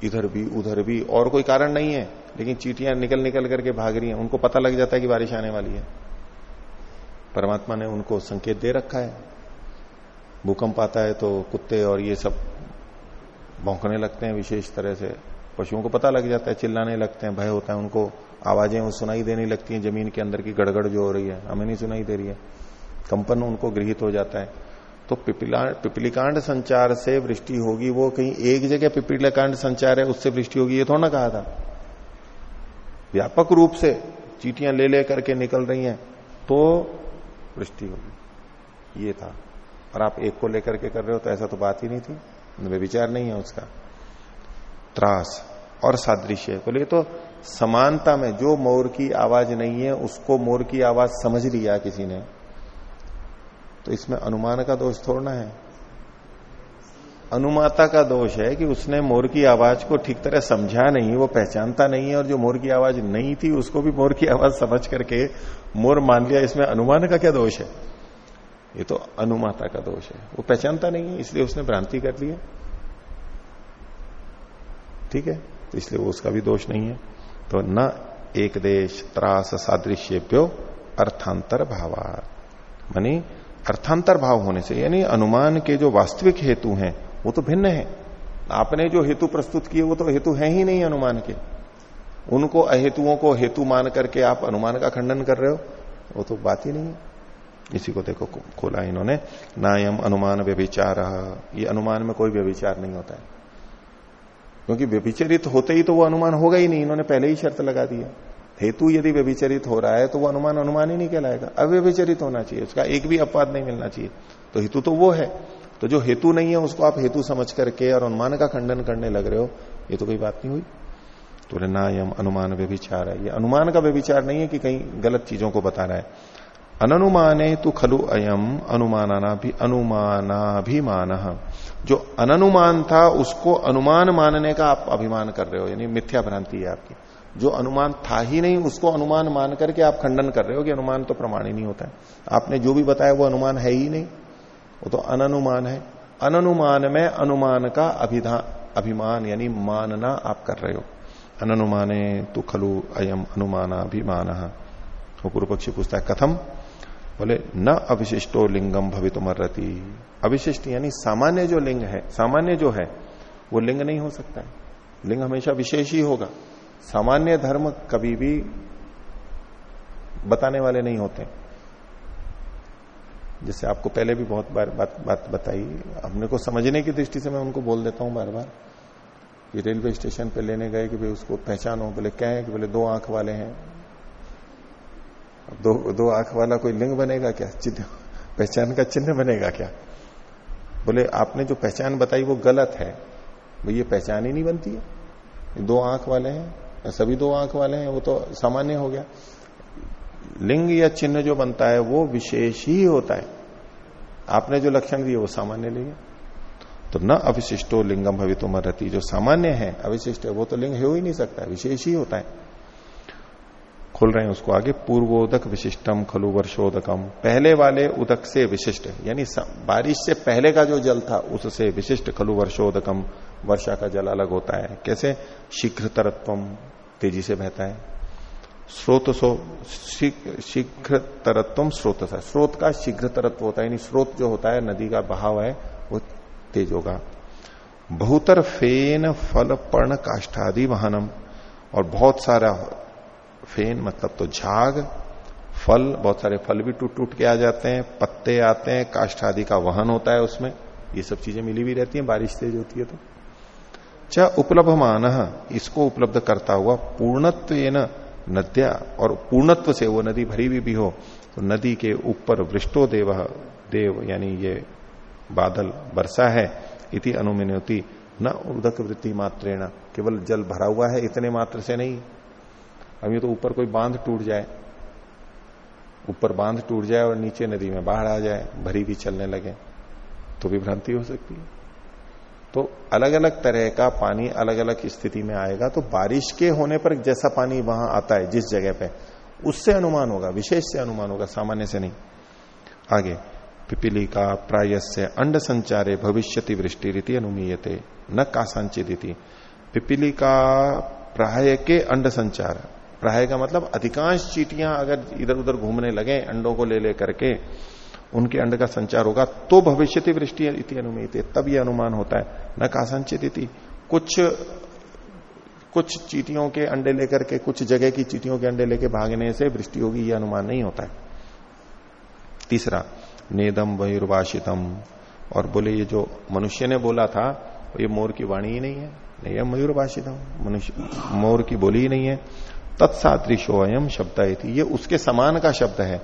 इधर भी, उधर भी और कोई कारण नहीं है। लेकिन चीटियाँ निकल निकल करके भाग रही हैं। उनको पता लग जाता है कि बारिश आने वाली है। परमात्मा ने उनको संकेत दे रखा है। भूकंप आता है तो कुत्ते और ये सब भौंकने लगते हैं विशेष तरह से। पशुओं को पता लग जाता है, चिल्लाने लगते हैं, भय होता है, उनको आवाज़ें सुनाई देने लगती हैं, ज़मीन के अंदर की गड़गड़ जो हो रही है, हमें नहीं सुनाई दे रही है। कंपन उनको गृहित हो जाता है। तो पिपिला, पिपलीकांड संचार से वृष्टि होगी, वो कहीं एक जगह पिपलीकांड संचार है, उससे वृष्टि होगी, ये थोड़ा ना कहा था। व्यापक रूप से चीटियाँ ले ले करके निकल रही हैं तो वृष्टि होगी। ये था। और आप एक को लेकर के कर रहे हो तो ऐसा तो बात ही नहीं थी। विचार नहीं है उसका। त्रास। और सादृश्य बोले तो समानता में जो मोर की आवाज़ नहीं है, उसको मोर की आवाज़ समझ लिया किसी ने तो इसमें अनुमान का दोष थोड़ना है। अनुमाता का दोष है कि उसने मोर की आवाज़ को ठीक तरह समझा नहीं, वो पहचानता नहीं है, और जो मोर की आवाज़ नहीं थी, उसको भी मोर की आवाज़ समझ करके मोर मान लिया। इसमें अनुमान का क्या दोष है? ये तो अनुमाता का दोष है। वो पहचानता नहीं है, इसलिए उसने भ्रांति कर ली है। ठीक है? तो इसलिए वो उसका भी दोष नहीं है। तो न एक देश त्रास सादृश्यप्यो अर्थांतर भावार मानी अर्थांतर भाव होने से, यानी अनुमान के जो वास्तविक हेतु हैं, वो तो भिन्न है। आपने जो हेतु प्रस्तुत किए, वो तो हेतु है ही नहीं अनुमान के। उनको अहेतुओं को हेतु मान करके आप अनुमान का खंडन कर रहे हो, वो तो बात ही नहीं है। इसी को देखो खोला इन्होंने। नायम अनुमान व्यभिचार। ये अनुमान में कोई व्यभिचार नहीं होता है। क्योंकि व्यभिचरित होते ही तो वो अनुमान होगा ही नहीं, इन्होंने पहले ही शर्त लगा दी है। हेतु यदि व्यभिचरित हो रहा है तो वो अनुमान अनुमान ही नहीं कहलाएगा। अव्यभिचरित होना चाहिए, उसका एक भी अपवाद नहीं मिलना चाहिए। तो हेतु तो वो है। तो जो हेतु नहीं है, उसको आप हेतु समझ करके और अनुमान का खंडन करने लग रहे हो, ये तो कोई बात नहीं हुई। तो ना यम अनुमान व्यभिचार है। ये अनुमान का व्यभिचार नहीं है कि कहीं गलत चीज़ों को बता रहा है। अनुमाने तो खलु अयम अनुमाना भी अनुमानाभिमान। जो अनुमान था, उसको अनुमान मानने का आप अभिमान कर रहे हो, यानी मिथ्या भ्रांति है आपकी। जो अनुमान था ही नहीं, उसको अनुमान मान करके आप खंडन कर रहे हो कि अनुमान तो प्रमाण ही नहीं होता है। आपने जो भी बताया, वो अनुमान है ही नहीं। वो तो अनुमान है। अनुमान में अनुमान का अभिधान अभिमान, यानी मानना आप कर रहे हो। अनुमाने तो खलु अयम अनुमान अभिमान वो पूर्व पक्षी पूछता है, कथम? बोले, न अविशिष्टो लिंगम भवित मर्रती अविशिष्ट यानी सामान्य जो लिंग है, सामान्य जो है, वो लिंग नहीं हो सकता। है लिंग हमेशा विशेष ही होगा। सामान्य धर्म कभी भी बताने वाले नहीं होते। जैसे आपको पहले भी बहुत बार बात बात बताई अपने को समझने की दृष्टि से मैं उनको बोल देता हूँ बार बार, कि रेलवे स्टेशन पे लेने गए कि भाई उसको पहचानो, बोले, क्या है? कि बोले, दो आँख वाले हैं। दो दो आँख वाला कोई लिंग बनेगा क्या? चिन्ह। पहचान का चिन्ह बनेगा क्या? बोले, आपने जो पहचान बताई वो गलत है। भाई, ये पहचान ही नहीं बनती है। दो आँख वाले हैं सभी दो आँख वाले हैं, वो तो सामान्य हो गया। लिंग या चिन्ह जो बनता है, वो विशेष ही होता है। आपने जो लक्षण दिए, वो सामान्य लिंग तो न अविशिष्टो लिंगम भवितो मरती जो सामान्य है, अविशिष्ट है, वो तो लिंग हो ही नहीं सकता, विशेष ही होता है। खोल रहे हैं उसको आगे, पूर्वोदक विशिष्टम खलु वर्षोदकम। पहले वाले उदक से विशिष्ट, यानी बारिश से पहले का जो जल था, उससे विशिष्ट खलु वर्षोदकम, वर्षा का जल अलग होता है। कैसे? शीघ्र तरत्व तेज़ी से बहता है। स्रोत सो शीघ्र तरत्व स्रोत सा स्रोत का शीघ्र तरत्व होता है, यानी स्रोत जो होता है, नदी का बहाव है, वो तेज होगा। बहुतर फेन फल पर्ण काष्ठादि वाहनम और बहुत सारा फेन मतलब तो झाग, फल, बहुत सारे फल भी टूट टूट के आ जाते हैं, पत्ते आते हैं, काष्ठ आदि का वहन होता है उसमें, ये सब चीज़ें मिली भी रहती हैं, बारिश तेज होती है तो। च उपलब्ध मान इसको उपलब्ध करता हुआ पूर्णत्व ये नद्या, और पूर्णत्व से वो नदी भरी हुई भी हो तो नदी के ऊपर वृष्टो देव देव यानी ये बादल वर्षा है, इति अनुमिनति, न उदक वृत्ति मात्रेण केवल जल भरा हुआ है, इतने मात्र से नहीं। अब ये तो ऊपर कोई बाँध टूट जाए। ऊपर बाँध टूट जाए और नीचे नदी में बाढ़ आ जाए, भरी भी चलने लगे तो भी भ्रांति हो सकती है। तो अलग अलग तरह का पानी अलग अलग स्थिति में आएगा तो बारिश के होने पर जैसा पानी वहाँ आता है, जिस जगह पे, उससे अनुमान होगा, विशेष से अनुमान होगा, सामान्य से नहीं। आगे पिपीली का प्रायस्य अंड संचारे भविष्यति वृष्टि रीति अनुमीयते, न कासांचित पिपीली का प्राय के अंड संचार प्राय का मतलब अधिकांश चीटियाँ अगर इधर उधर घूमने लगे, अंडों को ले ले करके, उनके अंड का संचार होगा तो भविष्य वृष्टि इति अनुमित तब यह अनुमान होता है। न कासांचित कुछ कुछ चीटियों के अंडे लेकर के, कुछ जगह की चीटियों के अंडे लेके भागने से वृष्टि होगी, यह अनुमान नहीं होता है। तीसरा, नेदम वयुर्वाशितम और बोले, ये जो मनुष्य ने बोला था, ये मोर की वाणी ही नहीं है। नहीं मयूरभाषितम। मनुष्य, मोर की बोली ही नहीं है। तत्सादृशो अयम शब्द ये उसके समान का शब्द है।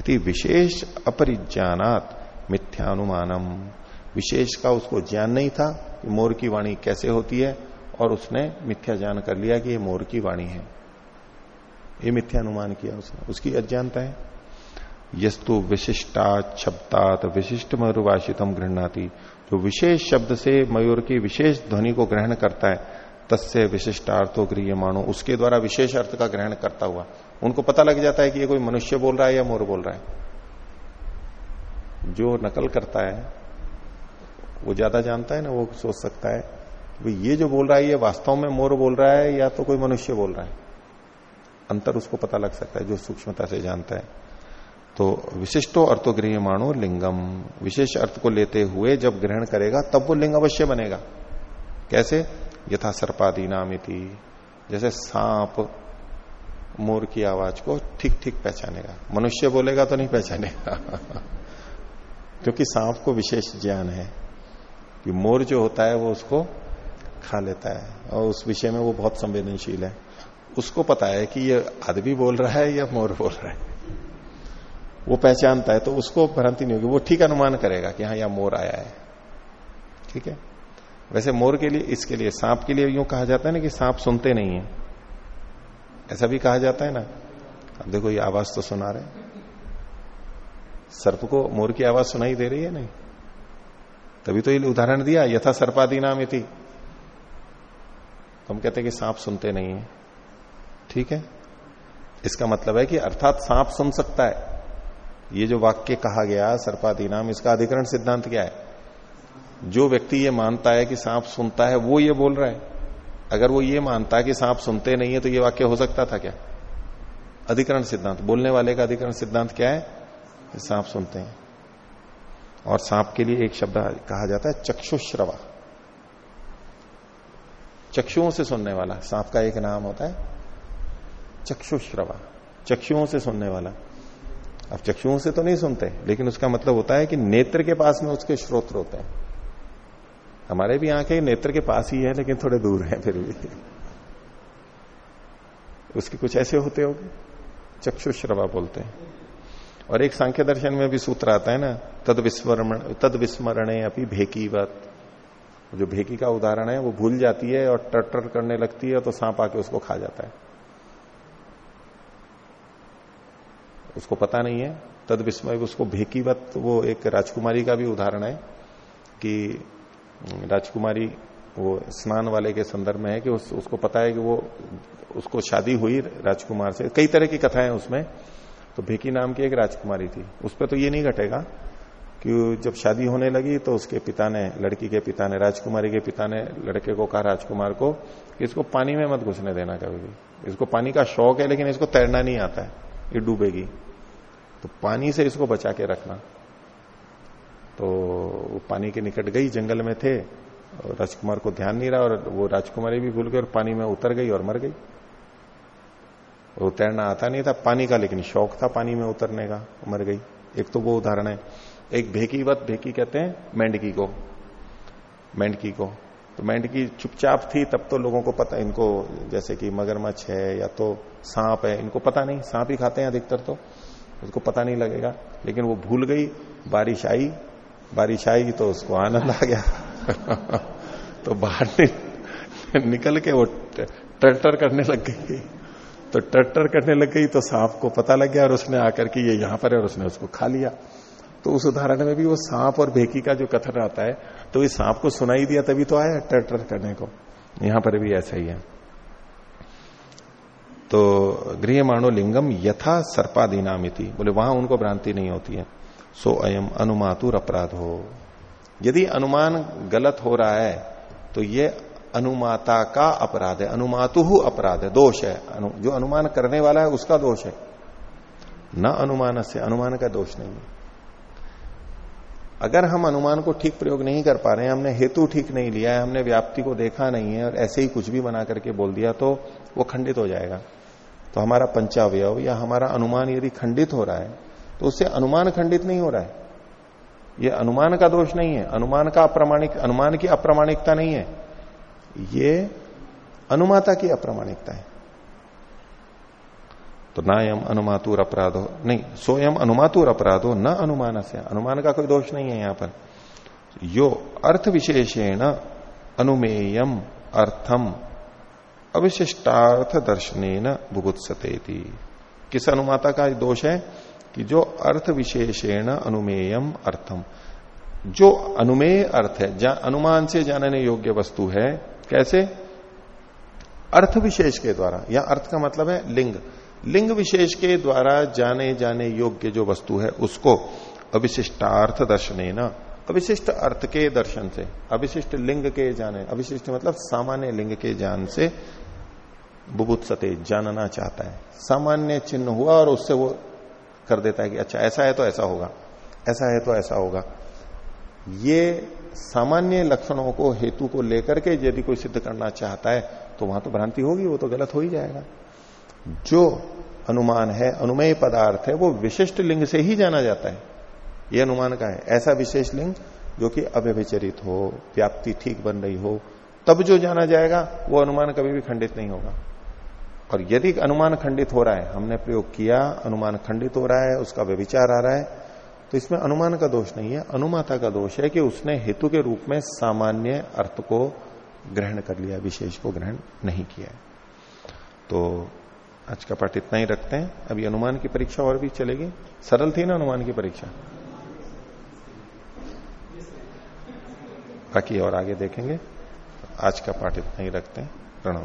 इति विशेष अपरिज्ञानात मिथ्यानुमानम। विशेष का उसको ज्ञान नहीं था कि मोर की वाणी कैसे होती है, और उसने मिथ्या ज्ञान कर लिया कि ये मोर की वाणी है। ये मिथ्यानुमान किया उसने। उसकी अज्ञानता है। यस्तु विशिष्टा शब्दात विशिष्ट मयूरवासितम गृहणाती। जो विशेष शब्द से मयूर की विशेष ध्वनि को ग्रहण करता है तस्य विशिष्टार्थो गृह मानो उसके द्वारा विशेष अर्थ का ग्रहण करता हुआ। उनको पता लग जाता है कि ये कोई मनुष्य बोल रहा है या मोर बोल रहा है। जो नकल करता है, वो ज़्यादा जानता है ना, वो सोच सकता है भाई ये जो बोल रहा है, ये वास्तव में मोर बोल रहा है या तो कोई मनुष्य बोल रहा है। अंतर उसको पता लग सकता है, जो सूक्ष्मता से जानता है। तो विशिष्टो अर्थोगृह मानो लिंगम। विशेष अर्थ को लेते हुए जब ग्रहण करेगा, तब वो लिंग अवश्य बनेगा। कैसे? यथा सर्पादी नामिति जैसे सांप मोर की आवाज़ को ठीक ठीक पहचानेगा। मनुष्य बोलेगा तो नहीं पहचानेगा। क्योंकि सांप को विशेष ज्ञान है कि मोर जो होता है वो उसको खा लेता है और उस विषय में वो बहुत संवेदनशील है। उसको पता है कि ये आदमी बोल रहा है या मोर बोल रहा है। वो पहचानता है तो उसको भ्रांति नहीं होगी। वो ठीक अनुमान करेगा कि हाँ यहाँ मोर आया है। ठीक है? वैसे मोर के लिए, इसके लिए, सांप के लिए यूँ कहा जाता है ना कि सांप सुनते नहीं है। ऐसा भी कहा जाता है ना? अब देखो, ये आवाज़ तो सुना रहे सर्प को मोर की आवाज़ सुनाई दे रही है नहीं? तभी तो ये उदाहरण दिया, यथा सर्पादी नाम थी हम कहते हैं कि सांप सुनते नहीं है। ठीक है? इसका मतलब है कि अर्थात सांप सुन सकता है। ये जो वाक्य कहा गया सर्पादी नाम इसका अधिकरण सिद्धांत क्या है? जो व्यक्ति ये मानता है कि सांप सुनता है, वो ये बोल रहा है। अगर वो ये मानता है कि सांप सुनते नहीं है तो ये वाक्य हो सकता था क्या? अधिकरण सिद्धांत। बोलने वाले का अधिकरण सिद्धांत क्या है? सांप सुनते हैं। और सांप के लिए एक शब्द कहा जाता है, चक्षुश्रवा। चक्षुओं से सुनने वाला, सांप का एक नाम होता है, चक्षुश्रवा। चक्षुओं से सुनने वाला। अब चक्षुओं से तो नहीं सुनते, लेकिन उसका मतलब होता है कि नेत्र के पास में उसके स्रोत्र होते हैं। हमारे भी आँखें नेत्र के पास ही है, लेकिन थोड़े दूर है फिर भी। उसके कुछ ऐसे होते हो चक्षुश्रवा बोलते हैं। और एक सांख्य दर्शन में भी सूत्र आता है ना, तद विस्मरण, तद विस्मरणे अपनी भेकीवत। जो भेकी का उदाहरण है, वो भूल जाती है और टर करने लगती है तो सांप आके उसको खा जाता है। उसको पता नहीं है, तद विस्मय, उसको भेकीवत, वो एक राजकुमारी का भी उदाहरण है कि राजकुमारी वो स्नान वाले के संदर्भ में है कि उस, उसको पता है कि वो उसको शादी हुई राजकुमार से। कई तरह की कथाएँ उसमें। तो भेकी नाम की एक राजकुमारी थी। उस पर तो ये नहीं घटेगा कि जब शादी होने लगी तो उसके पिता ने लड़की के पिता ने राजकुमारी के पिता ने लड़के को कहा राजकुमार को कि इसको पानी में मत घुसने देना कभी भी। इसको पानी का शौक है लेकिन इसको तैरना नहीं आता है। ये डूबेगी। तो पानी से इसको बचा के रखना। तो वो पानी के निकट गई, जंगल में थे, और राजकुमार को ध्यान नहीं रहा, और वो राजकुमारी भी भूल गई और पानी में उतर गई और मर गई। वो तैरना आता नहीं था, पानी का लेकिन शौक था पानी में उतरने का, मर गई। एक तो वो उदाहरण है। एक भेकी वत भेकी कहते हैं, मेंढकी को। मेंढकी को। तो मेंढकी चुपचाप थी, तब तो लोगों को पता, इनको जैसे कि मगरमच्छ है, या तो सांप है, इनको पता नहीं। सांप ही खाते हैं अधिकतर तो उसको पता नहीं लगेगा। लेकिन वो भूल गई, बारिश आई बारिश आएगी तो उसको आनंद आ गया। तो बाहर निकल के वो टर्टर करने लग गई। तो टर्टर करने लग गई तो सांप को पता लग गया और उसने आकर के ये यहाँ पर है और उसने उसको खा लिया। तो उस उदाहरण में भी वो सांप और भेकी का जो कथन आता है तो इस सांप को सुनाई दिया तभी तो आया टर्टर करने को। यहाँ पर भी ऐसा ही है। तो गृह मानो लिंगम यथा सर्पादी नामिति बोले, वहाँ उनको भ्रांति नहीं होती है। सो अयम अनुमातुर अपराध। हो यदि अनुमान गलत हो रहा है तो ये अनुमाता का अपराध है, अनुमातु अपराध है, दोष है। जो अनुमान करने वाला है, उसका दोष है। न अनुमान से, अनुमान का दोष नहीं है। अगर हम अनुमान को ठीक प्रयोग नहीं कर पा रहे हैं, हमने हेतु ठीक नहीं लिया है, हमने व्याप्ति को देखा नहीं है, और ऐसे ही कुछ भी बना करके बोल दिया तो वो खंडित हो जाएगा। तो हमारा पंचावय या हमारा अनुमान यदि खंडित हो रहा है तो उससे अनुमान खंडित नहीं हो रहा है। ये अनुमान का दोष नहीं है। अनुमान का अप्रमाणिक, अनुमान की अप्रमाणिकता नहीं है। ये अनुमाता की अप्रमाणिकता है। तो ना यम अनुमातुर अपराध हो नहीं, सोयम अनुमातुर अपराध हो न अनुमान से अनुमान का कोई दोष नहीं है यहाँ पर। यो अर्थ विशेषेण अनुमेयम अर्थम अविशिष्टार्थ दर्शन बुभुत्सते किस अनुमाता का दोष है? कि जो अर्थ विशेषेण अनुमेयम अर्थम। जो अनुमेय अर्थ है जा, अनुमान से जानने योग्य वस्तु है कैसे? अर्थ विशेष के द्वारा या अर्थ का मतलब है लिंग। लिंग विशेष के द्वारा जाने जाने योग्य जो वस्तु है उसको अविशिष्टार्थ दर्शन न अविशिष्ट अर्थ के दर्शन से अविशिष्ट लिंग के जाने अविशिष्ट मतलब सामान्य लिंग के जान से बुबुत सते जानना चाहता है। सामान्य चिन्ह हुआ और उससे वो कर देता है कि अच्छा ऐसा है तो ऐसा होगा, ऐसा है तो ऐसा होगा। ये सामान्य लक्षणों को, हेतु को लेकर के यदि कोई सिद्ध करना चाहता है तो वहाँ तो भ्रांति होगी, वो तो गलत हो ही जाएगा। जो अनुमान है, अनुमेय पदार्थ है, वो विशिष्ट लिंग से ही जाना जाता है। ये अनुमान का है। ऐसा विशेष लिंग जो कि अव्यभिचरित हो, व्याप्ति ठीक बन रही हो, तब जो जाना जाएगा, वो अनुमान कभी भी खंडित नहीं होगा। और यदि अनुमान खंडित हो रहा है, हमने प्रयोग किया, अनुमान खंडित हो रहा है, उसका व्यविचार आ रहा है तो इसमें अनुमान का दोष नहीं है। अनुमाता का दोष है कि उसने हेतु के रूप में सामान्य अर्थ को ग्रहण कर लिया, विशेष को ग्रहण नहीं किया। तो आज का पाठ इतना ही रखते हैं। अभी अनुमान की परीक्षा और भी चलेगी। सरल थी ना अनुमान की परीक्षा? बाकी और आगे देखेंगे। आज का पाठ इतना ही रखते हैं। ओ